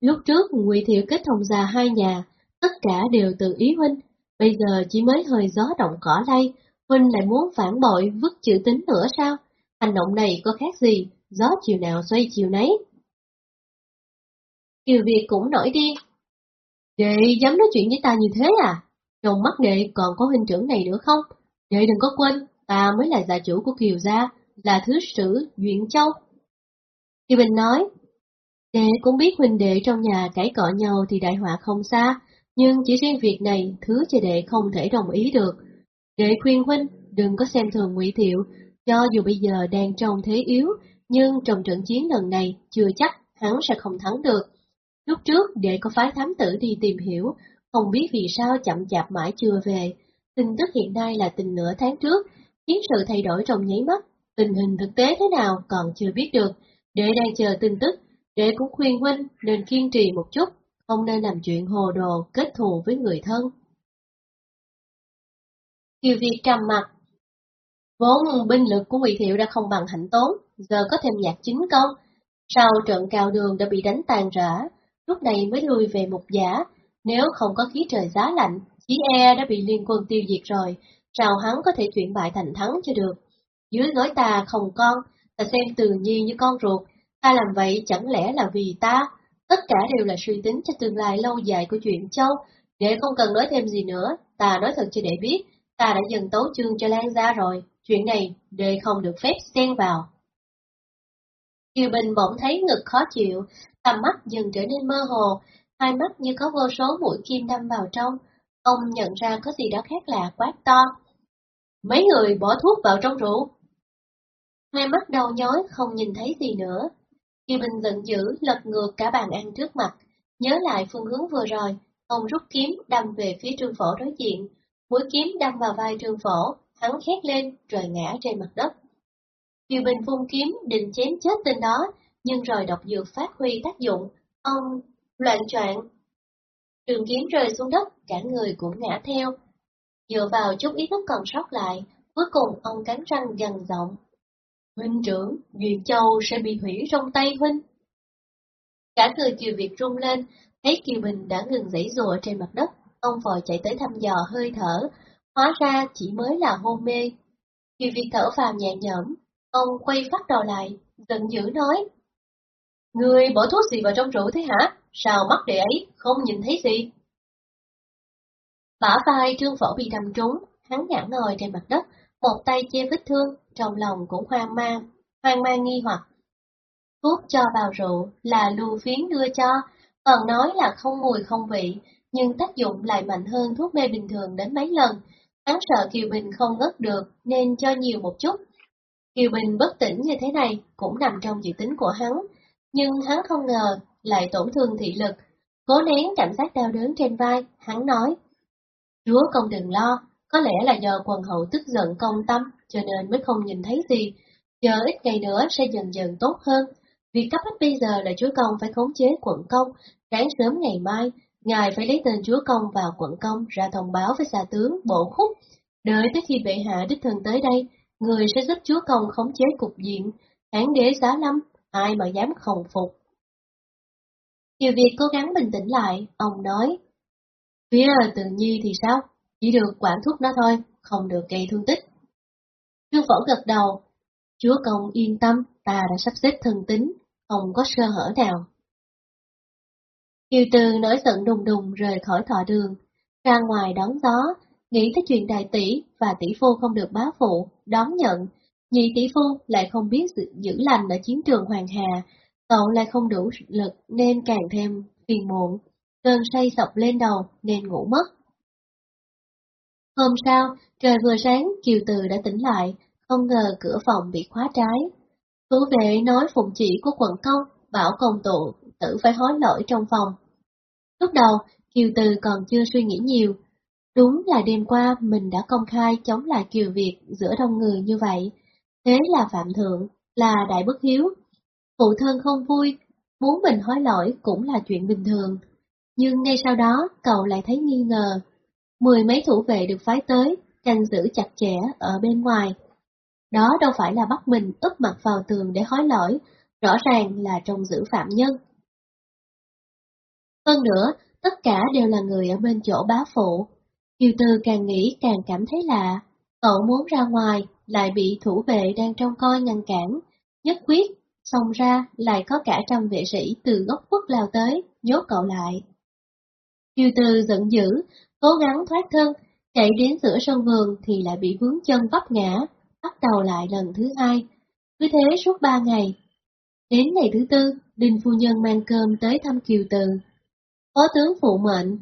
Lúc trước Ngụy Thiệu kết thông gia hai nhà, tất cả đều từ ý Huynh, bây giờ chỉ mới hơi gió động cỏ lay, Huynh lại muốn phản bội vứt chữ tính nữa sao? Hành động này có khác gì, gió chiều nào xoay chiều nấy. Kiều Việt cũng nổi điên. Đệ dám nói chuyện với ta như thế à? Trong mắt đệ còn có huynh trưởng này nữa không? Đệ đừng có quên, ta mới là gia chủ của Kiều Gia, là thứ sử Duyện Châu. Kiều Bình nói, đệ cũng biết huynh đệ trong nhà cãi cọ nhau thì đại họa không xa, nhưng chỉ riêng việc này thứ cho đệ không thể đồng ý được. Đệ khuyên huynh đừng có xem thường ngụy Thiệu, cho dù bây giờ đang trong thế yếu, nhưng trong trận chiến lần này chưa chắc hắn sẽ không thắng được. Lúc trước đệ có phái thám tử đi tìm hiểu, không biết vì sao chậm chạp mãi chưa về. Tin tức hiện nay là tình nửa tháng trước, chiến sự thay đổi trong nháy mắt, tình hình thực tế thế nào còn chưa biết được. Đệ đang chờ tin tức, đệ cũng khuyên huynh nên kiên trì một chút, không nên làm chuyện hồ đồ kết thù với người thân. Kiều Việt trầm mặt. Vốn binh lực của Ngụy Thiệu đã không bằng hạnh tốn, giờ có thêm nhạc chính công. Sau trận cào đường đã bị đánh tàn rã, lúc này mới lui về một giả, nếu không có khí trời giá lạnh, chỉ e đã bị liên quân tiêu diệt rồi, sao hắn có thể chuyển bại thành thắng cho được. Dưới gối ta không con, ta xem từ nhi như con ruột, ta làm vậy chẳng lẽ là vì ta? Tất cả đều là suy tính cho tương lai lâu dài của chuyện châu, để không cần nói thêm gì nữa, ta nói thật cho để biết, ta đã dần tấu chương cho Lan ra rồi, chuyện này đệ không được phép xen vào. Kiều Bình bỗng thấy ngực khó chịu, tầm mắt dần trở nên mơ hồ, hai mắt như có vô số mũi kim đâm vào trong. Ông nhận ra có gì đó khác lạ quát to. Mấy người bỏ thuốc vào trong rượu. Hai mắt đau nhói không nhìn thấy gì nữa. Kiều Bình giận dữ lật ngược cả bàn ăn trước mặt, nhớ lại phương hướng vừa rồi, ông rút kiếm đâm về phía trương phổ đối diện. Mũi kiếm đâm vào vai trương phổ, hắn khét lên rồi ngã trên mặt đất. Kiều Bình vung kiếm định chém chết tên đó, nhưng rồi độc dược phát huy tác dụng, ông loạn choạng. Trường kiếm rơi xuống đất, cả người cũng ngã theo. Dựa vào chút ý thức còn sót lại, cuối cùng ông cắn răng gằn giọng. Huynh trưởng, Duyện Châu sẽ bị hủy trong tay huynh. Cả người Kiều Việt rung lên, thấy Kiều Bình đã ngừng dãy rùa trên mặt đất, ông vội chạy tới thăm dò hơi thở, hóa ra chỉ mới là hôn mê. Kiều Việt thở vào nhẹ nhõm, ông quay phát đầu lại, giận dữ nói. Người bỏ thuốc gì vào trong rượu thế hả? Sao mắt để ấy không nhìn thấy gì? Bả vai trương phổ bị đâm trúng, hắn ngã ngồi trên mặt đất, một tay che vết thương, trong lòng cũng hoang mang, hoang mang nghi hoặc. Thuốc cho vào rượu là lưu phiến đưa cho, còn nói là không mùi không vị, nhưng tác dụng lại mạnh hơn thuốc mê bình thường đến mấy lần. Hắn sợ Kiều Bình không ngất được nên cho nhiều một chút. Kiều Bình bất tỉnh như thế này cũng nằm trong dự tính của hắn, nhưng hắn không ngờ lại tổn thương thị lực. Cố nén cảm giác đau đớn trên vai, hắn nói. Chúa công đừng lo, có lẽ là do quần hậu tức giận công tâm, cho nên mới không nhìn thấy gì. Chờ ít ngày nữa sẽ dần dần tốt hơn. Việc cấp bách bây giờ là chúa công phải khống chế quận công, sáng sớm ngày mai, ngài phải lấy tên chúa công vào quận công ra thông báo với xà tướng bộ khúc. Đợi tới khi bệ hạ đích thân tới đây, người sẽ giúp chúa công khống chế cục diện, hãng đế giá lâm, ai mà dám không phục. Kiều Việt cố gắng bình tĩnh lại, ông nói. Phía tự nhi thì sao? Chỉ được quản thuốc nó thôi, không được gây thương tích. Trương Phổ gật đầu. Chúa công yên tâm, ta đã sắp xếp thân tính, không có sơ hở nào. Kiều Từ nổi giận đùng đùng rời khỏi thọ đường, ra ngoài đón gió, nghĩ tới chuyện đại tỷ và tỷ phu không được bá phụ, đón nhận. Nhị tỷ phu lại không biết giữ lành ở chiến trường Hoàng Hà, cậu lại không đủ lực nên càng thêm phiền muộn. Cơn say sọc lên đầu nên ngủ mất. Hôm sau, trời vừa sáng, Kiều Từ đã tỉnh lại, không ngờ cửa phòng bị khóa trái. Thủ vệ nói phụng chỉ của quận công, bảo công tụ tử phải hối lỗi trong phòng. Lúc đầu, Kiều Từ còn chưa suy nghĩ nhiều. Đúng là đêm qua mình đã công khai chống lại Kiều Việt giữa đông người như vậy. Thế là phạm thượng, là đại bất hiếu. Phụ thân không vui, muốn mình hối lỗi cũng là chuyện bình thường. Nhưng ngay sau đó, cậu lại thấy nghi ngờ. Mười mấy thủ vệ được phái tới, canh giữ chặt chẽ ở bên ngoài. Đó đâu phải là bắt mình úp mặt vào tường để hối lỗi, rõ ràng là trông giữ phạm nhân. Hơn nữa, tất cả đều là người ở bên chỗ bá phụ. Kiều Tư càng nghĩ càng cảm thấy lạ, cậu muốn ra ngoài, lại bị thủ vệ đang trông coi ngăn cản, nhất quyết, xông ra lại có cả trăm vệ sĩ từ góc khuất lao tới, nhốt cậu lại. Kiều từ giận dữ, cố gắng thoát thân, chạy đến giữa sân vườn thì lại bị vướng chân vấp ngã, bắt đầu lại lần thứ hai. Cứ thế suốt ba ngày. Đến ngày thứ tư, Đinh Phu Nhân mang cơm tới thăm Kiều Từ. Phó tướng phụ mệnh,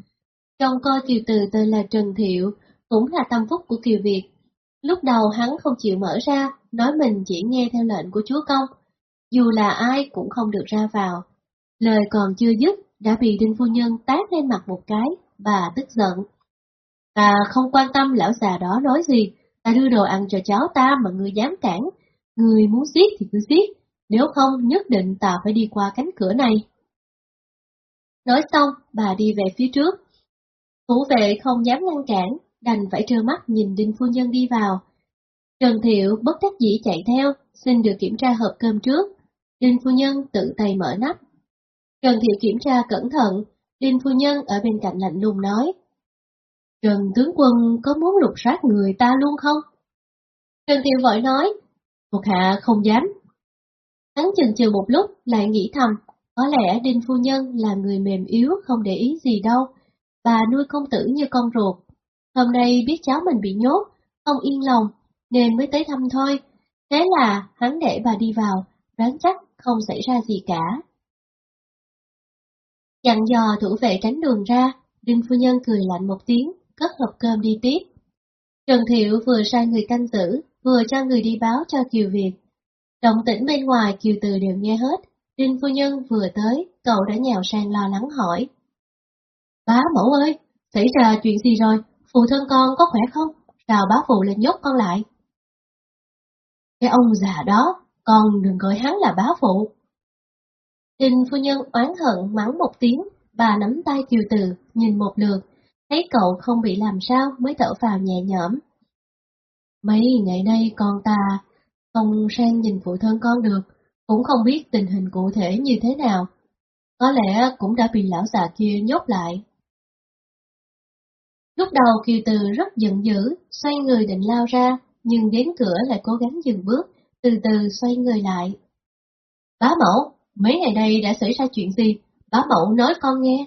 trông coi Kiều Từ tên là Trần Thiệu, cũng là tâm phúc của Kiều Việt. Lúc đầu hắn không chịu mở ra, nói mình chỉ nghe theo lệnh của chúa công. Dù là ai cũng không được ra vào. Lời còn chưa dứt, đã bị Đinh Phu Nhân tát lên mặt một cái, bà tức giận. Ta không quan tâm lão già đó nói gì, ta đưa đồ ăn cho cháu ta mà người dám cản. Người muốn giết thì cứ giết, nếu không nhất định ta phải đi qua cánh cửa này. Nói xong, bà đi về phía trước. Thủ vệ không dám ngăn cản, đành phải trơ mắt nhìn Đinh Phu Nhân đi vào. Trần Thiệu bất đắc dĩ chạy theo, xin được kiểm tra hộp cơm trước. Đinh phu nhân tự tay mở nắp. Trần Thiệu kiểm tra cẩn thận, Đinh phu nhân ở bên cạnh lạnh lùng nói. Trần tướng quân có muốn lục soát người ta luôn không? Trần Thiệu vội nói, thuộc hạ không dám. Hắn chừng chừ một lúc lại nghĩ thầm, có lẽ Đinh phu nhân là người mềm yếu không để ý gì đâu, bà nuôi công tử như con ruột. Hôm nay biết cháu mình bị nhốt, không yên lòng, nên mới tới thăm thôi. Thế là hắn để bà đi vào, đoán chắc không xảy ra gì cả. Dặn dò thủ vệ tránh đường ra, Đinh phu nhân cười lạnh một tiếng, cất hộp cơm đi tiếp. Trần Thiệu vừa sai người canh giữ, vừa cho người đi báo cho Kiều Việt. Động tĩnh bên ngoài Kiều Từ đều nghe hết, Đinh phu nhân vừa tới, cậu đã nhào sang lo lắng hỏi. Bá mẫu ơi, xảy ra chuyện gì rồi, phụ thân con có khỏe không? Sao bá phụ lại nhốt con lại? Cái ông già đó, con đừng gọi hắn là bá phụ. Trình phu nhân oán hận mắng một tiếng, bà nắm tay Kiều Từ, nhìn một lượt, thấy cậu không bị làm sao mới thở vào nhẹ nhõm. Mấy ngày nay con ta không sang nhìn phụ thân con được, cũng không biết tình hình cụ thể như thế nào. Có lẽ cũng đã bị lão già kia nhốt lại. Lúc đầu Kiều Từ rất giận dữ, xoay người định lao ra, nhưng đến cửa lại cố gắng dừng bước, từ từ xoay người lại. Bá mẫu, mấy ngày nay đã xảy ra chuyện gì? Bá mẫu nói con nghe.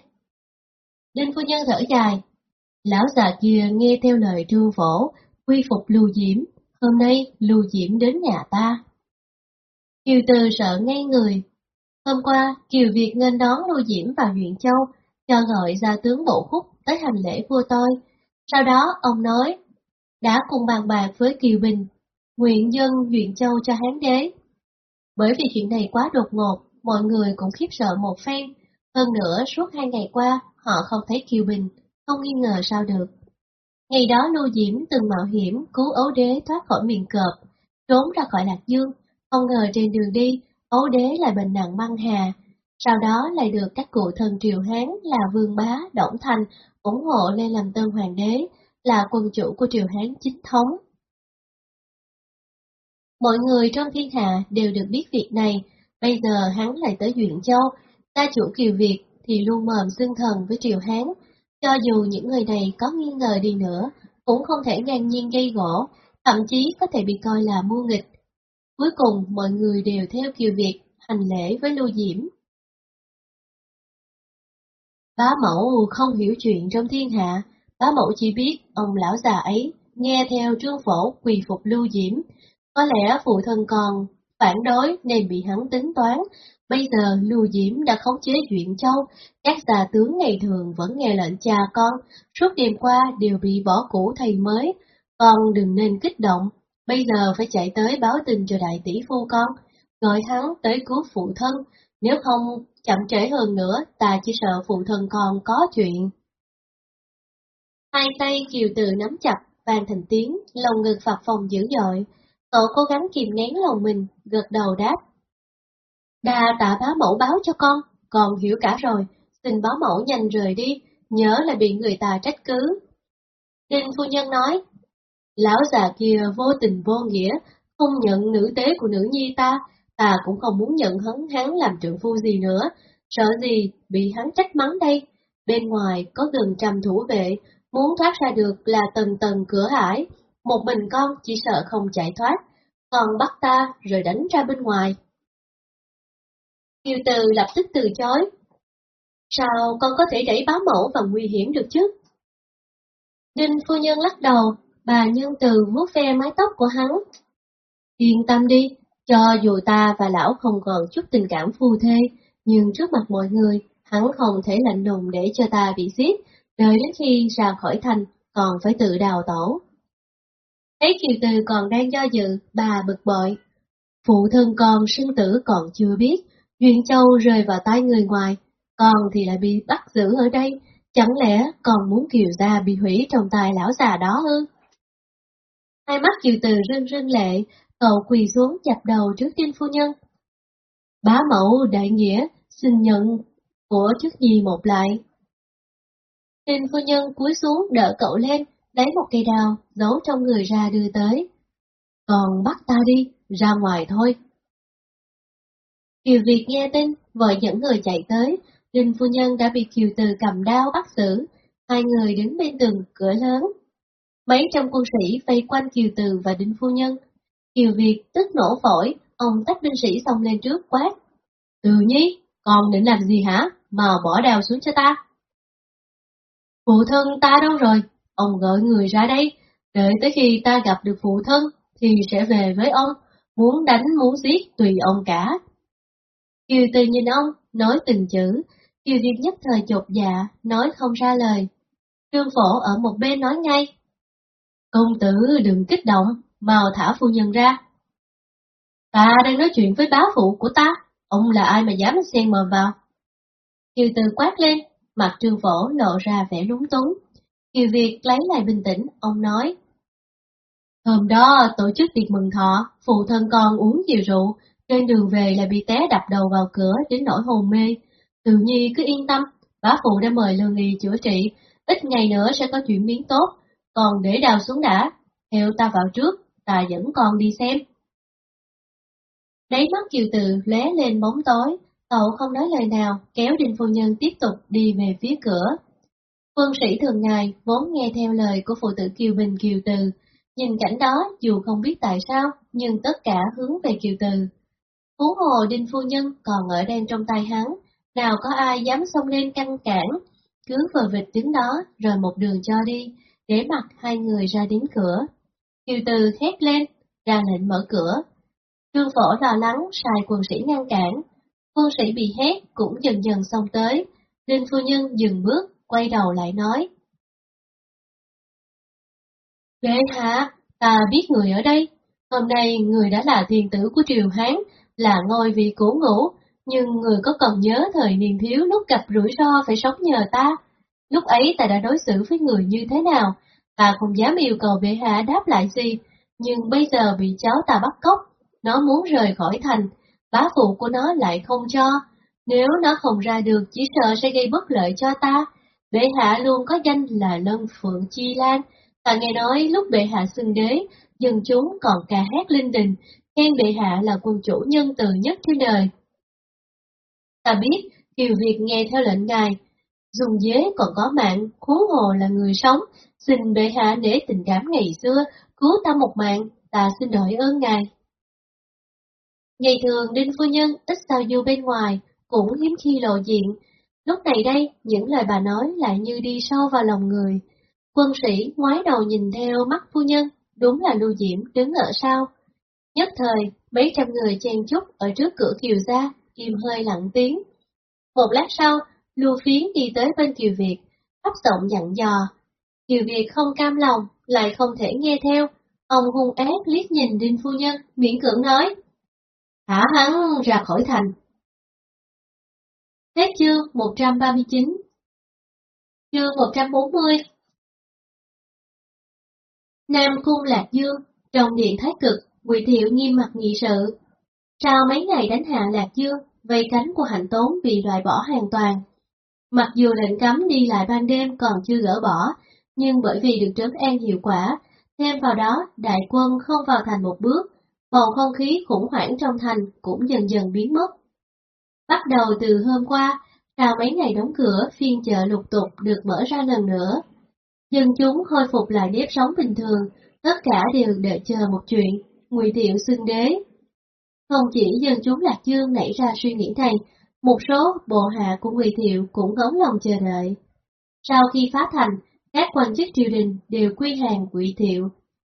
Đinh phu nhân thở dài. Lão già kia nghe theo lời trương phổ, quy phục lưu diễm, hôm nay lưu diễm đến nhà ta. Kiều Từ sợ ngay người. Hôm qua, Kiều Việt nên đón Lưu Diễm vào huyện Châu, cho gọi ra tướng Bộ Khúc tới hành lễ vua tôi. Sau đó, ông nói, đã cùng bàn bạc với Kiều Bình, nguyện dân huyện Châu cho Hán đế. Bởi vì chuyện này quá đột ngột, mọi người cũng khiếp sợ một phen. Hơn nữa, suốt hai ngày qua, họ không thấy Kiều Bình, không nghi ngờ sao được. Ngày đó Nô Diễm từng mạo hiểm cứu ấu đế thoát khỏi miền cọp, trốn ra khỏi Lạc Dương, không ngờ trên đường đi, ấu đế lại bệnh nặng băng hà, sau đó lại được các cụ thần triều Hán là Vương Bá, Đổng Thành ủng hộ lên làm tân hoàng đế, là quân chủ của triều Hán chính thống. Mọi người trong thiên hạ đều được biết việc này, bây giờ hắn lại tới Duyện Châu, ta chủ kiều Việt thì luôn mồm xưng thần với triều Hán, cho dù những người này có nghi ngờ đi nữa, cũng không thể ngang nhiên gây gỗ, thậm chí có thể bị coi là mua nghịch. Cuối cùng mọi người đều theo Kiều Việt hành lễ với Lưu Diễm. Bá mẫu không hiểu chuyện trong thiên hạ, bá mẫu chỉ biết ông lão già ấy nghe theo trương phổ quỳ phục Lưu Diễm. Có lẽ phụ thân còn phản đối nên bị hắn tính toán. Bây giờ Lưu Diễm đã khống chế chuyện Châu, các già tướng ngày thường vẫn nghe lệnh cha con, suốt đêm qua đều bị bỏ cũ thầy mới. Con đừng nên kích động, Bây giờ phải chạy tới báo tin cho đại tỷ phu con, gọi hắn tới cứu phụ thân, nếu không chậm trễ hơn nữa, ta chỉ sợ phụ thân con có chuyện. Hai tay kiều từ nắm chặt, Vàng thành tiếng, lòng ngực phập phòng dữ dội. Cậu cố gắng kìm nén lòng mình, gật đầu đáp. Đà tạ bá mẫu báo cho con, con hiểu cả rồi, xin bá mẫu nhanh rời đi, nhớ là bị người ta trách cứ. Đinh phu nhân nói, Lão già kia vô tình vô nghĩa, không nhận nữ tế của nữ nhi ta, ta cũng không muốn nhận hắn hắn làm trượng phu gì nữa, sợ gì bị hắn trách mắng đây. Bên ngoài có gần trăm thủ vệ, muốn thoát ra được là tầng tầng cửa ải, một mình con chỉ sợ không chạy thoát, còn bắt ta rồi đánh ra bên ngoài. Kiều Từ lập tức từ chối. Sao con có thể đẩy báo mẫu vào nguy hiểm được chứ? Đinh phu nhân lắc đầu, Bà nhân từ vuốt ve mái tóc của hắn. Yên tâm đi, cho dù ta và lão không còn chút tình cảm phu thê, nhưng trước mặt mọi người, hắn không thể lạnh lùng để cho ta bị giết, đợi đến khi ra khỏi thành, còn phải tự đào tổ. Thấy Kiều Từ còn đang do dự, bà bực bội. Phụ thân con sinh tử còn chưa biết, Duyên Châu rơi vào tay người ngoài, con thì lại bị bắt giữ ở đây, chẳng lẽ còn muốn Kiều Gia bị hủy trong tay lão già đó ư? Hai mắt Kiều Từ rưng rưng lệ, cậu quỳ xuống chặt đầu trước tiên phu nhân. Bá mẫu đại nghĩa, xin nhận của trước gì một lại. Tiên phu nhân cúi xuống đỡ cậu lên, lấy một cây đào, giấu trong người ra đưa tới. Còn bắt ta đi, ra ngoài thôi. Kiều Việt nghe tin, vội dẫn người chạy tới, đình phu nhân đã bị Kiều Từ cầm đao bắt xử, hai người đứng bên tường cửa lớn. Mấy trăm quân sĩ vây quanh Kiều Từ và Đinh phu nhân. Kiều Việt tức nổ phổi, ông tách binh sĩ xông lên trước quát. Từ nhi, còn định làm gì hả? mà bỏ đào xuống cho ta. Phụ thân ta đâu rồi? Ông gọi người ra đây, đợi tới khi ta gặp được phụ thân thì sẽ về với ông, muốn đánh muốn giết tùy ông cả. Kiều Từ nhìn ông, nói từng chữ, Kiều Việt nhất thời chột dạ, nói không ra lời. Trương Phổ ở một bên nói ngay. Công tử đừng kích động, mau thả phu nhân ra. Ta đang nói chuyện với bá phụ của ta, ông là ai mà dám xen mờ vào? Kiều Từ quát lên, mặt Trương Phổ lộ ra vẻ lúng túng. Kiều Việt lấy lại bình tĩnh, ông nói. Hôm đó tổ chức tiệc mừng thọ, phụ thân con uống nhiều rượu, trên đường về là bị té đập đầu vào cửa đến nỗi hồn mê. Từ nhi cứ yên tâm, bá phụ đã mời lương y chữa trị, ít ngày nữa sẽ có chuyển biến tốt, còn để đào xuống đã, theo ta vào trước, ta dẫn con đi xem. Đấy mắt kiều từ lé lên bóng tối, cậu không nói lời nào, kéo Đinh Phu Nhân tiếp tục đi về phía cửa. Quân sĩ thường ngày vốn nghe theo lời của phụ tử Kiều Bình Kiều Từ, nhìn cảnh đó dù không biết tại sao, nhưng tất cả hướng về Kiều Từ. Phú hồ Đinh Phu Nhân còn ở đen trong tay hắn, nào có ai dám xông lên căng cản, cứ vờ vịt đứng đó rồi một đường cho đi, để mặt hai người ra đến cửa. Kiều Từ hét lên, ra lệnh mở cửa. Trương Phổ lo lắng sai quân sĩ ngăn cản, quân sĩ bị hét cũng dần dần xông tới, Đinh Phu Nhân dừng bước, quay đầu lại nói. Bệ hạ, ta biết người ở đây, hôm nay người đã là thiên tử của triều Hán, là ngôi vị cổ ngũ, nhưng người có còn nhớ thời niên thiếu lúc gặp rủi ro phải sống nhờ ta? Lúc ấy ta đã đối xử với người như thế nào? Ta không dám yêu cầu bệ hạ đáp lại gì, nhưng bây giờ bị cháu ta bắt cóc, nó muốn rời khỏi thành, bá phụ của nó lại không cho. Nếu nó không ra được chỉ sợ sẽ gây bất lợi cho ta. Bệ hạ luôn có danh là Lân Phượng Chi Lan. Ta nghe nói lúc bệ hạ xưng đế, dân chúng còn ca hát linh đình, khen bệ hạ là quân chủ nhân từ nhất trên đời. Ta biết, Kiều Việt nghe theo lệnh ngài, dùng dế còn có mạng, huống hồ là người sống, xin bệ hạ để tình cảm ngày xưa, cứu ta một mạng, ta xin đổi ơn ngài. Ngày thường Đinh Phu Nhân ít sao du bên ngoài, cũng hiếm khi lộ diện. Lúc này đây, những lời bà nói lại như đi sâu vào lòng người. Quân sĩ ngoái đầu nhìn theo mắt phu nhân, đúng là Lưu Diễm đứng ở sau. Nhất thời, mấy trăm người chen chúc ở trước cửa kiều gia, im hơi lặng tiếng. Một lát sau, Lưu Phiến đi tới bên Kiều Việt, thấp giọng dặn dò. Kiều Việt không cam lòng, lại không thể nghe theo. Ông hung ác liếc nhìn Đinh Phu Nhân, miễn cưỡng nói. Thả hắn ra khỏi thành. Hết chương 139 Chương 140 Nam Cung Lạc Dương, trong điện thái cực, Quỳ Thiệu nghiêm mặt nghị sự. Sau mấy ngày đánh hạ Lạc Dương, vây cánh của hạnh tốn bị loại bỏ hoàn toàn. Mặc dù lệnh cấm đi lại ban đêm còn chưa gỡ bỏ, nhưng bởi vì được trấn an hiệu quả, thêm vào đó đại quân không vào thành một bước, bầu không khí khủng hoảng trong thành cũng dần dần biến mất. Bắt đầu từ hôm qua, sau mấy ngày đóng cửa, phiên chợ lục tục được mở ra lần nữa. Dân chúng khôi phục lại nếp sống bình thường, tất cả đều đợi chờ một chuyện, Ngụy Thiệu xưng đế. Không chỉ dân chúng Lạc Dương nảy ra suy nghĩ này, một số bộ hạ của Ngụy Thiệu cũng ngóng lòng chờ đợi. Sau khi phá thành, các quan chức triều đình đều quy hàng quỷ Thiệu.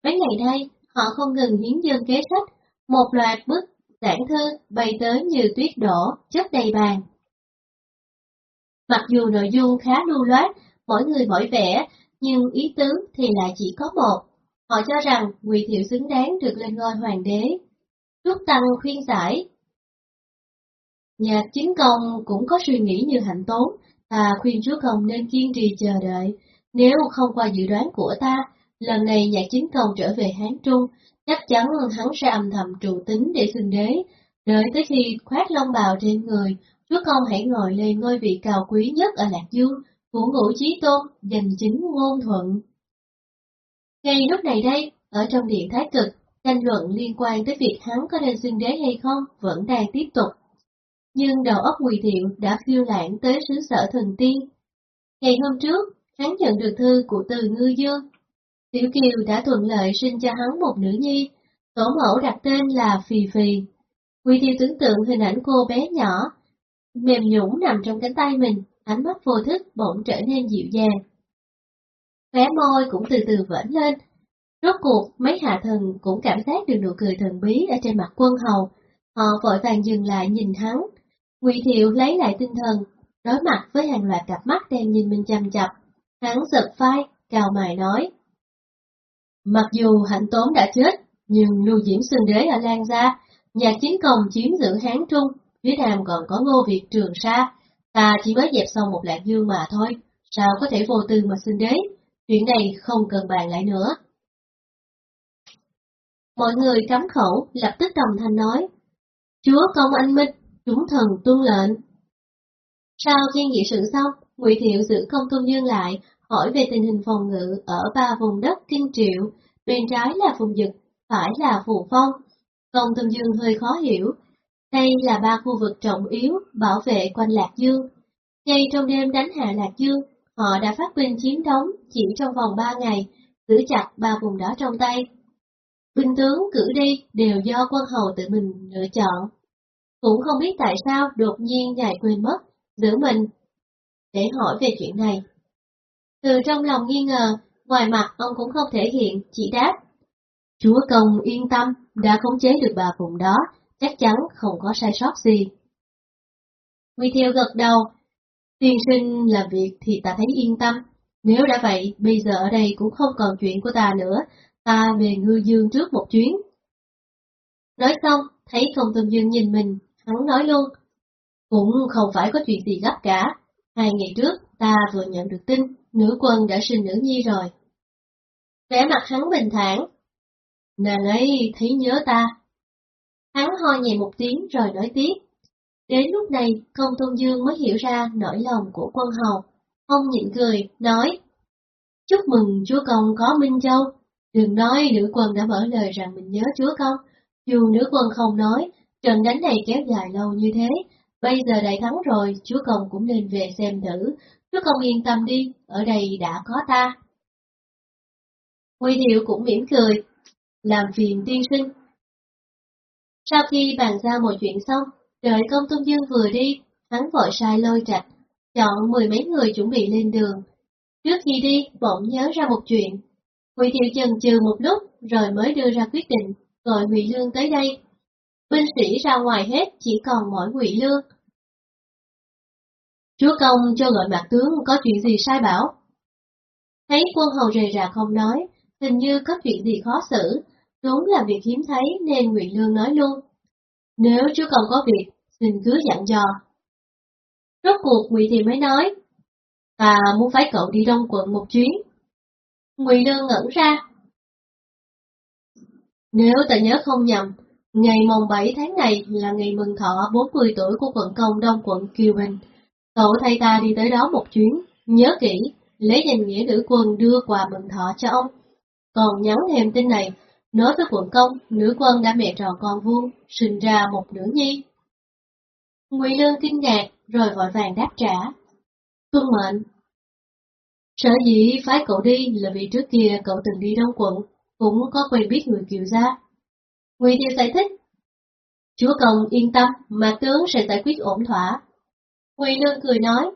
Mấy ngày nay, họ không ngừng hiến dân kế sách, một loạt bức giảng thư bay tới như tuyết đổ, chất đầy bàn. Mặc dù nội dung khá lưu loát, mỗi người mỗi vẻ, nhưng ý tứ thì lại chỉ có một. Họ cho rằng Ngụy Thiệu xứng đáng được lên ngôi hoàng đế. Trúc Tăng khuyên giải. Nhạc chính công cũng có suy nghĩ như hạnh tốn, và khuyên chúa công nên kiên trì chờ đợi. Nếu không qua dự đoán của ta, lần này nhạc chính công trở về Hán Trung, chắc chắn hắn sẽ âm thầm trụ tính để xưng đế. Đợi tới khi khoát long bào trên người, chúa công hãy ngồi lên ngôi vị cao quý nhất ở Lạc Dương, của ngũ chí tôn, giành chính ngôn thuận. Ngay lúc này đây, ở trong điện thái cực, tranh luận liên quan tới việc hắn có nên xưng đế hay không vẫn đang tiếp tục. nhưng đầu óc Quỳ Thiệu đã phiêu lãng tới xứ sở thần tiên. Ngày hôm trước, hắn nhận được thư của từ Ngư Dương. Tiểu Kiều đã thuận lợi sinh cho hắn một nữ nhi, tổ mẫu đặt tên là Phì Phì. Quy tiêu tưởng tượng hình ảnh cô bé nhỏ, mềm nhũng nằm trong cánh tay mình, ánh mắt vô thức bỗng trở nên dịu dàng. Khóe môi cũng từ từ vẫn lên. Rốt cuộc, mấy hạ thần cũng cảm giác được nụ cười thần bí ở trên mặt quân hầu. Họ vội vàng dừng lại nhìn hắn. Ngụy Thiệu lấy lại tinh thần, đối mặt với hàng loạt cặp mắt đang nhìn mình chăm chập. Hắn giật phai, cào mài nói. Mặc dù hạnh tốn đã chết, nhưng lưu diễm xương đế ở Lan Gia, nhà chính công chiếm giữ Hán Trung, phía nam còn có ngô Việt Trường Sa, ta chỉ mới dẹp xong một lạc dương mà thôi, sao có thể vô tư mà xưng đế, chuyện này không cần bàn lại nữa. Mọi người cắm khẩu, lập tức đồng thanh nói, Chúa công anh minh, chúng thần tuân lệnh. Sau khi nghị sự xong, Ngụy Thiệu giữ công nhân dương lại, hỏi về tình hình phòng ngự ở ba vùng đất kinh triệu, bên trái là vùng dực, phải là phù phong. Công tương dương hơi khó hiểu, đây là ba khu vực trọng yếu bảo vệ quanh Lạc Dương. Ngay trong đêm đánh hạ Lạc Dương, họ đã phát binh chiến đóng chỉ trong vòng ba ngày, giữ chặt ba vùng đó trong tay. Binh tướng cử đi đều do quân hầu tự mình lựa chọn. Cũng không biết tại sao đột nhiên ngài quên mất, giữ mình, để hỏi về chuyện này. Từ trong lòng nghi ngờ, ngoài mặt ông cũng không thể hiện, chỉ đáp. Chúa công yên tâm, đã khống chế được bà vùng đó, chắc chắn không có sai sót gì. Nguy Thiêu gật đầu, tiên sinh làm việc thì ta thấy yên tâm, nếu đã vậy, bây giờ ở đây cũng không còn chuyện của ta nữa, ta về ngư dương trước một chuyến. Nói xong, thấy không tâm dương nhìn mình, hắn nói luôn, cũng không phải có chuyện gì gấp cả, hai ngày trước ta vừa nhận được tin, nữ quân đã sinh nữ nhi rồi. Vẻ mặt hắn bình thản, nàng ấy thấy nhớ ta, Hắn ho nhẹ một tiếng rồi nói tiếp. Đến lúc này, công tôn dương mới hiểu ra nỗi lòng của quân hầu. Ông nhịn cười, nói, Chúc mừng chúa công có Minh Châu. Đừng nói nữ quân đã mở lời rằng mình nhớ chúa công. Dù nữ quân không nói, trận đánh này kéo dài lâu như thế, bây giờ đại thắng rồi, chúa công cũng nên về xem thử. Chúa công yên tâm đi, ở đây đã có ta. Huy Thiệu cũng mỉm cười, làm phiền tiên sinh, sau khi bàn giao mọi chuyện xong, đợi công tôn dương vừa đi, hắn vội sai lôi trạch, chọn mười mấy người chuẩn bị lên đường. Trước khi đi, bỗng nhớ ra một chuyện. huy Thiệu chần chừ một lúc, rồi mới đưa ra quyết định, gọi Ngụy Lương tới đây. Binh sĩ ra ngoài hết, chỉ còn mỗi Ngụy Lương. Chúa công cho gọi mặt tướng có chuyện gì sai bảo. Thấy quân hầu rề rà không nói, hình như có chuyện gì khó xử, Đúng là việc hiếm thấy nên Ngụy Lương nói luôn. Nếu chúa công có việc, xin cứ dặn dò. Rốt cuộc Ngụy Thì mới nói, ta muốn phái cậu đi đông quận một chuyến. Ngụy Lương ngẩn ra. Nếu ta nhớ không nhầm, ngày mồng 7 tháng này là ngày mừng thọ 40 tuổi của quận công đông quận Kiều Bình. Cậu thay ta đi tới đó một chuyến, nhớ kỹ, lấy danh nghĩa nữ quân đưa quà mừng thọ cho ông. Còn nhắn thêm tin này Nói với quận công, nữ quân đã mẹ tròn con vuông, sinh ra một nữ nhi. Ngụy Lương kinh ngạc, rồi vội vàng đáp trả. Tuân mệnh. Sở dĩ phái cậu đi là vì trước kia cậu từng đi đông quận, cũng có quen biết người kiều gia. Ngụy Tiêu giải thích. Chúa công yên tâm, mà tướng sẽ giải quyết ổn thỏa. Ngụy Nương cười nói.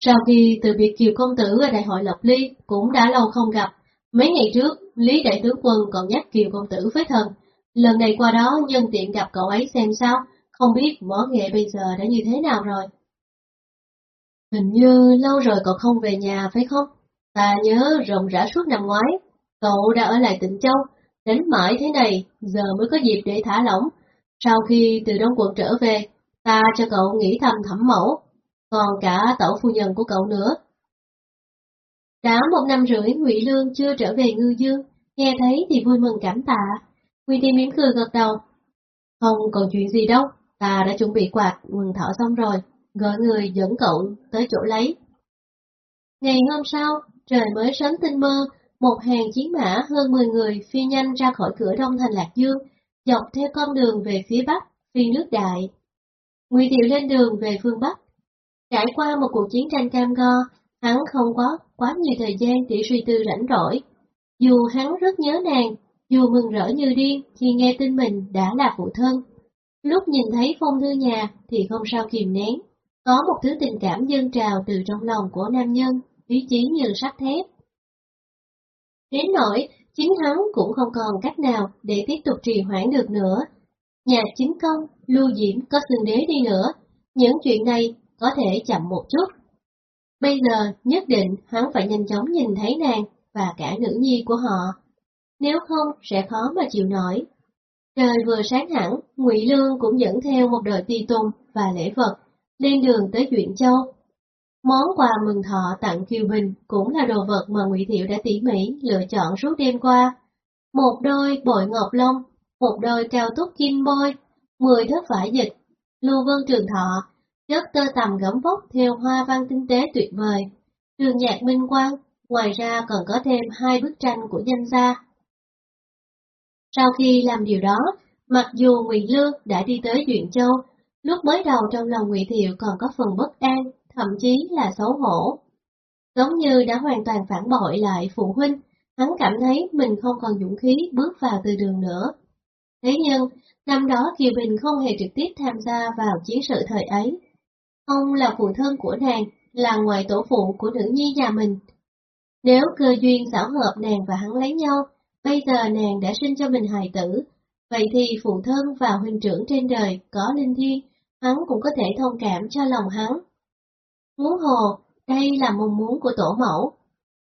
Sau khi từ biệt kiều công tử ở đại hội Lộc Ly, cũng đã lâu không gặp, Mấy ngày trước, Lý Đại Tướng Quân còn nhắc Kiều Công Tử với thần. Lần này qua đó nhân tiện gặp cậu ấy xem sao, không biết võ nghệ bây giờ đã như thế nào rồi. Hình như lâu rồi cậu không về nhà phải không? Ta nhớ rộng rã suốt năm ngoái, cậu đã ở lại tỉnh Châu, đến mãi thế này, giờ mới có dịp để thả lỏng. Sau khi từ Đông Quận trở về, ta cho cậu nghỉ thăm thẩm mẫu, còn cả tẩu phu nhân của cậu nữa. Đã một năm rưỡi Ngụy Lương chưa trở về Ngư Dương, nghe thấy thì vui mừng cảm tạ. Ngụy Tiên mỉm cười gật đầu. Không còn chuyện gì đâu, ta đã chuẩn bị quạt mừng thọ xong rồi, gọi người dẫn cậu tới chỗ lấy. Ngày hôm sau, trời mới sớm tinh mơ, một hàng chiến mã hơn 10 người phi nhanh ra khỏi cửa đông thành Lạc Dương, dọc theo con đường về phía bắc, phi nước đại. Ngụy Thiệu lên đường về phương Bắc. Trải qua một cuộc chiến tranh cam go, hắn không có quá nhiều thời gian để suy tư rảnh rỗi. Dù hắn rất nhớ nàng, dù mừng rỡ như điên khi nghe tin mình đã là phụ thân. Lúc nhìn thấy phong thư nhà thì không sao kìm nén, có một thứ tình cảm dâng trào từ trong lòng của nam nhân, ý chí như sắt thép. Đến nỗi, chính hắn cũng không còn cách nào để tiếp tục trì hoãn được nữa. Nhà chính công, lưu diễm có xương đế đi nữa, những chuyện này có thể chậm một chút. Bây giờ nhất định hắn phải nhanh chóng nhìn thấy nàng và cả nữ nhi của họ. Nếu không sẽ khó mà chịu nổi. Trời vừa sáng hẳn, Ngụy Lương cũng dẫn theo một đội tùy tùng và lễ vật, lên đường tới Duyện Châu. Món quà mừng thọ tặng Kiều Bình cũng là đồ vật mà Ngụy Thiệu đã tỉ mỉ lựa chọn suốt đêm qua. Một đôi bội ngọc lông, một đôi cao túc kim bôi, mười thớt vải dịch, lưu vân trường thọ, chất tơ tầm gấm vóc theo hoa văn tinh tế tuyệt vời, trường nhạc minh quang, ngoài ra còn có thêm hai bức tranh của danh gia. Sau khi làm điều đó, mặc dù Ngụy Lương đã đi tới Duyện Châu, lúc mới đầu trong lòng Ngụy Thiệu còn có phần bất an, thậm chí là xấu hổ. Giống như đã hoàn toàn phản bội lại phụ huynh, hắn cảm thấy mình không còn dũng khí bước vào từ đường nữa. Thế nhưng, năm đó Kiều Bình không hề trực tiếp tham gia vào chiến sự thời ấy. Ông là phụ thân của nàng, là ngoại tổ phụ của nữ nhi nhà mình. Nếu cơ duyên xảo hợp nàng và hắn lấy nhau, bây giờ nàng đã sinh cho mình hài tử, vậy thì phụ thân và huynh trưởng trên đời có linh thiên, hắn cũng có thể thông cảm cho lòng hắn. Muốn hồ, đây là mong muốn của tổ mẫu.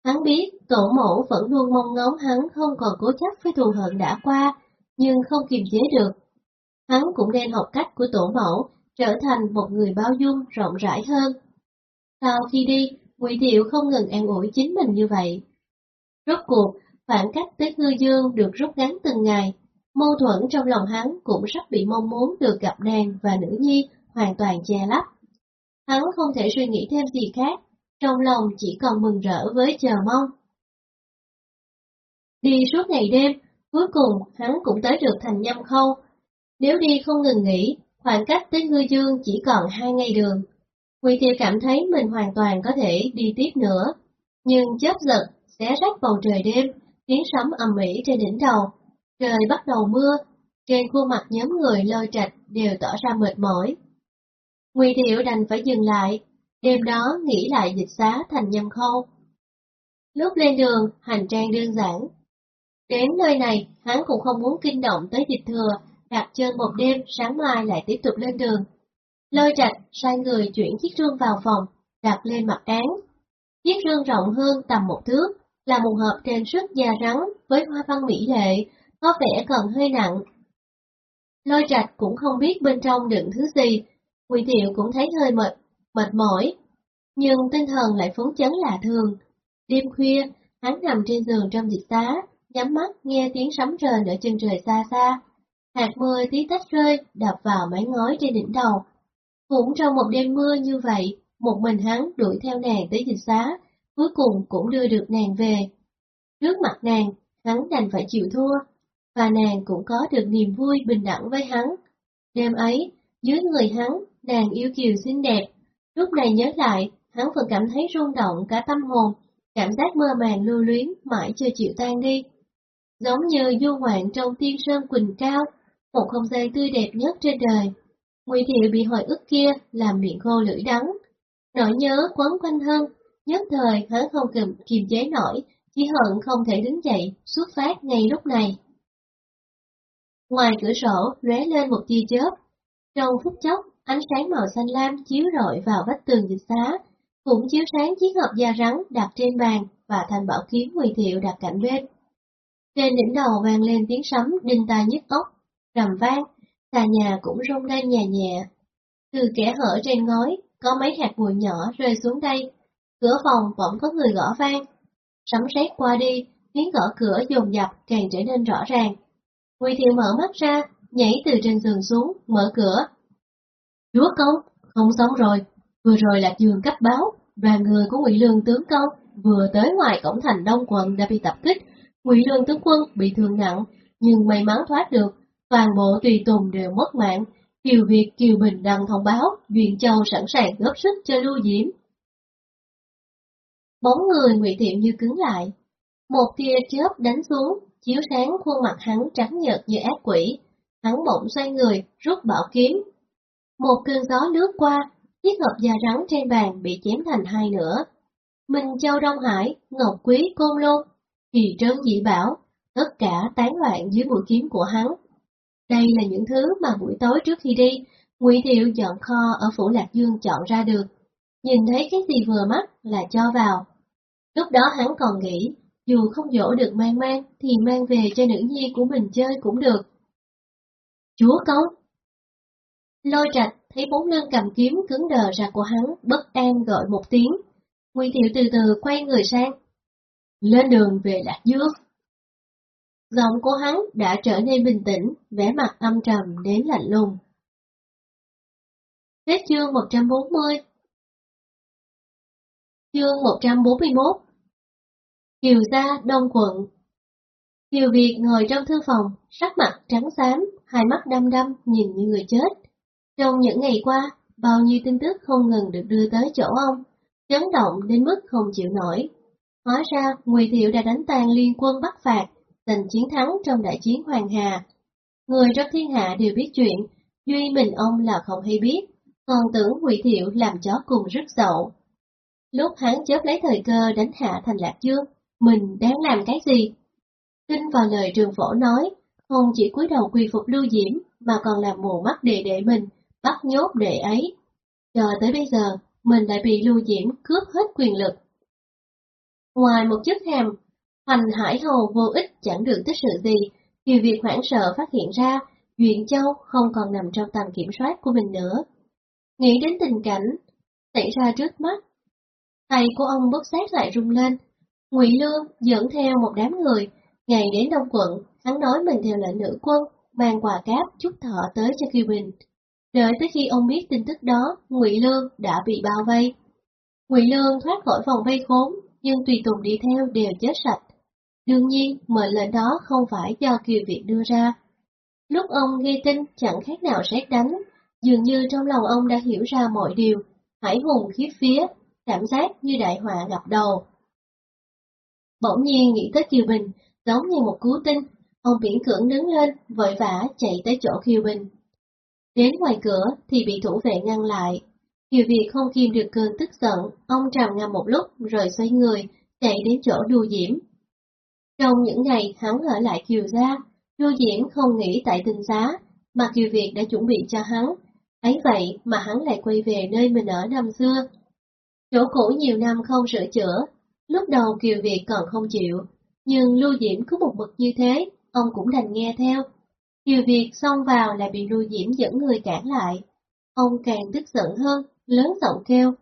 Hắn biết tổ mẫu vẫn luôn mong ngóng hắn không còn cố chấp với thù hận đã qua, nhưng không kiềm chế được. Hắn cũng nên học cách của tổ mẫu, trở thành một người bao dung rộng rãi hơn. Sau khi đi, Ngụy Thiệu không ngừng an ủi chính mình như vậy. Rốt cuộc, khoảng cách tới hư dương được rút ngắn từng ngày, mâu thuẫn trong lòng hắn cũng sắp bị mong muốn được gặp nàng và nữ nhi hoàn toàn che lấp. Hắn không thể suy nghĩ thêm gì khác, trong lòng chỉ còn mừng rỡ với chờ mong. Đi suốt ngày đêm, cuối cùng hắn cũng tới được thành nhâm khâu. Nếu đi không ngừng nghỉ, khoảng cách tới ngư dương chỉ còn hai ngày đường. Quỳ tiêu cảm thấy mình hoàn toàn có thể đi tiếp nữa, nhưng chớp giật, xé rách bầu trời đêm, tiếng sấm ầm ĩ trên đỉnh đầu. Trời bắt đầu mưa, trên khuôn mặt nhóm người lôi trạch đều tỏ ra mệt mỏi. Ngụy Thiệu đành phải dừng lại, đêm đó nghĩ lại dịch xá thành nhâm khâu. Lúc lên đường, hành trang đơn giản. Đến nơi này, hắn cũng không muốn kinh động tới dịch thừa, đặt chân một đêm, sáng mai lại tiếp tục lên đường. Lôi trạch sai người chuyển chiếc rương vào phòng, đặt lên mặt án. Chiếc rương rộng hơn tầm một thước, là một hộp trang sức da rắn với hoa văn mỹ lệ, có vẻ còn hơi nặng. Lôi trạch cũng không biết bên trong đựng thứ gì, Quỳ Thiệu cũng thấy hơi mệt, mệt mỏi, nhưng tinh thần lại phấn chấn lạ thường. Đêm khuya, hắn nằm trên giường trong dịch xá, nhắm mắt nghe tiếng sấm rền ở chân trời xa xa. Hạt mưa tí tách rơi, đập vào mái ngói trên đỉnh đầu. Cũng trong một đêm mưa như vậy, một mình hắn đuổi theo nàng tới dịch xá, cuối cùng cũng đưa được nàng về. Trước mặt nàng, hắn đành phải chịu thua, và nàng cũng có được niềm vui bình đẳng với hắn. Đêm ấy, dưới người hắn, nàng yêu kiều xinh đẹp. Lúc này nhớ lại, hắn vẫn cảm thấy rung động cả tâm hồn, cảm giác mơ màng lưu luyến mãi chưa chịu tan đi. Giống như du ngoạn trong tiên sơn quỳnh cao, một không gian tươi đẹp nhất trên đời. Ngụy Thiệu bị hồi ức kia làm miệng khô lưỡi đắng. Nỗi nhớ quấn quanh hơn, nhất thời hắn không kìm kiềm chế nổi, chỉ hận không thể đứng dậy, xuất phát ngay lúc này. Ngoài cửa sổ lóe lên một tia chớp, trong phút chốc, ánh sáng màu xanh lam chiếu rọi vào vách tường dịch xá, cũng chiếu sáng chiếc hộp da rắn đặt trên bàn và thành bảo kiếm huy Thiệu đặt cạnh bên. Trên đỉnh đầu vang lên tiếng sấm đinh tai nhức óc, rầm vang, xà nhà cũng rung lên nhẹ nhẹ. Từ kẻ hở trên ngói, có mấy hạt bụi nhỏ rơi xuống đây. Cửa phòng bỗng có người gõ vang. Sấm sét qua đi, tiếng gõ cửa dồn dập càng trở nên rõ ràng. Huy Thiệu mở mắt ra, nhảy từ trên giường xuống, mở cửa. Chúa công, không xong rồi, vừa rồi là giường cấp báo, đoàn người của Ngụy Lương tướng công vừa tới ngoài cổng thành Đông quận đã bị tập kích, Ngụy Lương tướng quân bị thương nặng, nhưng may mắn thoát được, toàn bộ tùy tùng đều mất mạng, Kiều Việt Kiều Bình đăng thông báo, Duyện Châu sẵn sàng góp sức cho Lưu Diễm. Bóng người Ngụy Thiệu như cứng lại, một tia chớp đánh xuống, chiếu sáng khuôn mặt hắn trắng nhợt như ác quỷ. Hắn bỗng xoay người, rút bảo kiếm. Một cơn gió lướt qua, chiếc hộp da rắn trên bàn bị chém thành hai nửa. Minh Châu Đông Hải, Ngọc Quý Côn Lôn, Kỳ Trấn Dị Bảo, tất cả tán loạn dưới mũi kiếm của hắn. Đây là những thứ mà buổi tối trước khi đi, Ngụy Thiệu dọn kho ở phủ Lạc Dương chọn ra được. Nhìn thấy cái gì vừa mắt là cho vào. Lúc đó hắn còn nghĩ, dù không dỗ được mang mang thì mang về cho nữ nhi của mình chơi cũng được. Chúa công! Lôi trạch thấy bốn lưng cầm kiếm cứng đờ ra của hắn, bất an gọi một tiếng. Ngụy Thiệu từ từ quay người sang. Lên đường về Lạc Dương. Giọng của hắn đã trở nên bình tĩnh, vẻ mặt âm trầm đến lạnh lùng. Hết chương 140 Chương 141 Kiều gia Đông Quận Kiều Việt ngồi trong thư phòng, sắc mặt trắng xám, hai mắt đăm đăm nhìn như người chết. Trong những ngày qua, bao nhiêu tin tức không ngừng được đưa tới chỗ ông, chấn động đến mức không chịu nổi. Hóa ra, Ngụy Thiệu đã đánh tan liên quân Bắc Phạt, giành chiến thắng trong đại chiến Hoàng Hà. Người trong thiên hạ đều biết chuyện, duy mình ông là không hay biết, còn tưởng Ngụy Thiệu làm chó cùng rất dậu. Lúc hắn chớp lấy thời cơ đánh hạ thành Lạc Dương, mình đang làm cái gì? Tin vào lời trường phổ nói, không chỉ cúi đầu quy phục lưu diễm mà còn làm mù mắt đệ đệ mình, bắt nhốt đệ ấy. Chờ tới bây giờ, mình lại bị lưu diễm cướp hết quyền lực. Ngoài một chiếc hàm, hành hải hồ vô ích chẳng được tích sự gì, thì việc hoảng sợ phát hiện ra Duyện Châu không còn nằm trong tầm kiểm soát của mình nữa. Nghĩ đến tình cảnh xảy ra trước mắt, tay của ông bất xét lại rung lên, Ngụy Lương dẫn theo một đám người, ngày đến Đông Quận, hắn nói mình theo lệnh nữ quân, mang quà cáp chúc thọ tới cho Kiều Bình. Đợi tới khi ông biết tin tức đó, Ngụy Lương đã bị bao vây. Ngụy Lương thoát khỏi vòng vây khốn, nhưng tùy tùng đi theo đều chết sạch. Đương nhiên, mệnh lệnh đó không phải do Kiều Việt đưa ra. Lúc ông nghe tin chẳng khác nào xét đánh, dường như trong lòng ông đã hiểu ra mọi điều, hải hùng khiếp phía, cảm giác như đại họa gặp đầu. Bỗng nhiên nghĩ tới Kiều Bình, giống như một cú tinh, ông biển cưỡng đứng lên, vội vã chạy tới chỗ Kiều Bình. Đến ngoài cửa thì bị thủ vệ ngăn lại. Kiều Việt không kìm được cơn tức giận, ông trầm ngâm một lúc rồi xoay người, chạy đến chỗ Đu Diễm. Trong những ngày hắn ở lại Kiều gia, Đu Diễm không nghĩ tại tình giá, mà Kiều Việt đã chuẩn bị cho hắn. Ấy vậy mà hắn lại quay về nơi mình ở năm xưa. Chỗ cũ nhiều năm không sửa chữa, Lúc đầu Kiều Việt còn không chịu, nhưng Lưu Diễm cứ một mực như thế, ông cũng đành nghe theo. Kiều Việt xông vào lại bị Lưu Diễm dẫn người cản lại. Ông càng tức giận hơn, lớn giọng kêu.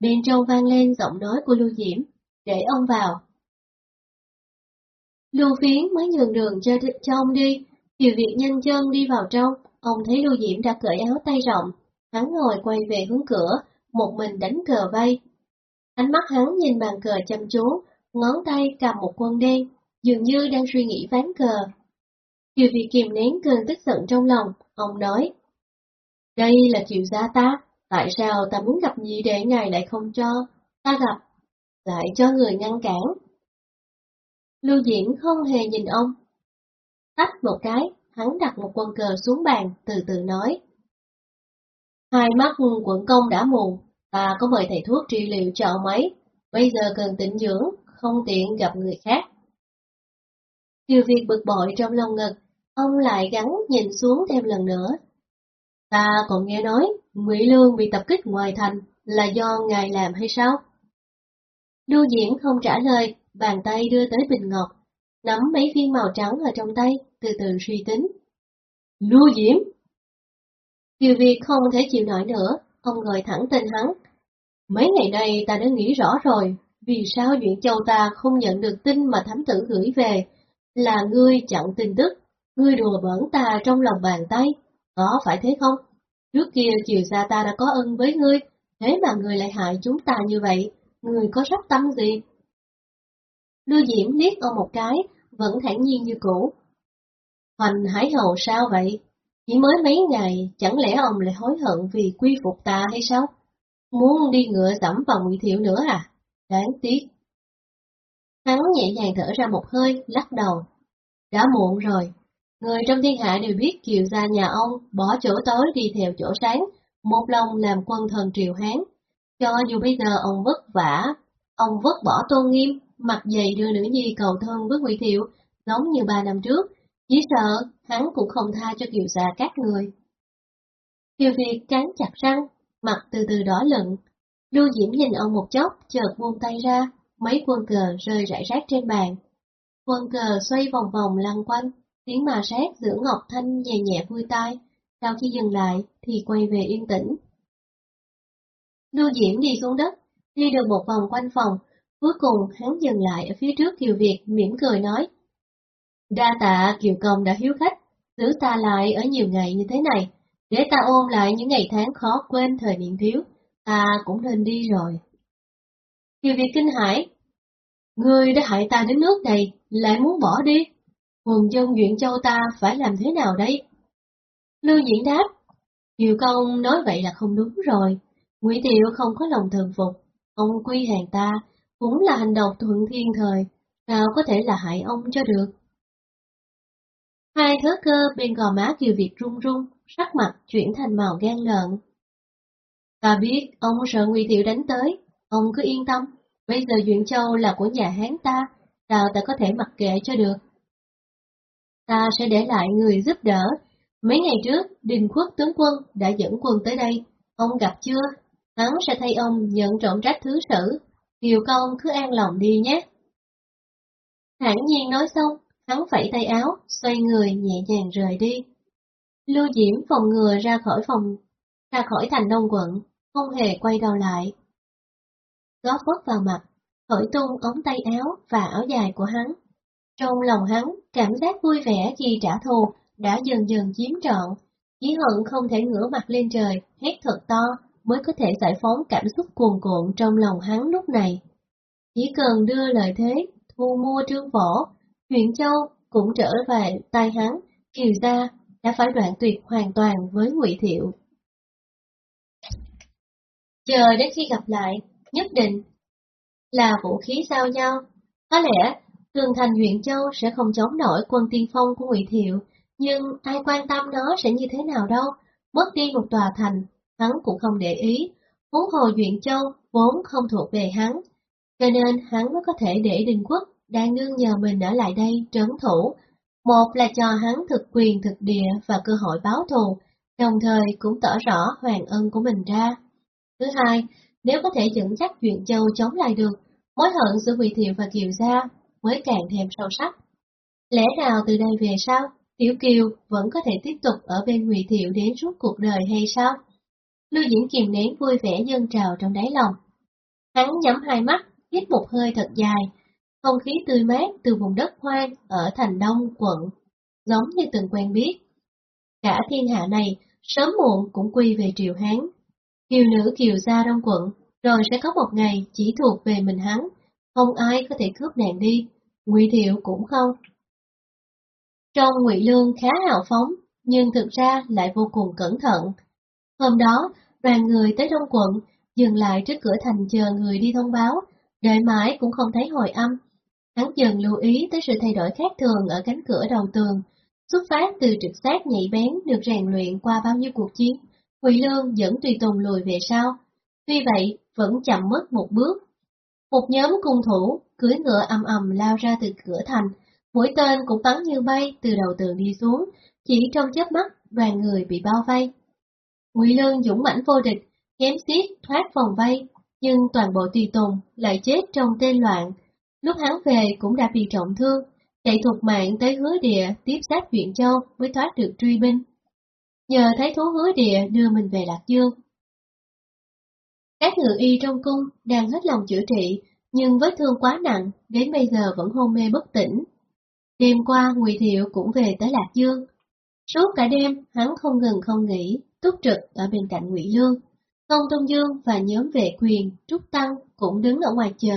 Bên trong vang lên giọng nói của Lưu Diễm, để ông vào. Lưu Phiến mới nhường đường cho, cho ông đi, Kiều Việt nhanh chân đi vào trong, ông thấy Lưu Diễm đã cởi áo tay rộng, hắn ngồi quay về hướng cửa, một mình đánh cờ vây, Ánh mắt hắn nhìn bàn cờ chăm chú, ngón tay cầm một quân đen, dường như đang suy nghĩ ván cờ. Kiều Việt kiềm nén cơn tức giận trong lòng, ông nói. Đây là kiều gia ta, tại sao ta muốn gặp nhị đệ ngài lại không cho, ta gặp, lại cho người ngăn cản. Lưu Diễn không hề nhìn ông. Tách một cái, hắn đặt một quân cờ xuống bàn, từ từ nói. Hai mắt quận công đã mù, Ta có mời thầy thuốc trị liệu cho ông ấy, bây giờ cần tịnh dưỡng, không tiện gặp người khác. Kiều Việt bực bội trong lòng ngực, ông lại gắn nhìn xuống thêm lần nữa. Ta còn nghe nói, Ngụy Lương bị tập kích ngoài thành là do ngài làm hay sao? Lưu Diễn không trả lời, bàn tay đưa tới bình ngọc, nắm mấy viên màu trắng ở trong tay, từ từ suy tính. Lưu Diễm! Kiều Việt không thể chịu nổi nữa, ông gọi thẳng tên hắn. Mấy ngày nay ta đã nghĩ rõ rồi, vì sao Duyện Châu ta không nhận được tin mà thám tử gửi về, là ngươi chặn tin tức, ngươi đùa bỡn ta trong lòng bàn tay, có phải thế không? Trước kia chiều xa ta đã có ân với ngươi, thế mà ngươi lại hại chúng ta như vậy, ngươi có sắp tâm gì? Lưu Diễm liếc ông một cái, vẫn thản nhiên như cũ. Hoành Hải Hầu sao vậy? Chỉ mới mấy ngày, chẳng lẽ ông lại hối hận vì quy phục ta hay sao? Muốn đi ngựa dẫm vào ngụy thiệu nữa à? Đáng tiếc. Hắn nhẹ nhàng thở ra một hơi, lắc đầu. Đã muộn rồi. Người trong thiên hạ đều biết kiều gia nhà ông bỏ chỗ tối đi theo chỗ sáng, một lòng làm quân thần triều Hán. Cho dù bây giờ ông vất vả, ông vất bỏ tôn nghiêm, mặt dày đưa nữ nhi cầu thân với Ngụy Thiệu, giống như ba năm trước, chỉ sợ hắn cũng không tha cho kiều gia các người. Kiều Việt cắn chặt răng, mặt từ từ đỏ lựng. Lưu Diễm nhìn ông một chốc, chợt buông tay ra, mấy quân cờ rơi rải rác trên bàn. Quân cờ xoay vòng vòng lăn quanh, tiếng mà sát giữa Ngọc Thanh nhẹ nhẹ vui tai, sau khi dừng lại thì quay về yên tĩnh. Lưu Diễm đi xuống đất, đi được một vòng quanh phòng, cuối cùng hắn dừng lại ở phía trước Kiều Việt mỉm cười nói. Đa tạ Kiều Công đã hiếu khách, giữ ta lại ở nhiều ngày như thế này, để ta ôm lại những ngày tháng khó quên thời niên thiếu, ta cũng nên đi rồi. Kiều Việt kinh hãi, Ngươi đã hại ta đến nước này, lại muốn bỏ đi. Quần dân Duyện Châu ta phải làm thế nào đây? Lưu Diễn đáp, diều Công nói vậy là không đúng rồi. Ngụy Tiệu không có lòng thần phục, ông quy hàng ta cũng là hành động thuận thiên thời, nào có thể là hại ông cho được. Hai thớ cơ bên gò má Kiều Việt run run, sắc mặt chuyển thành màu gan lợn. Ta biết ông sợ Ngụy Tiệu đánh tới, ông cứ yên tâm, bây giờ Duyện Châu là của nhà Hán ta, sao ta có thể mặc kệ cho được. Ta sẽ để lại người giúp đỡ. Mấy ngày trước, Đình quốc tướng quân đã dẫn quân tới đây, ông gặp chưa? Hắn sẽ thay ông nhận trọng trách thứ sử, Kiều công cứ an lòng đi nhé. Hãng nhiên nói xong, hắn phẩy tay áo, xoay người nhẹ nhàng rời đi. Lưu Diễm phòng ngừa ra khỏi phòng, ra khỏi thành đông quận, không hề quay đầu lại. Gió phất vào mặt, thổi tung ống tay áo và áo dài của hắn. Trong lòng hắn, cảm giác vui vẻ khi trả thù đã dần dần chiếm trọn, chỉ hận không thể ngửa mặt lên trời, hét thật to mới có thể giải phóng cảm xúc cuồn cuộn trong lòng hắn lúc này. Chỉ cần đưa lời thế, thu mua trương võ, huyện châu cũng trở về tay hắn, kiều gia đã phải đoạn tuyệt hoàn toàn với ngụy Thiệu. Chờ đến khi gặp lại, nhất định là vũ khí giao nhau. Có lẽ Tường thành huyện Châu sẽ không chống nổi quân tiên phong của Ngụy Thiệu, nhưng ai quan tâm nó sẽ như thế nào đâu, mất đi một tòa thành, hắn cũng không để ý, huống hồ huyện Châu vốn không thuộc về hắn, cho nên hắn mới có thể để Đình Quốc đang nương nhờ mình ở lại đây trấn thủ, một là cho hắn thực quyền thực địa và cơ hội báo thù, đồng thời cũng tỏ rõ hoàng ân của mình ra. Thứ hai, nếu có thể dẫn dắt chuyện châu chống lại được, mối hận giữa Ngụy Thiệu và Kiều Gia mới càng thêm sâu sắc. Lẽ nào từ đây về sau, Tiểu Kiều vẫn có thể tiếp tục ở bên Ngụy Thiệu đến suốt cuộc đời hay sao? Lưu Diễn kìm nén vui vẻ dâng trào trong đáy lòng. Hắn nhắm hai mắt, hít một hơi thật dài, không khí tươi mát từ vùng đất hoang ở thành Đông quận, giống như từng quen biết. Cả thiên hạ này, sớm muộn cũng quy về triều Hán. Kiều nữ kiều gia đông quận, rồi sẽ có một ngày chỉ thuộc về mình hắn, không ai có thể cướp nàng đi, Ngụy Thiệu cũng không. Trong Ngụy Lương khá hào phóng, nhưng thực ra lại vô cùng cẩn thận. Hôm đó, đoàn người tới Đông quận, dừng lại trước cửa thành chờ người đi thông báo, đợi mãi cũng không thấy hồi âm. Hắn dần lưu ý tới sự thay đổi khác thường ở cánh cửa đầu tường, xuất phát từ trực giác nhạy bén được rèn luyện qua bao nhiêu cuộc chiến. Ngụy Lương dẫn tùy tùng lùi về sau. Tuy vậy, vẫn chậm mất một bước. Một nhóm cung thủ, cưới ngựa ầm ầm lao ra từ cửa thành, mỗi tên cũng bắn như bay từ đầu tường đi xuống, chỉ trong chớp mắt, đoàn người bị bao vây. Ngụy Lương dũng mãnh vô địch, chém xiết thoát vòng vây, nhưng toàn bộ tùy tùng lại chết trong tên loạn. Lúc hắn về cũng đã bị trọng thương, chạy thuộc mạng tới hứa địa tiếp sát huyện châu mới thoát được truy binh. Nhờ thấy thú hứa địa đưa mình về Lạc Dương. Các ngự y trong cung đang hết lòng chữa trị, nhưng vết thương quá nặng, đến bây giờ vẫn hôn mê bất tỉnh. Đêm qua Ngụy Thiệu cũng về tới Lạc Dương. Suốt cả đêm, hắn không ngừng không nghỉ, túc trực ở bên cạnh Ngụy Lương. Công Tôn Dương và nhóm vệ quyền, Trúc Tăng cũng đứng ở ngoài chờ,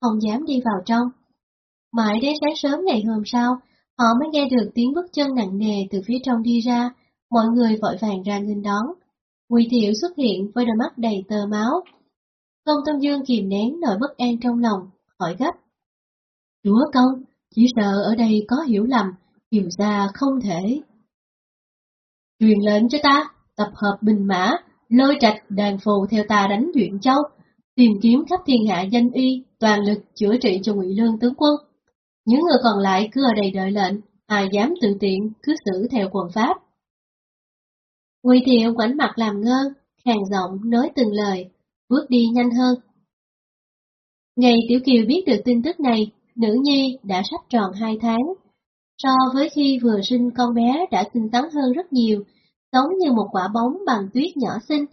không dám đi vào trong. Mãi đến sáng sớm ngày hôm sau, họ mới nghe được tiếng bước chân nặng nề từ phía trong đi ra, mọi người vội vàng ra nghênh đón. Ngụy Thiệu xuất hiện với đôi mắt đầy tơ máu. Công Tâm Dương kìm nén nỗi bất an trong lòng, hỏi gấp. Chúa công, chỉ sợ ở đây có hiểu lầm, hiểu ra không thể. Truyền lệnh cho ta, tập hợp binh mã, lôi trạch đàn phù theo ta đánh Duyện Châu, tìm kiếm khắp thiên hạ danh y, toàn lực chữa trị cho Ngụy Lương tướng quân. Những người còn lại cứ ở đây đợi lệnh, ai dám tự tiện cứ xử theo quần pháp. Ngụy Thiệu ngoảnh mặt làm ngơ, hàng giọng nói từng lời, bước đi nhanh hơn. Ngày Tiểu Kiều biết được tin tức này, nữ nhi đã sắp tròn hai tháng. So với khi vừa sinh con bé đã xinh xắn hơn rất nhiều, giống như một quả bóng bằng tuyết nhỏ xinh.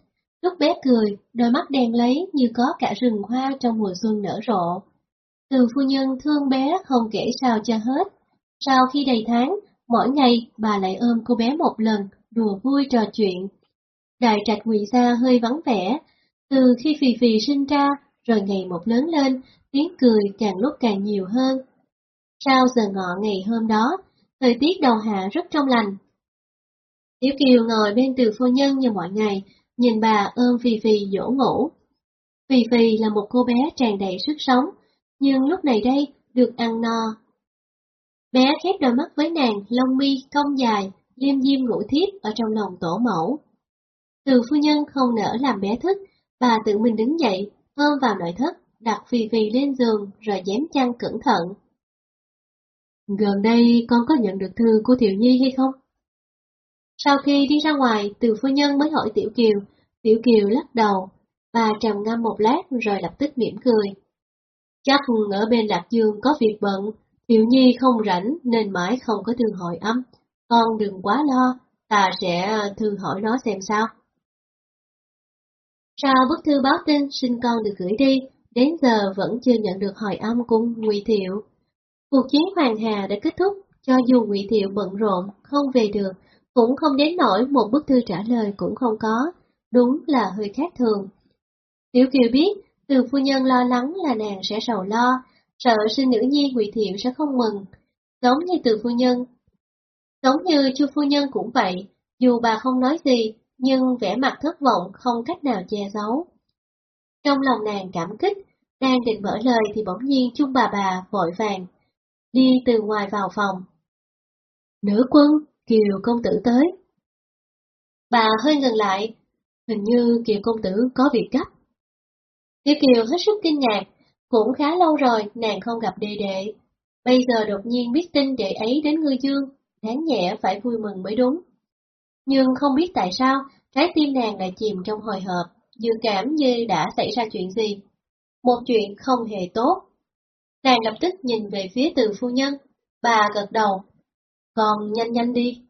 Lúc bé cười, đôi mắt đen lấy như có cả rừng hoa trong mùa xuân nở rộ. Từ phu nhân thương bé không kể sao cho hết. Sau khi đầy tháng, mỗi ngày bà lại ôm cô bé một lần, đùa vui trò chuyện. Đại trạch ngụy gia hơi vắng vẻ, từ khi Phì Phì sinh ra, rồi ngày một lớn lên, tiếng cười càng lúc càng nhiều hơn. Sau giờ ngọ ngày hôm đó, thời tiết đầu hạ rất trong lành. Tiểu Kiều ngồi bên từ phu nhân như mọi ngày, nhìn bà ôm Phì Phì dỗ ngủ. Phì Phì là một cô bé tràn đầy sức sống, nhưng lúc này đây được ăn no. Bé khép đôi mắt với nàng, lông mi cong dài, liêm diêm ngủ thiếp ở trong lòng tổ mẫu. Từ phu nhân không nỡ làm bé thức, bà tự mình đứng dậy, ôm vào nội thất, đặt phì phì lên giường rồi dán chăn cẩn thận. Gần đây con có nhận được thư của Tiểu Nhi hay không? Sau khi đi ra ngoài, từ phu nhân mới hỏi Tiểu Kiều, Tiểu Kiều lắc đầu, bà trầm ngâm một lát rồi lập tức mỉm cười. Chắc ở bên Lạc Dương có việc bận, Tiểu Nhi không rảnh nên mãi không có thư hỏi âm. Con đừng quá lo, ta sẽ ờ, thư hỏi nó xem sao. Sau bức thư báo tin xin con được gửi đi, đến giờ vẫn chưa nhận được hồi âm của Ngụy Thiệu. Cuộc chiến Hoàng Hà đã kết thúc, cho dù Ngụy Thiệu bận rộn, không về được, cũng không đến nổi một bức thư trả lời cũng không có, đúng là hơi khác thường. Tiểu Kiều biết, từ phu nhân lo lắng là nàng sẽ sầu lo, sợ sinh nữ nhi Ngụy Thiệu sẽ không mừng, giống như từ phu nhân. Giống như chu phu nhân cũng vậy, dù bà không nói gì, nhưng vẻ mặt thất vọng không cách nào che giấu. Trong lòng nàng cảm kích, đang định mở lời thì bỗng nhiên chung bà bà vội vàng, đi từ ngoài vào phòng. Nữ quân, Kiều công tử tới. Bà hơi ngừng lại, hình như Kiều công tử có việc gấp. Tiểu Kiều hết sức kinh ngạc, cũng khá lâu rồi nàng không gặp đệ đệ. Bây giờ đột nhiên biết tin đệ ấy đến ngư dương, đáng nhẹ phải vui mừng mới đúng. Nhưng không biết tại sao, trái tim nàng lại chìm trong hồi hộp, dự cảm như đã xảy ra chuyện gì. Một chuyện không hề tốt. Nàng lập tức nhìn về phía từ phu nhân, bà gật đầu. Còn nhanh nhanh đi.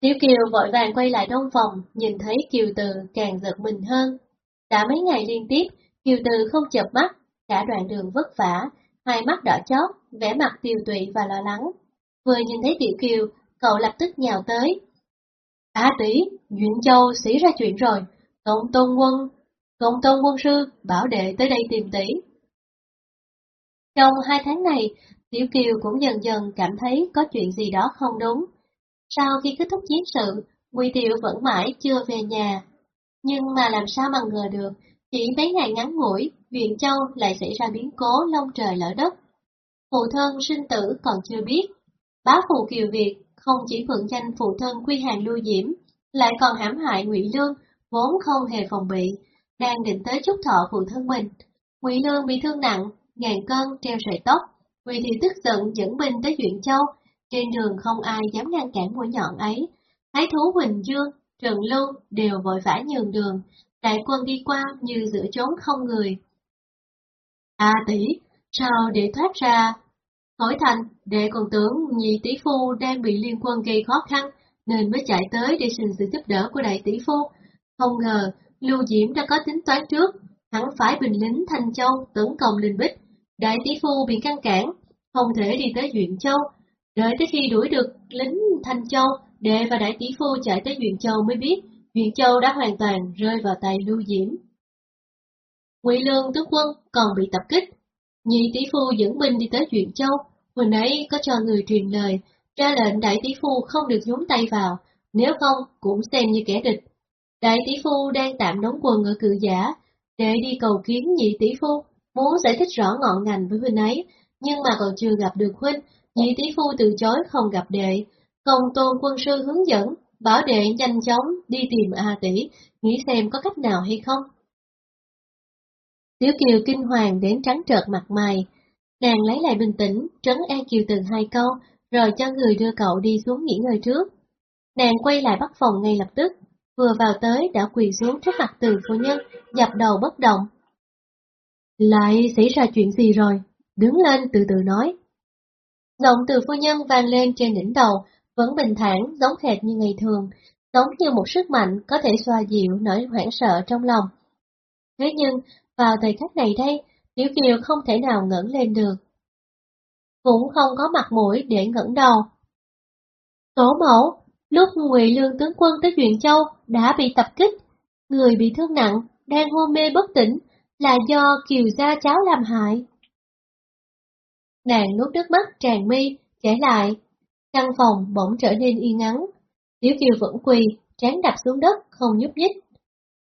Tiểu Kiều vội vàng quay lại trong phòng, nhìn thấy Kiều Từ càng giật mình hơn. Đã mấy ngày liên tiếp, Kiều Từ không chợp mắt, cả đoạn đường vất vả, hai mắt đỏ chót, vẻ mặt tiêu tụy và lo lắng. Vừa nhìn thấy Tiểu Kiều, cậu lập tức nhào tới. Á tỷ, Duyện Châu xảy ra chuyện rồi, công Tôn Quân, công Tôn Quân Sư bảo đệ tới đây tìm tỷ. Trong hai tháng này, Tiểu Kiều cũng dần dần cảm thấy có chuyện gì đó không đúng. Sau khi kết thúc chiến sự, Ngụy Tiểu vẫn mãi chưa về nhà. Nhưng mà làm sao mà ngờ được, chỉ mấy ngày ngắn ngủi, viện Châu lại xảy ra biến cố lông trời lỡ đất. Phụ thân sinh tử còn chưa biết, bá phụ Kiều Việt không chỉ mượn danh phụ thân quy hàng lưu diễm, lại còn hãm hại Ngụy Lương, vốn không hề phòng bị, đang định tới chúc thọ phụ thân mình. Ngụy Lương bị thương nặng, ngàn cân treo sợi tóc, Ngụy thì tức giận dẫn binh tới Duyện Châu, trên đường không ai dám ngăn cản mũi nhọn ấy. Thái thú Huỳnh Dương, Trần Lưu đều vội vã nhường đường, đại quân đi qua như giữa chốn không người. A à, tỷ, sao để thoát ra Hỏi thành, đệ còn tưởng nhị tỷ phu đang bị liên quân gây khó khăn, nên mới chạy tới để xin sự giúp đỡ của đại tỷ phu. Không ngờ, Lưu Diễm đã có tính toán trước, hắn phải bình lính Thanh Châu tấn công Linh Bích. Đại tỷ phu bị ngăn cản, không thể đi tới Duyện Châu. Đợi tới khi đuổi được lính Thanh Châu, đệ và đại tỷ phu chạy tới Duyện Châu mới biết Duyện Châu đã hoàn toàn rơi vào tay Lưu Diễm. Ngụy Lương tướng quân còn bị tập kích, Nhị tỷ phu dẫn binh đi tới Duyện Châu, hồi nãy có cho người truyền lời, ra lệnh đại tỷ phu không được nhúng tay vào, nếu không cũng xem như kẻ địch. Đại tỷ phu đang tạm đóng quân ở cự giả, để đi cầu kiến nhị tỷ phu, muốn giải thích rõ ngọn ngành với huynh ấy, nhưng mà còn chưa gặp được huynh, nhị tỷ phu từ chối không gặp đệ. Công tôn quân sư hướng dẫn, bảo đệ nhanh chóng đi tìm A tỷ, nghĩ xem có cách nào hay không. Tiểu Kiều kinh hoàng đến trắng trợt mặt mày, nàng lấy lại bình tĩnh, trấn an Kiều từ hai câu, rồi cho người đưa cậu đi xuống nghỉ ngơi trước. Nàng quay lại bắt phòng ngay lập tức, vừa vào tới đã quỳ xuống trước mặt từ phu nhân, dập đầu bất động. Lại xảy ra chuyện gì rồi? Đứng lên từ từ nói. Giọng từ phu nhân vang lên trên đỉnh đầu, vẫn bình thản, giống hệt như ngày thường, giống như một sức mạnh có thể xoa dịu nỗi hoảng sợ trong lòng. Thế nhưng, vào thời khắc này đây, Tiểu Kiều không thể nào ngẩng lên được. Cũng không có mặt mũi để ngẩng đầu. Tổ mẫu, lúc Ngụy Lương tướng quân tới Duyện Châu đã bị tập kích, người bị thương nặng, đang hôn mê bất tỉnh, là do Kiều gia cháu làm hại. Nàng nuốt nước mắt tràn mi, kể lại, căn phòng bỗng trở nên yên ắng. Tiểu Kiều vẫn quỳ, trán đập xuống đất, không nhúc nhích.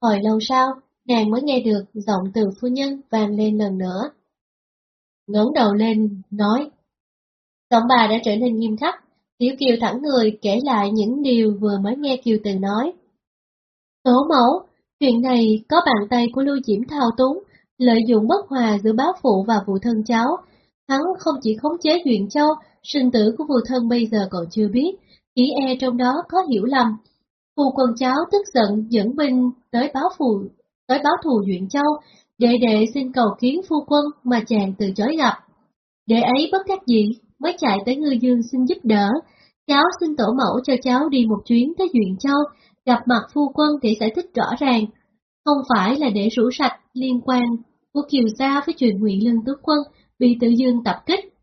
Hồi lâu sau, nàng mới nghe được giọng từ phu nhân vang lên lần nữa. ngẩng đầu lên, nói. Giọng bà đã trở nên nghiêm khắc, Tiểu Kiều thẳng người kể lại những điều vừa mới nghe Kiều Từ nói. Tổ mẫu, chuyện này có bàn tay của Lưu Diễm thao túng, lợi dụng bất hòa giữa báo phụ và phụ thân cháu. Hắn không chỉ khống chế Duyện Châu, sinh tử của phụ thân bây giờ còn chưa biết, chỉ e trong đó có hiểu lầm. Phụ quân cháu tức giận dẫn binh tới báo phụ tới báo thù Duyện Châu, đệ đệ xin cầu kiến phu quân mà chàng từ chối gặp. Đệ ấy bất đắc dĩ, mới chạy tới ngư dương xin giúp đỡ. Cháu xin tổ mẫu cho cháu đi một chuyến tới Duyện Châu, gặp mặt phu quân để giải thích rõ ràng. Không phải là để rủ sạch liên quan của Kiều Gia với chuyện Ngụy Lương tướng quân bị tự dương tập kích.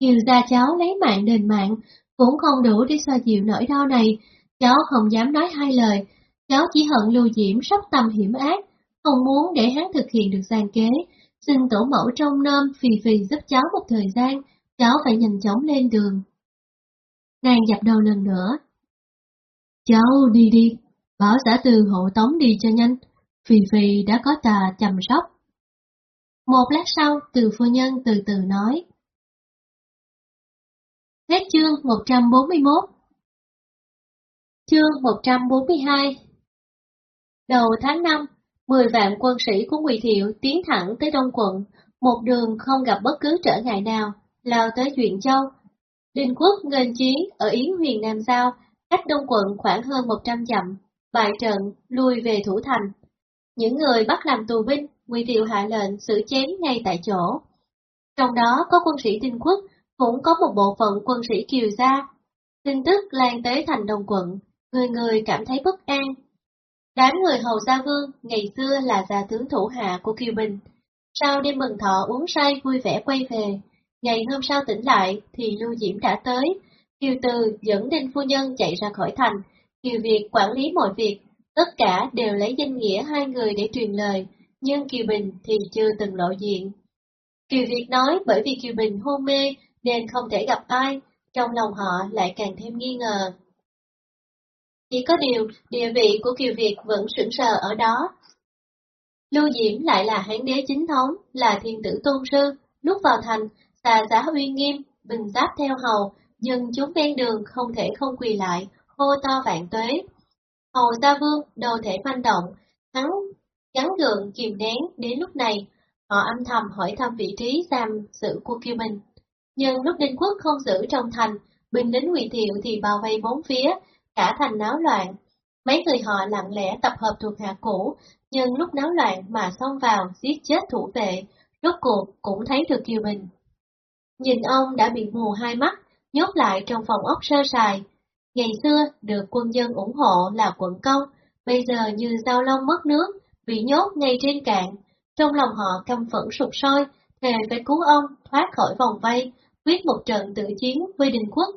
Kiều Gia cháu lấy mạng đền mạng, cũng không đủ để xoa dịu nỗi đau này, cháu không dám nói hai lời, cháu chỉ hận Lưu Diễm sắp tâm hiểm ác, không muốn để hắn thực hiện được gian kế, xin tổ mẫu trong nôm phì phì giúp cháu một thời gian, cháu phải nhanh chóng lên đường. Nàng dập đầu lần nữa. Cháu đi đi, bảo xã từ hộ tống đi cho nhanh, phì phì đã có tà chăm sóc. Một lát sau, từ phu nhân từ từ nói. Hết chương 141 Chương 142 Đầu tháng 5, 10 vạn quân sĩ của Ngụy Thiệu tiến thẳng tới Đông quận, một đường không gặp bất cứ trở ngại nào, lao tới Duyện Châu. Đinh Quốc ngân chiến ở Yến Huyền Nam Giao, cách Đông quận khoảng hơn 100 dặm, bại trận, lui về Thủ Thành. Những người bắt làm tù binh, Ngụy Thiệu hạ lệnh xử chém ngay tại chỗ. Trong đó có quân sĩ Đinh Quốc, cũng có một bộ phận quân sĩ Kiều Gia. Tin tức lan tới thành Đông quận, người người cảm thấy bất an, Đám người hầu gia vương ngày xưa là gia tướng thủ hạ của Kiều Bình. Sau đêm mừng thọ uống say vui vẻ quay về, ngày hôm sau tỉnh lại thì Lưu Diễm đã tới. Kiều Từ dẫn Đinh Phu Nhân chạy ra khỏi thành, Kiều Việt quản lý mọi việc, tất cả đều lấy danh nghĩa hai người để truyền lời, nhưng Kiều Bình thì chưa từng lộ diện. Kiều Việt nói bởi vì Kiều Bình hôn mê nên không thể gặp ai, trong lòng họ lại càng thêm nghi ngờ. Chỉ có điều, địa vị của Kiều Việt vẫn sững sờ ở đó. Lưu Diễm lại là hán đế chính thống, là thiên tử tôn sư, lúc vào thành, xà giá uy nghiêm, bình giáp theo hầu, nhưng chúng ven đường không thể không quỳ lại, hô to vạn tuế. Hầu gia vương đâu thể manh động, hắn gắn gượng kìm nén đến lúc này, họ âm thầm hỏi thăm vị trí giam sự của Kiều minh Nhưng lúc Đinh Quốc không giữ trong thành, binh lính Ngụy Thiệu thì bao vây bốn phía, cả thành náo loạn. Mấy người họ lặng lẽ tập hợp thuộc hạ cũ, nhưng lúc náo loạn mà xông vào giết chết thủ vệ, rốt cuộc cũng thấy được Kiều Bình. Nhìn ông đã bị mù hai mắt, nhốt lại trong phòng ốc sơ sài. Ngày xưa được quân dân ủng hộ là quận công, bây giờ như dao long mất nước, bị nhốt ngay trên cạn. Trong lòng họ căm phẫn sụp sôi, thề phải cứu ông thoát khỏi vòng vây, quyết một trận tự chiến với đình quốc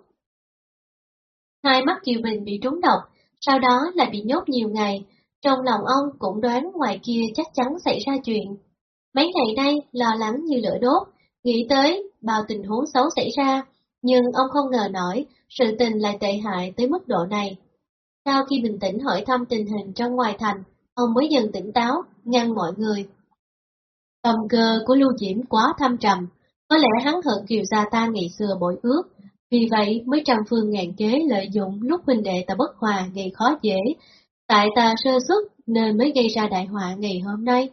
Hai mắt Kiều Bình bị trúng độc, sau đó lại bị nhốt nhiều ngày, trong lòng ông cũng đoán ngoài kia chắc chắn xảy ra chuyện. Mấy ngày nay lo lắng như lửa đốt, nghĩ tới bao tình huống xấu xảy ra, nhưng ông không ngờ nổi sự tình lại tệ hại tới mức độ này. Sau khi bình tĩnh hỏi thăm tình hình trong ngoài thành, ông mới dần tỉnh táo, ngăn mọi người. Tâm cơ của Lưu Diễm quá thâm trầm, có lẽ hắn hận Kiều Gia ta ngày xưa bội ước, vì vậy mới trăm phương ngàn kế lợi dụng lúc huynh đệ ta bất hòa gây khó dễ. Tại ta sơ xuất nên mới gây ra đại họa ngày hôm nay.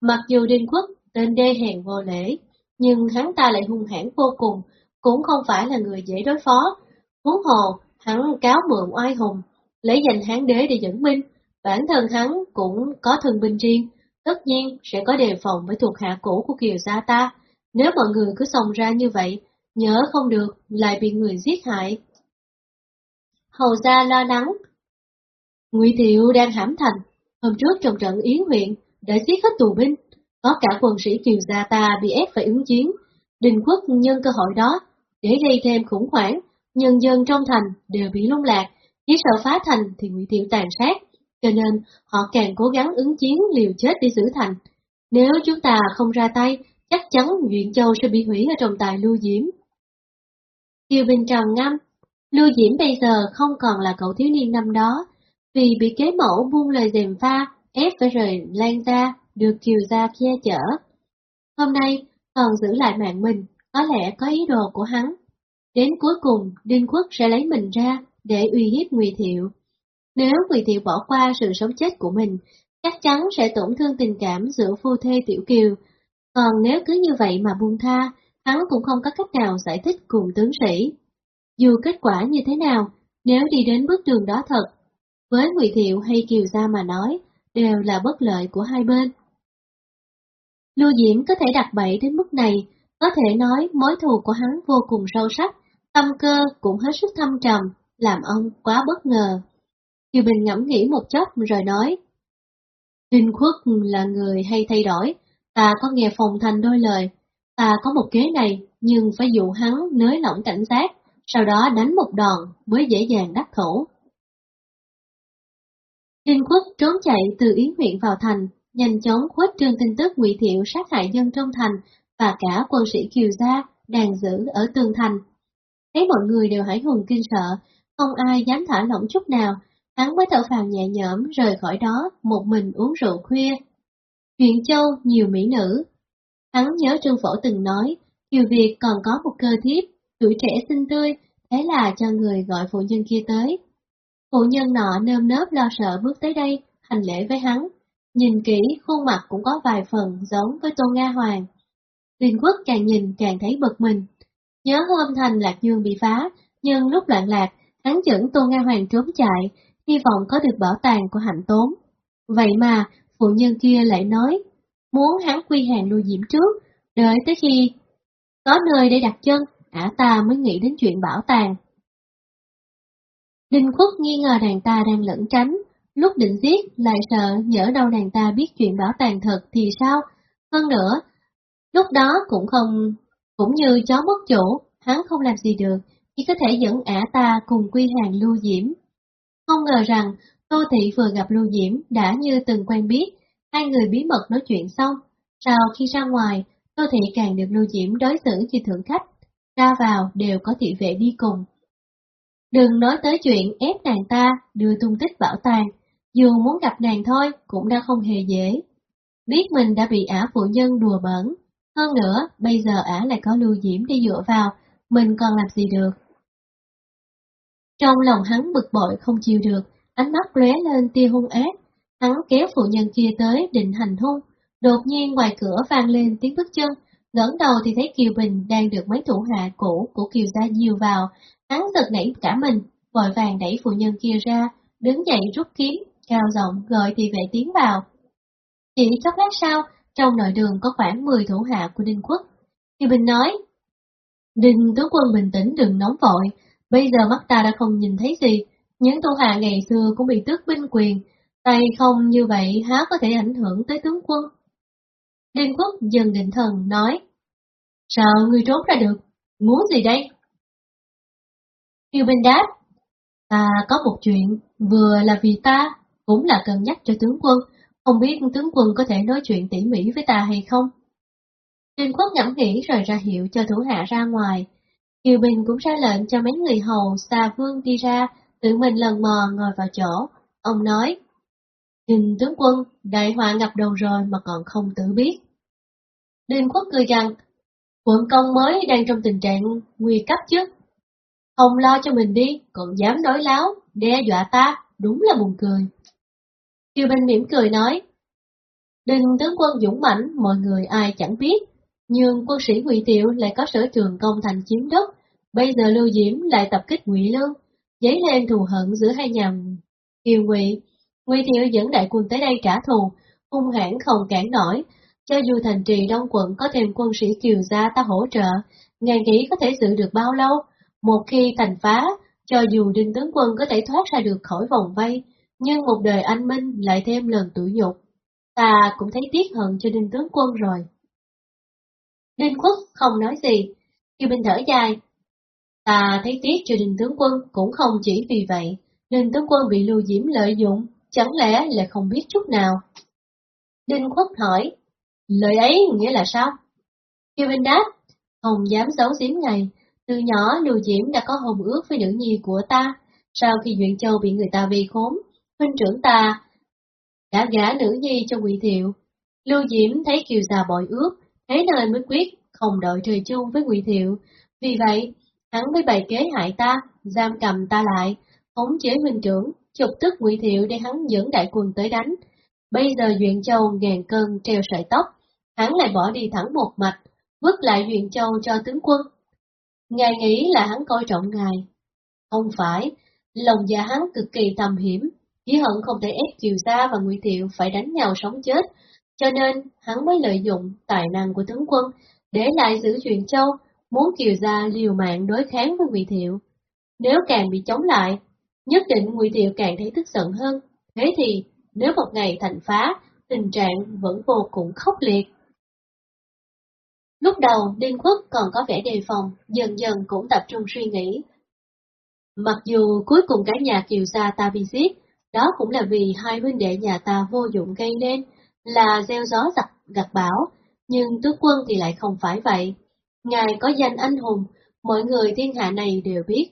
Mặc dù Đinh Quốc tên đê hèn vô lễ, nhưng hắn ta lại hung hãn vô cùng, cũng không phải là người dễ đối phó. Huống hồ, hắn cáo mượn oai hùng, lấy danh hán đế để dẫn binh, bản thân hắn cũng có thân binh riêng, tất nhiên sẽ có đề phòng với thuộc hạ cũ của Kiều Gia ta. Nếu mọi người cứ xông ra như vậy, nhớ không được, lại bị người giết hại. Hầu gia lo lắng. Ngụy Thiệu đang hãm thành, hôm trước trong trận Yến huyện, đã giết hết tù binh, có cả quân sĩ Kiều Gia ta bị ép phải ứng chiến. Đình quốc nhân cơ hội đó, để gây thêm khủng hoảng, nhân dân trong thành đều bị lung lạc, chỉ sợ phá thành thì Ngụy Thiệu tàn sát, cho nên họ càng cố gắng ứng chiến liều chết để giữ thành. Nếu chúng ta không ra tay, chắc chắn Duyện Châu sẽ bị hủy ở trong tài lưu diễm. Kiều Bình trầm ngâm, Lưu Diễm bây giờ không còn là cậu thiếu niên năm đó, vì bị kế mẫu buông lời dèm pha, ép phải rời Lan ra, được Kiều gia che chở. Hôm nay, còn giữ lại mạng mình, có lẽ có ý đồ của hắn. Đến cuối cùng, Đinh Quốc sẽ lấy mình ra để uy hiếp Ngụy Thiệu. Nếu Ngụy Thiệu bỏ qua sự sống chết của mình, chắc chắn sẽ tổn thương tình cảm giữa phu thê Tiểu Kiều. Còn nếu cứ như vậy mà buông tha, hắn cũng không có cách nào giải thích cùng tướng sĩ. Dù kết quả như thế nào, nếu đi đến bước đường đó thật, với Ngụy Thiệu hay Kiều Gia mà nói, đều là bất lợi của hai bên. Lưu Diễm có thể đặt bẫy đến mức này, có thể nói mối thù của hắn vô cùng sâu sắc, tâm cơ cũng hết sức thâm trầm, làm ông quá bất ngờ. Kiều Bình ngẫm nghĩ một chốc rồi nói, Đinh Khuất là người hay thay đổi, ta có nghe phòng thành đôi lời, ta có một kế này, nhưng phải dụ hắn nới lỏng cảnh giác, sau đó đánh một đòn mới dễ dàng đắc thủ. Tinh Quốc trốn chạy từ Yến huyện vào thành, nhanh chóng khuếch trương tin tức ngụy thiệu sát hại dân trong thành và cả quân sĩ Kiều Gia đang giữ ở tường thành. Thấy mọi người đều hải hùng kinh sợ, không ai dám thả lỏng chút nào, hắn mới thở phào nhẹ nhõm rời khỏi đó, một mình uống rượu khuya. Huyện Châu nhiều mỹ nữ. Hắn nhớ Trương Phổ từng nói, Kiều Việt còn có một cơ thiếp, tuổi trẻ xinh tươi, thế là cho người gọi phụ nhân kia tới. Phụ nhân nọ nơm nớp lo sợ bước tới đây, hành lễ với hắn. Nhìn kỹ, khuôn mặt cũng có vài phần giống với Tô Nga Hoàng. Tuyên quốc càng nhìn càng thấy bực mình. Nhớ hôm thành Lạc Dương bị phá, nhưng lúc loạn lạc, hắn dẫn Tô Nga Hoàng trốn chạy, hy vọng có được bảo tàng của hạnh tốn. Vậy mà, phụ nhân kia lại nói, muốn hắn quy hàng lưu diễm trước, đợi tới khi có nơi để đặt chân, ả ta mới nghĩ đến chuyện bảo tàng. Đinh Quốc nghi ngờ nàng ta đang lẫn tránh, lúc định giết lại sợ nhỡ đâu nàng ta biết chuyện bảo tàng thật thì sao? Hơn nữa, lúc đó cũng không, cũng như chó mất chủ, hắn không làm gì được, chỉ có thể dẫn ả ta cùng quy hàng lưu diễm. Không ngờ rằng, Tô Thị vừa gặp lưu diễm đã như từng quen biết, hai người bí mật nói chuyện xong, sau khi ra ngoài, Tô Thị càng được lưu diễm đối xử như thượng khách, ra vào đều có thị vệ đi cùng. Đừng nói tới chuyện ép nàng ta đưa tung tích bảo tàng, dù muốn gặp nàng thôi cũng đã không hề dễ. Biết mình đã bị ả phụ nhân đùa bẩn, hơn nữa bây giờ ả lại có lưu diễm đi dựa vào, mình còn làm gì được. Trong lòng hắn bực bội không chịu được, ánh mắt lóe lên tia hung ác, hắn kéo phụ nhân kia tới định hành hung, đột nhiên ngoài cửa vang lên tiếng bước chân, ngẩng đầu thì thấy Kiều Bình đang được mấy thủ hạ cũ của Kiều Gia nhiều vào, hắn giật nảy cả mình, vội vàng đẩy phụ nhân kia ra, đứng dậy rút kiếm, cao giọng gọi thì vệ tiến vào. Chỉ chốc lát sau, trong nội đường có khoảng 10 thủ hạ của Đinh Quốc. Kiều Bình nói, Đinh tướng quân bình tĩnh đừng nóng vội, bây giờ mắt ta đã không nhìn thấy gì, những thủ hạ ngày xưa cũng bị tước binh quyền, tay không như vậy há có thể ảnh hưởng tới tướng quân. liên Quốc dần định thần nói, Sao ngươi trốn ra được? Muốn gì đây? yêu Bình đáp, ta có một chuyện, vừa là vì ta, cũng là cần nhắc cho tướng quân, không biết tướng quân có thể nói chuyện tỉ mỉ với ta hay không? liên Quốc ngẫm nghĩ rồi ra hiệu cho thủ hạ ra ngoài. Kiều Bình cũng ra lệnh cho mấy người hầu xa vương đi ra, tự mình lần mò ngồi vào chỗ. Ông nói, Đình tướng quân, đại họa ngập đầu rồi mà còn không tự biết. Đinh Quốc cười rằng, quận công mới đang trong tình trạng nguy cấp chứ. Không lo cho mình đi, còn dám nói láo, đe dọa ta, đúng là buồn cười. Kiều Bình mỉm cười nói, Đinh tướng quân dũng mãnh, mọi người ai chẳng biết, nhưng quân sĩ Ngụy Tiệu lại có sở trường công thành chiếm đất, bây giờ Lưu Diễm lại tập kích Ngụy Lương, dấy lên thù hận giữa hai nhà Kiều Ngụy. Ngụy Thiệu dẫn đại quân tới đây trả thù, hung hãn không cản nổi, cho dù thành trì Đông quận có thêm quân sĩ Kiều gia ta hỗ trợ, ngàn nghĩ có thể giữ được bao lâu? Một khi thành phá, cho dù Đinh tướng quân có thể thoát ra được khỏi vòng vây, nhưng một đời anh minh lại thêm lần tủi nhục. Ta cũng thấy tiếc hận cho Đinh tướng quân rồi. Đinh Quốc không nói gì, Kiều Bình thở dài. Ta thấy tiếc cho Đinh tướng quân cũng không chỉ vì vậy, Đinh tướng quân bị Lưu Diễm lợi dụng, chẳng lẽ lại không biết chút nào. Đinh khuất hỏi, lời ấy nghĩa là sao? Kiều Vinh đáp, không dám giấu giếm ngày, từ nhỏ Lưu Diễm đã có hồng ước với nữ nhi của ta, sau khi Duyện Châu bị người ta vi khốn, huynh trưởng ta đã gả nữ nhi cho Ngụy Thiệu. Lưu Diễm thấy Kiều già bội ước, thế nên mới quyết không đợi trời chung với Ngụy Thiệu. Vì vậy, hắn mới bày kế hại ta, giam cầm ta lại, khống chế huynh trưởng, chụp tức Ngụy Thiệu để hắn dẫn đại quân tới đánh. Bây giờ Duyện Châu ngàn cân treo sợi tóc, hắn lại bỏ đi thẳng một mạch, vứt lại Duyện Châu cho tướng quân. Ngài nghĩ là hắn coi trọng ngài. Không phải, lòng dạ hắn cực kỳ tầm hiểm, chỉ hận không thể ép Kiều Gia và Ngụy Thiệu phải đánh nhau sống chết, cho nên hắn mới lợi dụng tài năng của tướng quân để lại giữ chuyện châu, muốn Kiều Gia liều mạng đối kháng với Ngụy Thiệu. Nếu càng bị chống lại, nhất định Ngụy Thiệu càng thấy tức giận hơn. Thế thì, nếu một ngày thành phá, tình trạng vẫn vô cùng khốc liệt. Lúc đầu, Đinh Quốc còn có vẻ đề phòng, dần dần cũng tập trung suy nghĩ. Mặc dù cuối cùng cả nhà Kiều Gia ta bị giết, đó cũng là vì hai huynh đệ nhà ta vô dụng gây nên, là gieo gió giặt gặt bão, nhưng tướng quân thì lại không phải vậy. Ngài có danh anh hùng, mọi người thiên hạ này đều biết,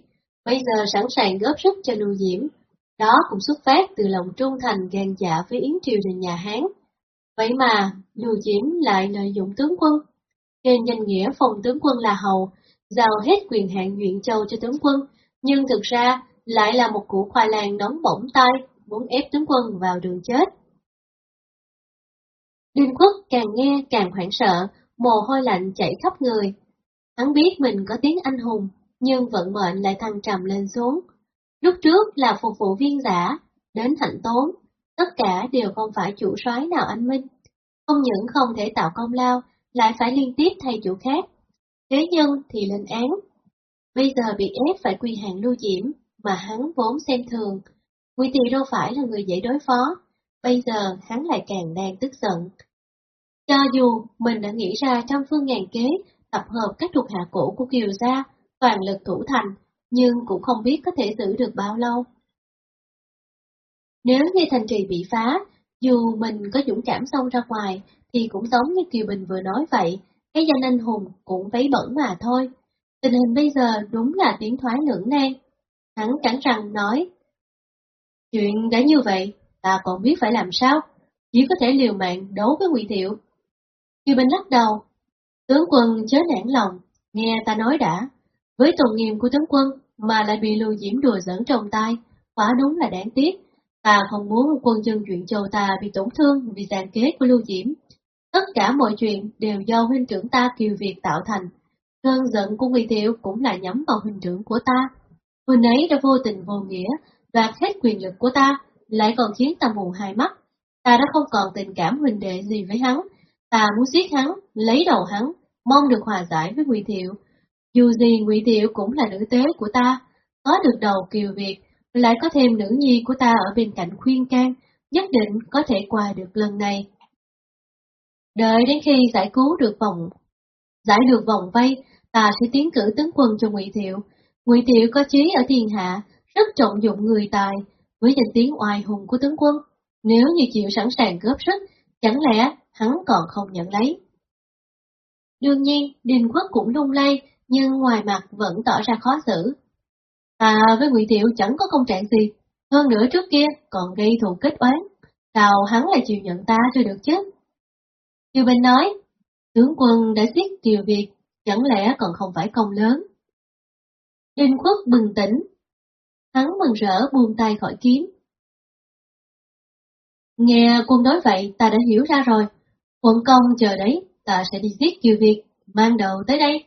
bây giờ sẵn sàng góp sức cho lưu diễm. Đó cũng xuất phát từ lòng trung thành gan dạ với Yến Triều đình nhà Hán. Vậy mà, lưu diễm lại lợi dụng tướng quân. Trên danh nghĩa phòng tướng quân là hầu, giao hết quyền hạn nguyện Châu cho tướng quân, nhưng thực ra lại là một củ khoai lang nóng bỏng tay, muốn ép tướng quân vào đường chết. Đinh Quốc càng nghe càng hoảng sợ, mồ hôi lạnh chảy khắp người. Hắn biết mình có tiếng anh hùng, nhưng vận mệnh lại thăng trầm lên xuống. Lúc trước là phục vụ viên giả, đến hạnh tốn, tất cả đều không phải chủ soái nào anh Minh. Không những không thể tạo công lao, lại phải liên tiếp thay chủ khác. Thế nhưng thì lên án. Bây giờ bị ép phải quy hàng lưu diễm, mà hắn vốn xem thường. Quy Tì đâu phải là người dễ đối phó, bây giờ hắn lại càng đang tức giận. Cho dù mình đã nghĩ ra trăm phương ngàn kế, tập hợp các thuộc hạ cũ của Kiều Gia, toàn lực thủ thành, nhưng cũng không biết có thể giữ được bao lâu. Nếu như thành trì bị phá, dù mình có dũng cảm xông ra ngoài, thì cũng giống như Kiều Bình vừa nói vậy, cái danh anh hùng cũng vấy bẩn mà thôi. Tình hình bây giờ đúng là tiến thoái lưỡng nan. Hắn cắn răng nói, Chuyện đã như vậy, ta còn biết phải làm sao, chỉ có thể liều mạng đấu với Ngụy Thiệu. Kiều Bình lắc đầu, tướng quân chớ nản lòng, nghe ta nói đã, với tôn nghiêm của tướng quân mà lại bị lưu diễm đùa giỡn trong tay, quả đúng là đáng tiếc. Ta không muốn quân dân chuyện châu ta bị tổn thương vì giàn kế của lưu diễm. Tất cả mọi chuyện đều do huynh trưởng ta Kiều Việt tạo thành. Cơn giận của Ngụy Thiệu cũng là nhắm vào huynh trưởng của ta. Huynh ấy đã vô tình vô nghĩa, đoạt hết quyền lực của ta, lại còn khiến ta mù hai mắt. Ta đã không còn tình cảm huynh đệ gì với hắn, ta muốn giết hắn, lấy đầu hắn, mong được hòa giải với Ngụy Thiệu. Dù gì Ngụy Thiệu cũng là nữ tế của ta, có được đầu kiều Việt, lại có thêm nữ nhi của ta ở bên cạnh khuyên can, nhất định có thể qua được lần này. Đợi đến khi giải cứu được vòng, giải được vòng vây, ta sẽ tiến cử tướng quân cho Ngụy Thiệu. Ngụy Thiệu có chí ở thiên hạ, rất trọng dụng người tài, với danh tiếng oai hùng của tướng quân. Nếu như chịu sẵn sàng góp sức, chẳng lẽ hắn còn không nhận lấy? Đương nhiên, Đinh Quốc cũng lung lay, nhưng ngoài mặt vẫn tỏ ra khó xử. Ta với Ngụy Thiệu chẳng có công trạng gì, hơn nữa trước kia còn gây thù kết oán, sao hắn lại chịu nhận ta rồi được chứ? Tiêu Bình nói, tướng quân đã giết triều Việt, chẳng lẽ còn không phải công lớn? Đinh Quốc bừng tỉnh, hắn mừng rỡ buông tay khỏi kiếm. Nghe quân nói vậy ta đã hiểu ra rồi, quận công chờ đấy, ta sẽ đi giết Kiều Việt, mang đầu tới đây.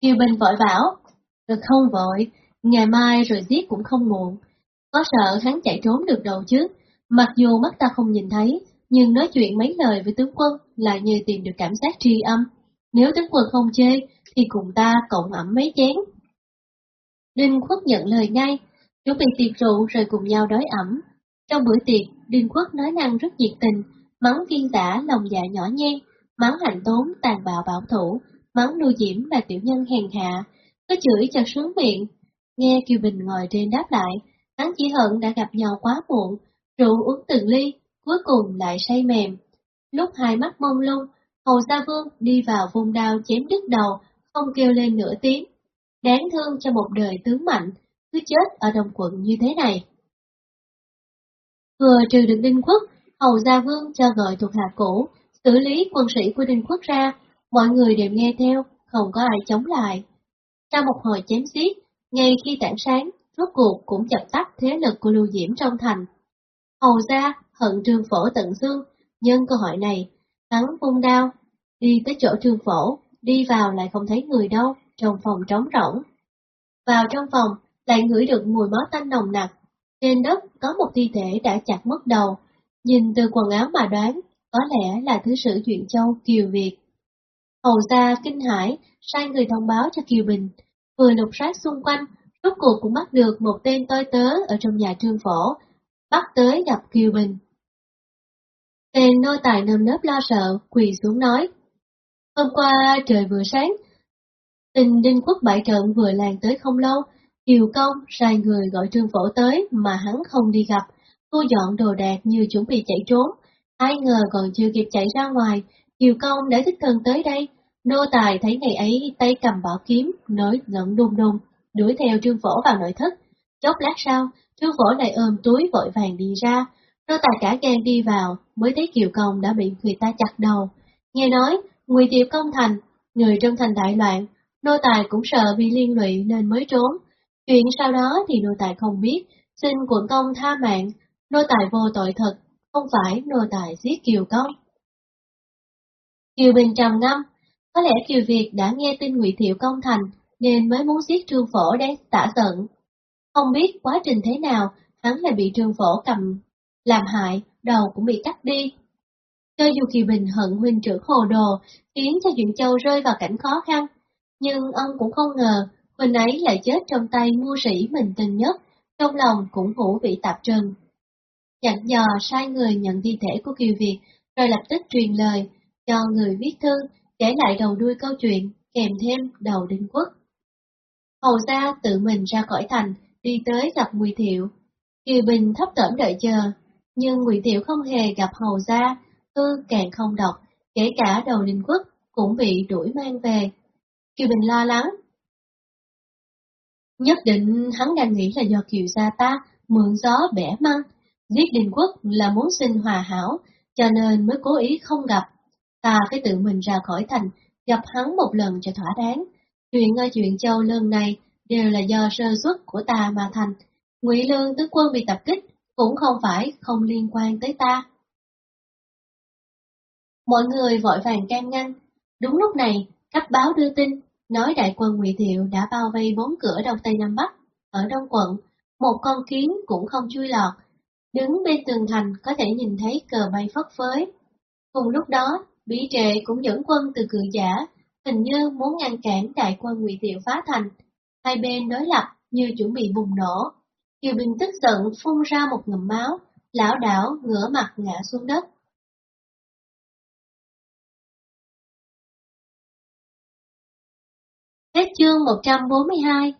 Kiều Bình vội bảo, được không vội, ngày mai rồi giết cũng không muộn. Có sợ hắn chạy trốn được đâu chứ, mặc dù mắt ta không nhìn thấy, nhưng nói chuyện mấy lời với tướng quân là như tìm được cảm giác tri âm. Nếu tướng quân không chê, thì cùng ta cộng ẩm mấy chén. Đinh Khuất nhận lời ngay, chuẩn bị tiệc rượu rồi cùng nhau đói ẩm. Trong bữa tiệc, Đinh Khuất nói năng rất nhiệt tình, mắng kiên giả lòng dạ nhỏ nhen, mắng hạnh tốn tàn bạo bảo thủ, mắng nô diễm là tiểu nhân hèn hạ, có chửi cho sướng miệng. Nghe Kiều Bình ngồi trên đáp lại, hắn chỉ hận đã gặp nhau quá muộn, rượu uống từng ly, cuối cùng lại say mềm. Lúc hai mắt mông lung, Hầu Gia Vương đi vào vùng đao chém đứt đầu, không kêu lên nửa tiếng. Đáng thương cho một đời tướng mạnh, cứ chết ở đồng quận như thế này. Vừa trừ được Đinh Quốc, Hầu Gia Vương cho gọi thuộc hạ cũ, xử lý quân sĩ của Đinh Quốc ra, mọi người đều nghe theo, không có ai chống lại. Sau một hồi chém giết, ngay khi tảng sáng, rốt cuộc cũng chập tắt thế lực của Lưu Diễm trong thành. Hầu gia hận trương phổ tận xương, nhân cơ hội này, hắn vung đao, đi tới chỗ trương phổ, đi vào lại không thấy người đâu, trong phòng trống rỗng. Vào trong phòng, lại ngửi được mùi máu tanh nồng nặc, trên đất có một thi thể đã chặt mất đầu, nhìn từ quần áo mà đoán, có lẽ là thứ sử chuyện Châu Kiều Việt. Hầu gia kinh hãi, sai người thông báo cho Kiều Bình, vừa lục soát xung quanh, rốt cuộc cũng bắt được một tên toi tớ ở trong nhà trương phổ, bắt tới gặp Kiều Bình. Tên nô tài nơm nớp lo sợ, quỳ xuống nói. Hôm qua trời vừa sáng, tình đinh quốc bại trận vừa làng tới không lâu, Kiều Công sai người gọi trương phổ tới mà hắn không đi gặp, thu dọn đồ đạc như chuẩn bị chạy trốn. Ai ngờ còn chưa kịp chạy ra ngoài, Kiều Công đã thích thân tới đây. Nô tài thấy ngày ấy tay cầm bảo kiếm, nói giận đùng đùng, đuổi theo trương phổ vào nội thất. Chốc lát sau, trương phổ lại ôm túi vội vàng đi ra. Nô tài cả gan đi vào, mới thấy Kiều Công đã bị người ta chặt đầu. Nghe nói, Ngụy Tiệp công thành, người trong thành đại loạn, nô tài cũng sợ bị liên lụy nên mới trốn. Chuyện sau đó thì nô tài không biết, xin quận công tha mạng, nô tài vô tội thật, không phải nô tài giết Kiều Công. Kiều Bình trầm ngâm, có lẽ Kiều Việt đã nghe tin Ngụy Thiệu công thành, nên mới muốn giết Trương Phổ để tả giận. Không biết quá trình thế nào, hắn lại bị Trương Phổ cầm, làm hại, đầu cũng bị cắt đi. Cho dù Kiều Bình hận huynh trưởng hồ đồ, khiến cho Duyện Châu rơi vào cảnh khó khăn, nhưng ông cũng không ngờ huynh ấy lại chết trong tay mua sĩ mình tình nhất, trong lòng cũng ngủ bị tạp trần. Nhận dò sai người nhận thi thể của Kiều Việt, rồi lập tức truyền lời cho người viết thư, kể lại đầu đuôi câu chuyện, kèm thêm đầu đinh quốc. Hầu gia tự mình ra khỏi thành, đi tới gặp Ngụy Thiệu. Kiều Bình thấp thỏm đợi chờ, nhưng Ngụy Thiệu không hề gặp hầu gia, thư càng không đọc, kể cả đầu đinh quốc cũng bị đuổi mang về. Kiều Bình lo lắng. Nhất định hắn đang nghĩ là do Kiều gia ta mượn gió bẻ măng, giết Đình Quốc là muốn xin hòa hảo, cho nên mới cố ý không gặp. Ta phải tự mình ra khỏi thành, gặp hắn một lần cho thỏa đáng. Chuyện ở chuyện châu lần này đều là do sơ suất của ta mà thành. Ngụy Lương tướng quân bị tập kích cũng không phải không liên quan tới ta. Mọi người vội vàng can ngăn. Đúng lúc này, cấp báo đưa tin, nói đại quân Ngụy Thiệu đã bao vây bốn cửa đông tây nam bắc. Ở đông quận, một con kiến cũng không chui lọt. Đứng bên tường thành có thể nhìn thấy cờ bay phất phới. Cùng lúc đó, Bí trệ cũng dẫn quân từ cự giả, hình như muốn ngăn cản đại quân Ngụy Thiệu phá thành. Hai bên đối lập như chuẩn bị bùng nổ. Kiều Bình tức giận phun ra một ngụm máu, lão đảo ngửa mặt ngã xuống đất. Hết chương 142